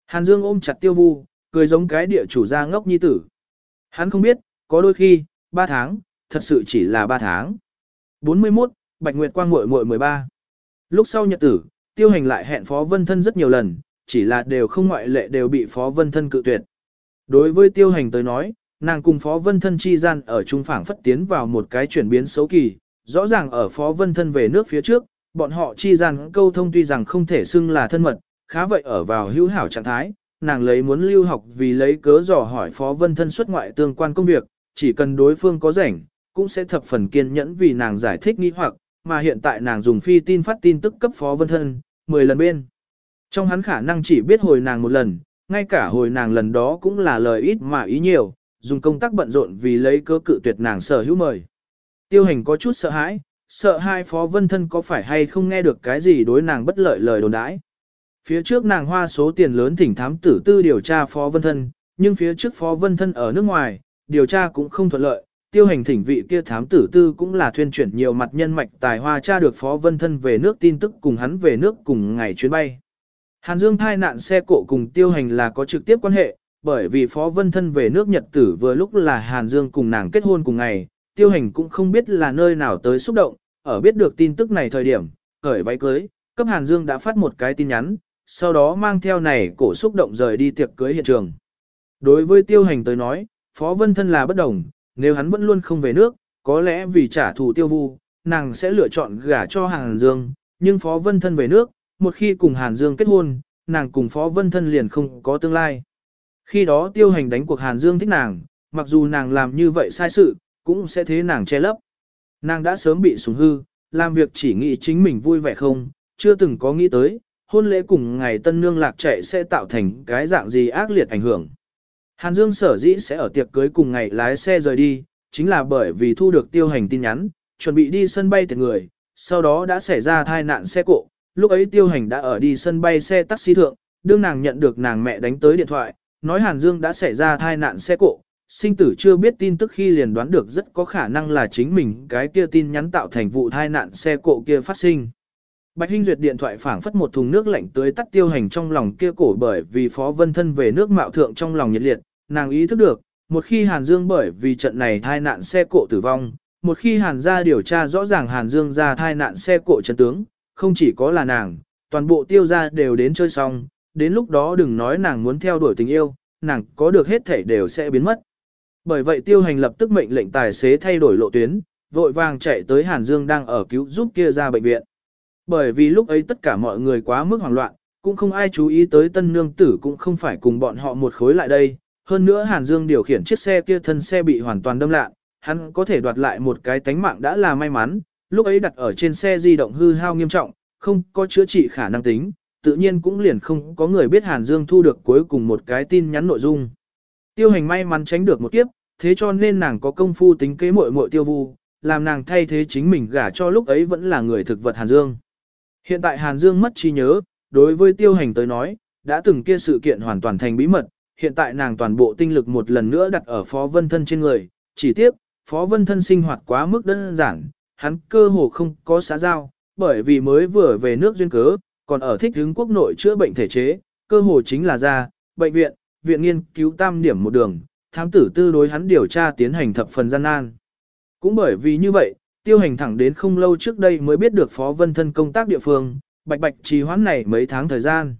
Hàn Dương ôm chặt tiêu vu, cười giống cái địa chủ gia ngốc nhi tử. Hắn không biết, có đôi khi, 3 tháng, thật sự chỉ là 3 tháng. 41, Bạch Nguyệt Quang muội muội 13. Lúc sau nhật tử, tiêu hành lại hẹn Phó Vân Thân rất nhiều lần, chỉ là đều không ngoại lệ đều bị Phó Vân Thân cự tuyệt. Đối với tiêu hành tới nói, nàng cùng Phó Vân Thân chi gian ở trung phảng phất tiến vào một cái chuyển biến xấu kỳ, rõ ràng ở Phó Vân Thân về nước phía trước, bọn họ chi gian câu thông tuy rằng không thể xưng là thân mật, khá vậy ở vào hữu hảo trạng thái, nàng lấy muốn lưu học vì lấy cớ dò hỏi Phó Vân Thân xuất ngoại tương quan công việc, chỉ cần đối phương có rảnh, cũng sẽ thập phần kiên nhẫn vì nàng giải thích nghi hoặc, mà hiện tại nàng dùng phi tin phát tin tức cấp Phó Vân Thân, 10 lần bên. Trong hắn khả năng chỉ biết hồi nàng một lần, ngay cả hồi nàng lần đó cũng là lời ít mà ý nhiều, dùng công tác bận rộn vì lấy cớ cự tuyệt nàng sở hữu mời. Tiêu hành có chút sợ hãi, sợ hai Phó Vân Thân có phải hay không nghe được cái gì đối nàng bất lợi lời đồn đãi. Phía trước nàng hoa số tiền lớn thỉnh thám tử tư điều tra Phó Vân Thân, nhưng phía trước Phó Vân Thân ở nước ngoài, điều tra cũng không thuận lợi, tiêu hành thỉnh vị kia thám tử tư cũng là thuyên chuyển nhiều mặt nhân mạch tài hoa tra được Phó Vân Thân về nước tin tức cùng hắn về nước cùng ngày chuyến bay. Hàn Dương thai nạn xe cộ cùng tiêu hành là có trực tiếp quan hệ, bởi vì Phó Vân Thân về nước Nhật tử vừa lúc là Hàn Dương cùng nàng kết hôn cùng ngày, tiêu hành cũng không biết là nơi nào tới xúc động, ở biết được tin tức này thời điểm, khởi váy cưới, cấp Hàn Dương đã phát một cái tin nhắn, sau đó mang theo này cổ xúc động rời đi tiệc cưới hiện trường. Đối với tiêu hành tới nói, Phó Vân Thân là bất đồng, nếu hắn vẫn luôn không về nước, có lẽ vì trả thù tiêu vu, nàng sẽ lựa chọn gả cho Hàn Dương, nhưng Phó Vân Thân về nước, một khi cùng Hàn Dương kết hôn, nàng cùng Phó Vân Thân liền không có tương lai. Khi đó tiêu hành đánh cuộc Hàn Dương thích nàng, mặc dù nàng làm như vậy sai sự, cũng sẽ thế nàng che lấp. Nàng đã sớm bị sủng hư, làm việc chỉ nghĩ chính mình vui vẻ không, chưa từng có nghĩ tới, hôn lễ cùng ngày tân nương lạc chạy sẽ tạo thành cái dạng gì ác liệt ảnh hưởng. Hàn Dương sở dĩ sẽ ở tiệc cưới cùng ngày lái xe rời đi, chính là bởi vì thu được tiêu hành tin nhắn, chuẩn bị đi sân bay tiệc người, sau đó đã xảy ra tai nạn xe cộ, lúc ấy tiêu hành đã ở đi sân bay xe taxi thượng, đương nàng nhận được nàng mẹ đánh tới điện thoại, nói Hàn Dương đã xảy ra tai nạn xe cộ, sinh tử chưa biết tin tức khi liền đoán được rất có khả năng là chính mình cái kia tin nhắn tạo thành vụ tai nạn xe cộ kia phát sinh. Bạch Hinh duyệt điện thoại phảng phất một thùng nước lạnh tưới tắt tiêu hành trong lòng kia cổ bởi vì Phó Vân Thân về nước mạo thượng trong lòng nhiệt liệt, nàng ý thức được, một khi Hàn Dương bởi vì trận này thai nạn xe cộ tử vong, một khi Hàn gia điều tra rõ ràng Hàn Dương ra thai nạn xe cộ chân tướng, không chỉ có là nàng, toàn bộ tiêu gia đều đến chơi xong, đến lúc đó đừng nói nàng muốn theo đuổi tình yêu, nàng có được hết thể đều sẽ biến mất. Bởi vậy tiêu hành lập tức mệnh lệnh tài xế thay đổi lộ tuyến, vội vàng chạy tới Hàn Dương đang ở cứu giúp kia ra bệnh viện. Bởi vì lúc ấy tất cả mọi người quá mức hoảng loạn, cũng không ai chú ý tới tân nương tử cũng không phải cùng bọn họ một khối lại đây. Hơn nữa Hàn Dương điều khiển chiếc xe kia thân xe bị hoàn toàn đâm lạ, hắn có thể đoạt lại một cái tánh mạng đã là may mắn, lúc ấy đặt ở trên xe di động hư hao nghiêm trọng, không có chữa trị khả năng tính, tự nhiên cũng liền không có người biết Hàn Dương thu được cuối cùng một cái tin nhắn nội dung. Tiêu hành may mắn tránh được một kiếp, thế cho nên nàng có công phu tính kế muội muội tiêu vu, làm nàng thay thế chính mình gả cho lúc ấy vẫn là người thực vật Hàn Dương. Hiện tại Hàn Dương mất trí nhớ, đối với tiêu hành tới nói, đã từng kia sự kiện hoàn toàn thành bí mật, hiện tại nàng toàn bộ tinh lực một lần nữa đặt ở Phó Vân Thân trên người, chỉ tiếp Phó Vân Thân sinh hoạt quá mức đơn giản, hắn cơ hồ không có xã giao, bởi vì mới vừa về nước duyên cớ, còn ở thích hướng quốc nội chữa bệnh thể chế, cơ hồ chính là ra, bệnh viện, viện nghiên cứu tam điểm một đường, thám tử tư đối hắn điều tra tiến hành thập phần gian nan. Cũng bởi vì như vậy, tiêu hành thẳng đến không lâu trước đây mới biết được Phó Vân Thân công tác địa phương, bạch bạch trì hoãn này mấy tháng thời gian.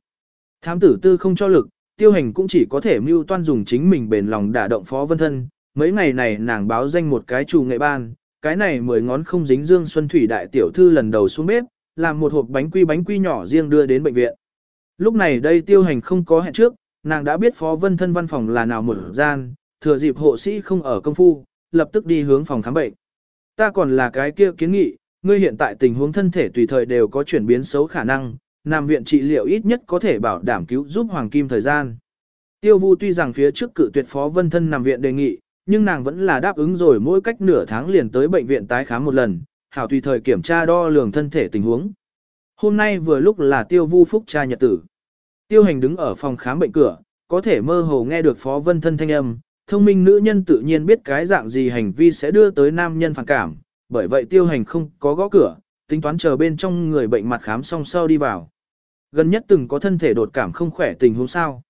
Thám tử tư không cho lực, tiêu hành cũng chỉ có thể mưu toan dùng chính mình bền lòng đả động Phó Vân Thân. Mấy ngày này nàng báo danh một cái chủ nghệ ban, cái này mười ngón không dính dương xuân thủy đại tiểu thư lần đầu xuống bếp, làm một hộp bánh quy bánh quy nhỏ riêng đưa đến bệnh viện. Lúc này đây tiêu hành không có hẹn trước, nàng đã biết Phó Vân Thân văn phòng là nào một gian, thừa dịp hộ sĩ không ở công phu, lập tức đi hướng phòng khám bệnh. Ta còn là cái kia kiến nghị, ngươi hiện tại tình huống thân thể tùy thời đều có chuyển biến xấu khả năng, nằm viện trị liệu ít nhất có thể bảo đảm cứu giúp Hoàng Kim thời gian. Tiêu Vu tuy rằng phía trước cự tuyệt Phó Vân Thân nằm viện đề nghị, nhưng nàng vẫn là đáp ứng rồi mỗi cách nửa tháng liền tới bệnh viện tái khám một lần, hảo tùy thời kiểm tra đo lường thân thể tình huống. Hôm nay vừa lúc là Tiêu Vu phúc tra nhật tử. Tiêu Hành đứng ở phòng khám bệnh cửa, có thể mơ hồ nghe được Phó Vân Thân thanh âm, thông minh nữ nhân tự nhiên biết cái dạng gì hành vi sẽ đưa tới nam nhân phản cảm, bởi vậy tiêu hành không có gõ cửa, tính toán chờ bên trong người bệnh mặt khám xong sau đi vào. Gần nhất từng có thân thể đột cảm không khỏe tình huống sao.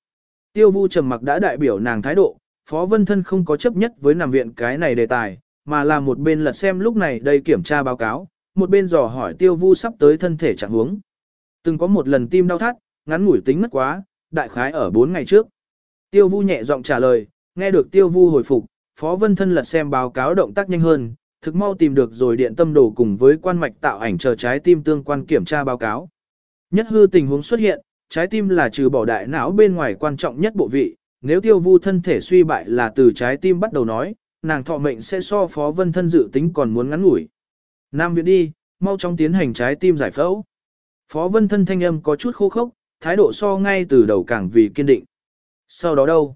Tiêu vu trầm mặc đã đại biểu nàng thái độ, Phó Vân Thân không có chấp nhất với nằm viện cái này đề tài, mà là một bên lật xem lúc này đây kiểm tra báo cáo, một bên dò hỏi tiêu vu sắp tới thân thể trạng huống. Từng có một lần tim đau thắt, ngắn ngủi tính mất quá, đại khái ở 4 ngày trước. Tiêu vu nhẹ giọng trả lời, nghe được tiêu vu hồi phục, Phó Vân Thân lật xem báo cáo động tác nhanh hơn, thực mau tìm được rồi điện tâm đồ cùng với quan mạch tạo ảnh chờ trái tim tương quan kiểm tra báo cáo. Nhất hư tình huống xuất hiện, trái tim là trừ bỏ đại não bên ngoài quan trọng nhất bộ vị, nếu tiêu vu thân thể suy bại là từ trái tim bắt đầu nói, nàng thọ mệnh sẽ so phó vân thân dự tính còn muốn ngắn ngủi. Nam viện đi, mau chóng tiến hành trái tim giải phẫu. Phó vân thân thanh âm có chút khô khốc, thái độ so ngay từ đầu càng vì kiên định. Sau đó đâu?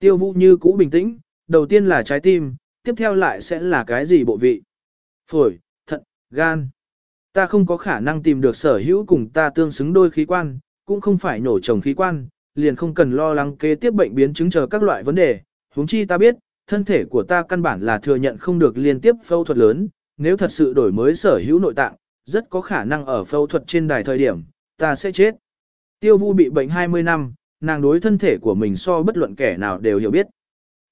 Tiêu Vũ như cũ bình tĩnh, đầu tiên là trái tim, tiếp theo lại sẽ là cái gì bộ vị? Phổi, thận, gan. Ta không có khả năng tìm được sở hữu cùng ta tương xứng đôi khí quan, cũng không phải nổ trồng khí quan, liền không cần lo lắng kế tiếp bệnh biến chứng chờ các loại vấn đề. huống chi ta biết, thân thể của ta căn bản là thừa nhận không được liên tiếp phẫu thuật lớn, nếu thật sự đổi mới sở hữu nội tạng, rất có khả năng ở phẫu thuật trên đài thời điểm, ta sẽ chết. Tiêu vu bị bệnh 20 năm, nàng đối thân thể của mình so bất luận kẻ nào đều hiểu biết.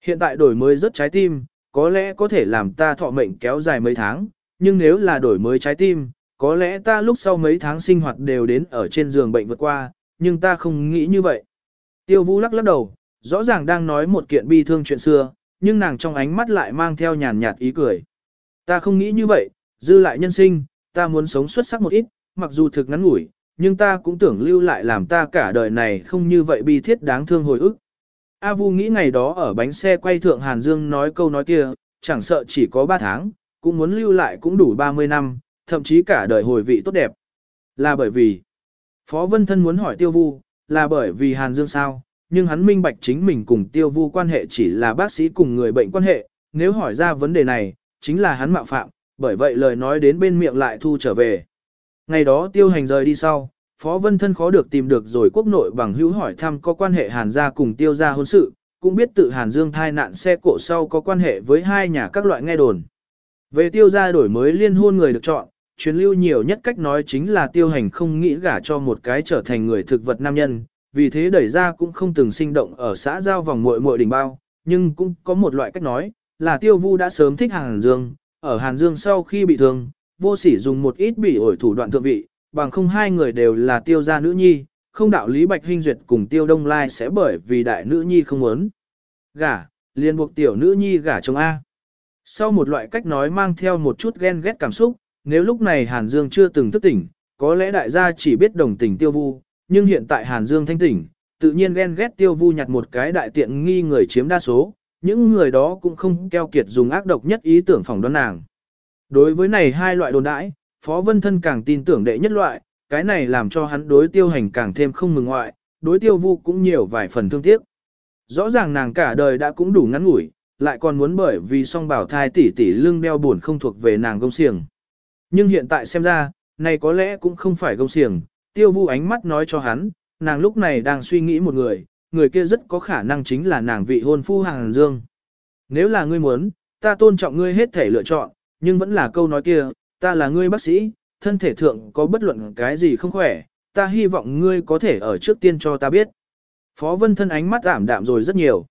Hiện tại đổi mới rất trái tim, có lẽ có thể làm ta thọ mệnh kéo dài mấy tháng, nhưng nếu là đổi mới trái tim, có lẽ ta lúc sau mấy tháng sinh hoạt đều đến ở trên giường bệnh vượt qua, nhưng ta không nghĩ như vậy. Tiêu Vũ lắc lắc đầu, rõ ràng đang nói một kiện bi thương chuyện xưa, nhưng nàng trong ánh mắt lại mang theo nhàn nhạt ý cười. Ta không nghĩ như vậy, dư lại nhân sinh, ta muốn sống xuất sắc một ít, mặc dù thực ngắn ngủi, nhưng ta cũng tưởng lưu lại làm ta cả đời này không như vậy bi thiết đáng thương hồi ức. A Vu nghĩ ngày đó ở bánh xe quay thượng Hàn Dương nói câu nói kia, chẳng sợ chỉ có 3 tháng, cũng muốn lưu lại cũng đủ 30 năm, thậm chí cả đời hồi vị tốt đẹp. Là bởi vì, Phó Vân Thân muốn hỏi Tiêu Vu, là bởi vì Hàn Dương sao, nhưng hắn minh bạch chính mình cùng Tiêu Vu quan hệ chỉ là bác sĩ cùng người bệnh quan hệ, nếu hỏi ra vấn đề này, chính là hắn mạo phạm, bởi vậy lời nói đến bên miệng lại thu trở về. Ngày đó Tiêu Hành rời đi sau, Phó Vân Thân khó được tìm được rồi quốc nội bằng hữu hỏi thăm có quan hệ Hàn gia cùng tiêu gia hôn sự, cũng biết tự Hàn Dương thai nạn xe cộ sau có quan hệ với hai nhà các loại nghe đồn. Về tiêu gia đổi mới liên hôn người được chọn, truyền lưu nhiều nhất cách nói chính là tiêu hành không nghĩ gả cho một cái trở thành người thực vật nam nhân, vì thế đẩy ra cũng không từng sinh động ở xã giao vòng muội muội đỉnh bao, nhưng cũng có một loại cách nói, là tiêu vu đã sớm thích Hàn Dương, ở Hàn Dương sau khi bị thương, vô sỉ dùng một ít bị ổi thủ đoạn thượng vị, bằng không hai người đều là tiêu gia nữ nhi, không đạo lý Bạch Hinh Duyệt cùng tiêu đông lai sẽ bởi vì đại nữ nhi không muốn. Gả, liền buộc tiểu nữ nhi gả chồng A. Sau một loại cách nói mang theo một chút ghen ghét cảm xúc, nếu lúc này Hàn Dương chưa từng thức tỉnh, có lẽ đại gia chỉ biết đồng tình tiêu vu, nhưng hiện tại Hàn Dương thanh tỉnh, tự nhiên ghen ghét tiêu vu nhặt một cái đại tiện nghi người chiếm đa số, những người đó cũng không keo kiệt dùng ác độc nhất ý tưởng phỏng đoán nàng. Đối với này hai loại đồn đãi, Phó Vân Thân càng tin tưởng đệ nhất loại, cái này làm cho hắn đối tiêu hành càng thêm không mừng ngoại, đối tiêu vu cũng nhiều vài phần thương tiếc. Rõ ràng nàng cả đời đã cũng đủ ngắn ngủi, lại còn muốn bởi vì song bảo thai tỷ tỷ lưng đeo buồn không thuộc về nàng gông xiềng. Nhưng hiện tại xem ra, này có lẽ cũng không phải gông xiềng, tiêu vu ánh mắt nói cho hắn, nàng lúc này đang suy nghĩ một người, người kia rất có khả năng chính là nàng vị hôn phu hàng dương. Nếu là ngươi muốn, ta tôn trọng ngươi hết thể lựa chọn, nhưng vẫn là câu nói kia, ta là ngươi bác sĩ, thân thể thượng có bất luận cái gì không khỏe, ta hy vọng ngươi có thể ở trước tiên cho ta biết. Phó Vân thân ánh mắt ảm đạm rồi rất nhiều.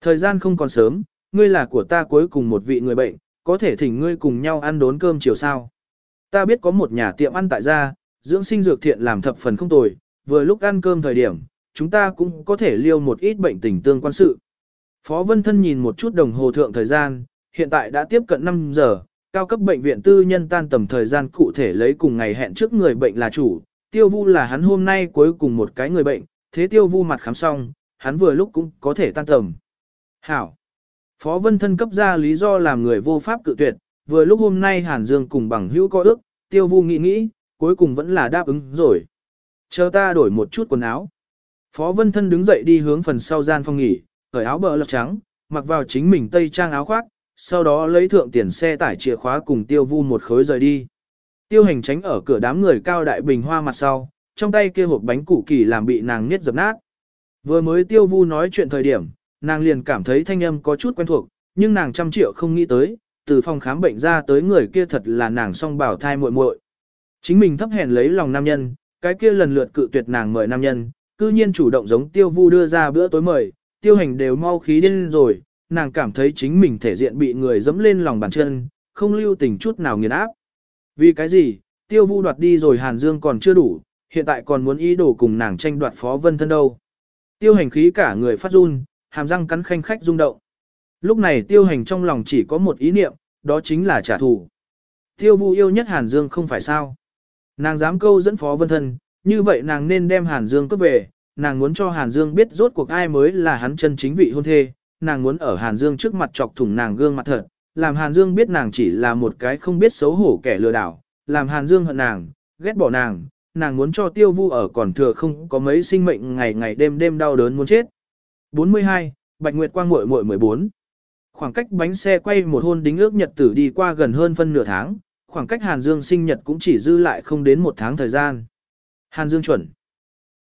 Thời gian không còn sớm, ngươi là của ta cuối cùng một vị người bệnh, có thể thỉnh ngươi cùng nhau ăn đốn cơm chiều sao. Ta biết có một nhà tiệm ăn tại gia, dưỡng sinh dược thiện làm thập phần không tồi, vừa lúc ăn cơm thời điểm, chúng ta cũng có thể liêu một ít bệnh tình tương quan sự. Phó Vân Thân nhìn một chút đồng hồ thượng thời gian, hiện tại đã tiếp cận 5 giờ, cao cấp bệnh viện tư nhân tan tầm thời gian cụ thể lấy cùng ngày hẹn trước người bệnh là chủ, tiêu vu là hắn hôm nay cuối cùng một cái người bệnh, thế tiêu vu mặt khám xong, hắn vừa lúc cũng có thể tan tầm. Hảo! Phó Vân Thân cấp ra lý do làm người vô pháp cự tuyệt, vừa lúc hôm nay Hàn Dương cùng bằng hữu có ước, tiêu vu nghĩ nghĩ, cuối cùng vẫn là đáp ứng rồi. Chờ ta đổi một chút quần áo. Phó Vân Thân đứng dậy đi hướng phần sau gian phòng nghỉ, cởi áo bờ lọc trắng, mặc vào chính mình tây trang áo khoác, sau đó lấy thượng tiền xe tải chìa khóa cùng tiêu vu một khối rời đi. Tiêu hành tránh ở cửa đám người cao đại bình hoa mặt sau, trong tay kia hộp bánh củ kỳ làm bị nàng niết dập nát. Vừa mới tiêu vu nói chuyện thời điểm, nàng liền cảm thấy thanh âm có chút quen thuộc, nhưng nàng trăm triệu không nghĩ tới, từ phòng khám bệnh ra tới người kia thật là nàng song bảo thai muội muội. Chính mình thấp hèn lấy lòng nam nhân, cái kia lần lượt cự tuyệt nàng mời nam nhân, cư nhiên chủ động giống tiêu vu đưa ra bữa tối mời, tiêu hành đều mau khí điên rồi, nàng cảm thấy chính mình thể diện bị người dẫm lên lòng bàn chân, không lưu tình chút nào nghiền áp. Vì cái gì, tiêu vu đoạt đi rồi Hàn Dương còn chưa đủ, hiện tại còn muốn ý đồ cùng nàng tranh đoạt phó vân thân đâu. Tiêu hành khí cả người phát run, hàm răng cắn khanh khách rung động. Lúc này tiêu hành trong lòng chỉ có một ý niệm, đó chính là trả thù. Tiêu vu yêu nhất Hàn Dương không phải sao. Nàng dám câu dẫn phó vân thân, như vậy nàng nên đem Hàn Dương cướp về, nàng muốn cho Hàn Dương biết rốt cuộc ai mới là hắn chân chính vị hôn thê, nàng muốn ở Hàn Dương trước mặt chọc thủng nàng gương mặt thật, làm Hàn Dương biết nàng chỉ là một cái không biết xấu hổ kẻ lừa đảo, làm Hàn Dương hận nàng, ghét bỏ nàng, nàng muốn cho tiêu vu ở còn thừa không có mấy sinh mệnh ngày ngày đêm đêm đau đớn muốn chết. 42. Bạch Nguyệt Quang muội muội 14. Khoảng cách bánh xe quay một hôn đính ước nhật tử đi qua gần hơn phân nửa tháng, khoảng cách Hàn Dương sinh nhật cũng chỉ dư lại không đến một tháng thời gian. Hàn Dương chuẩn.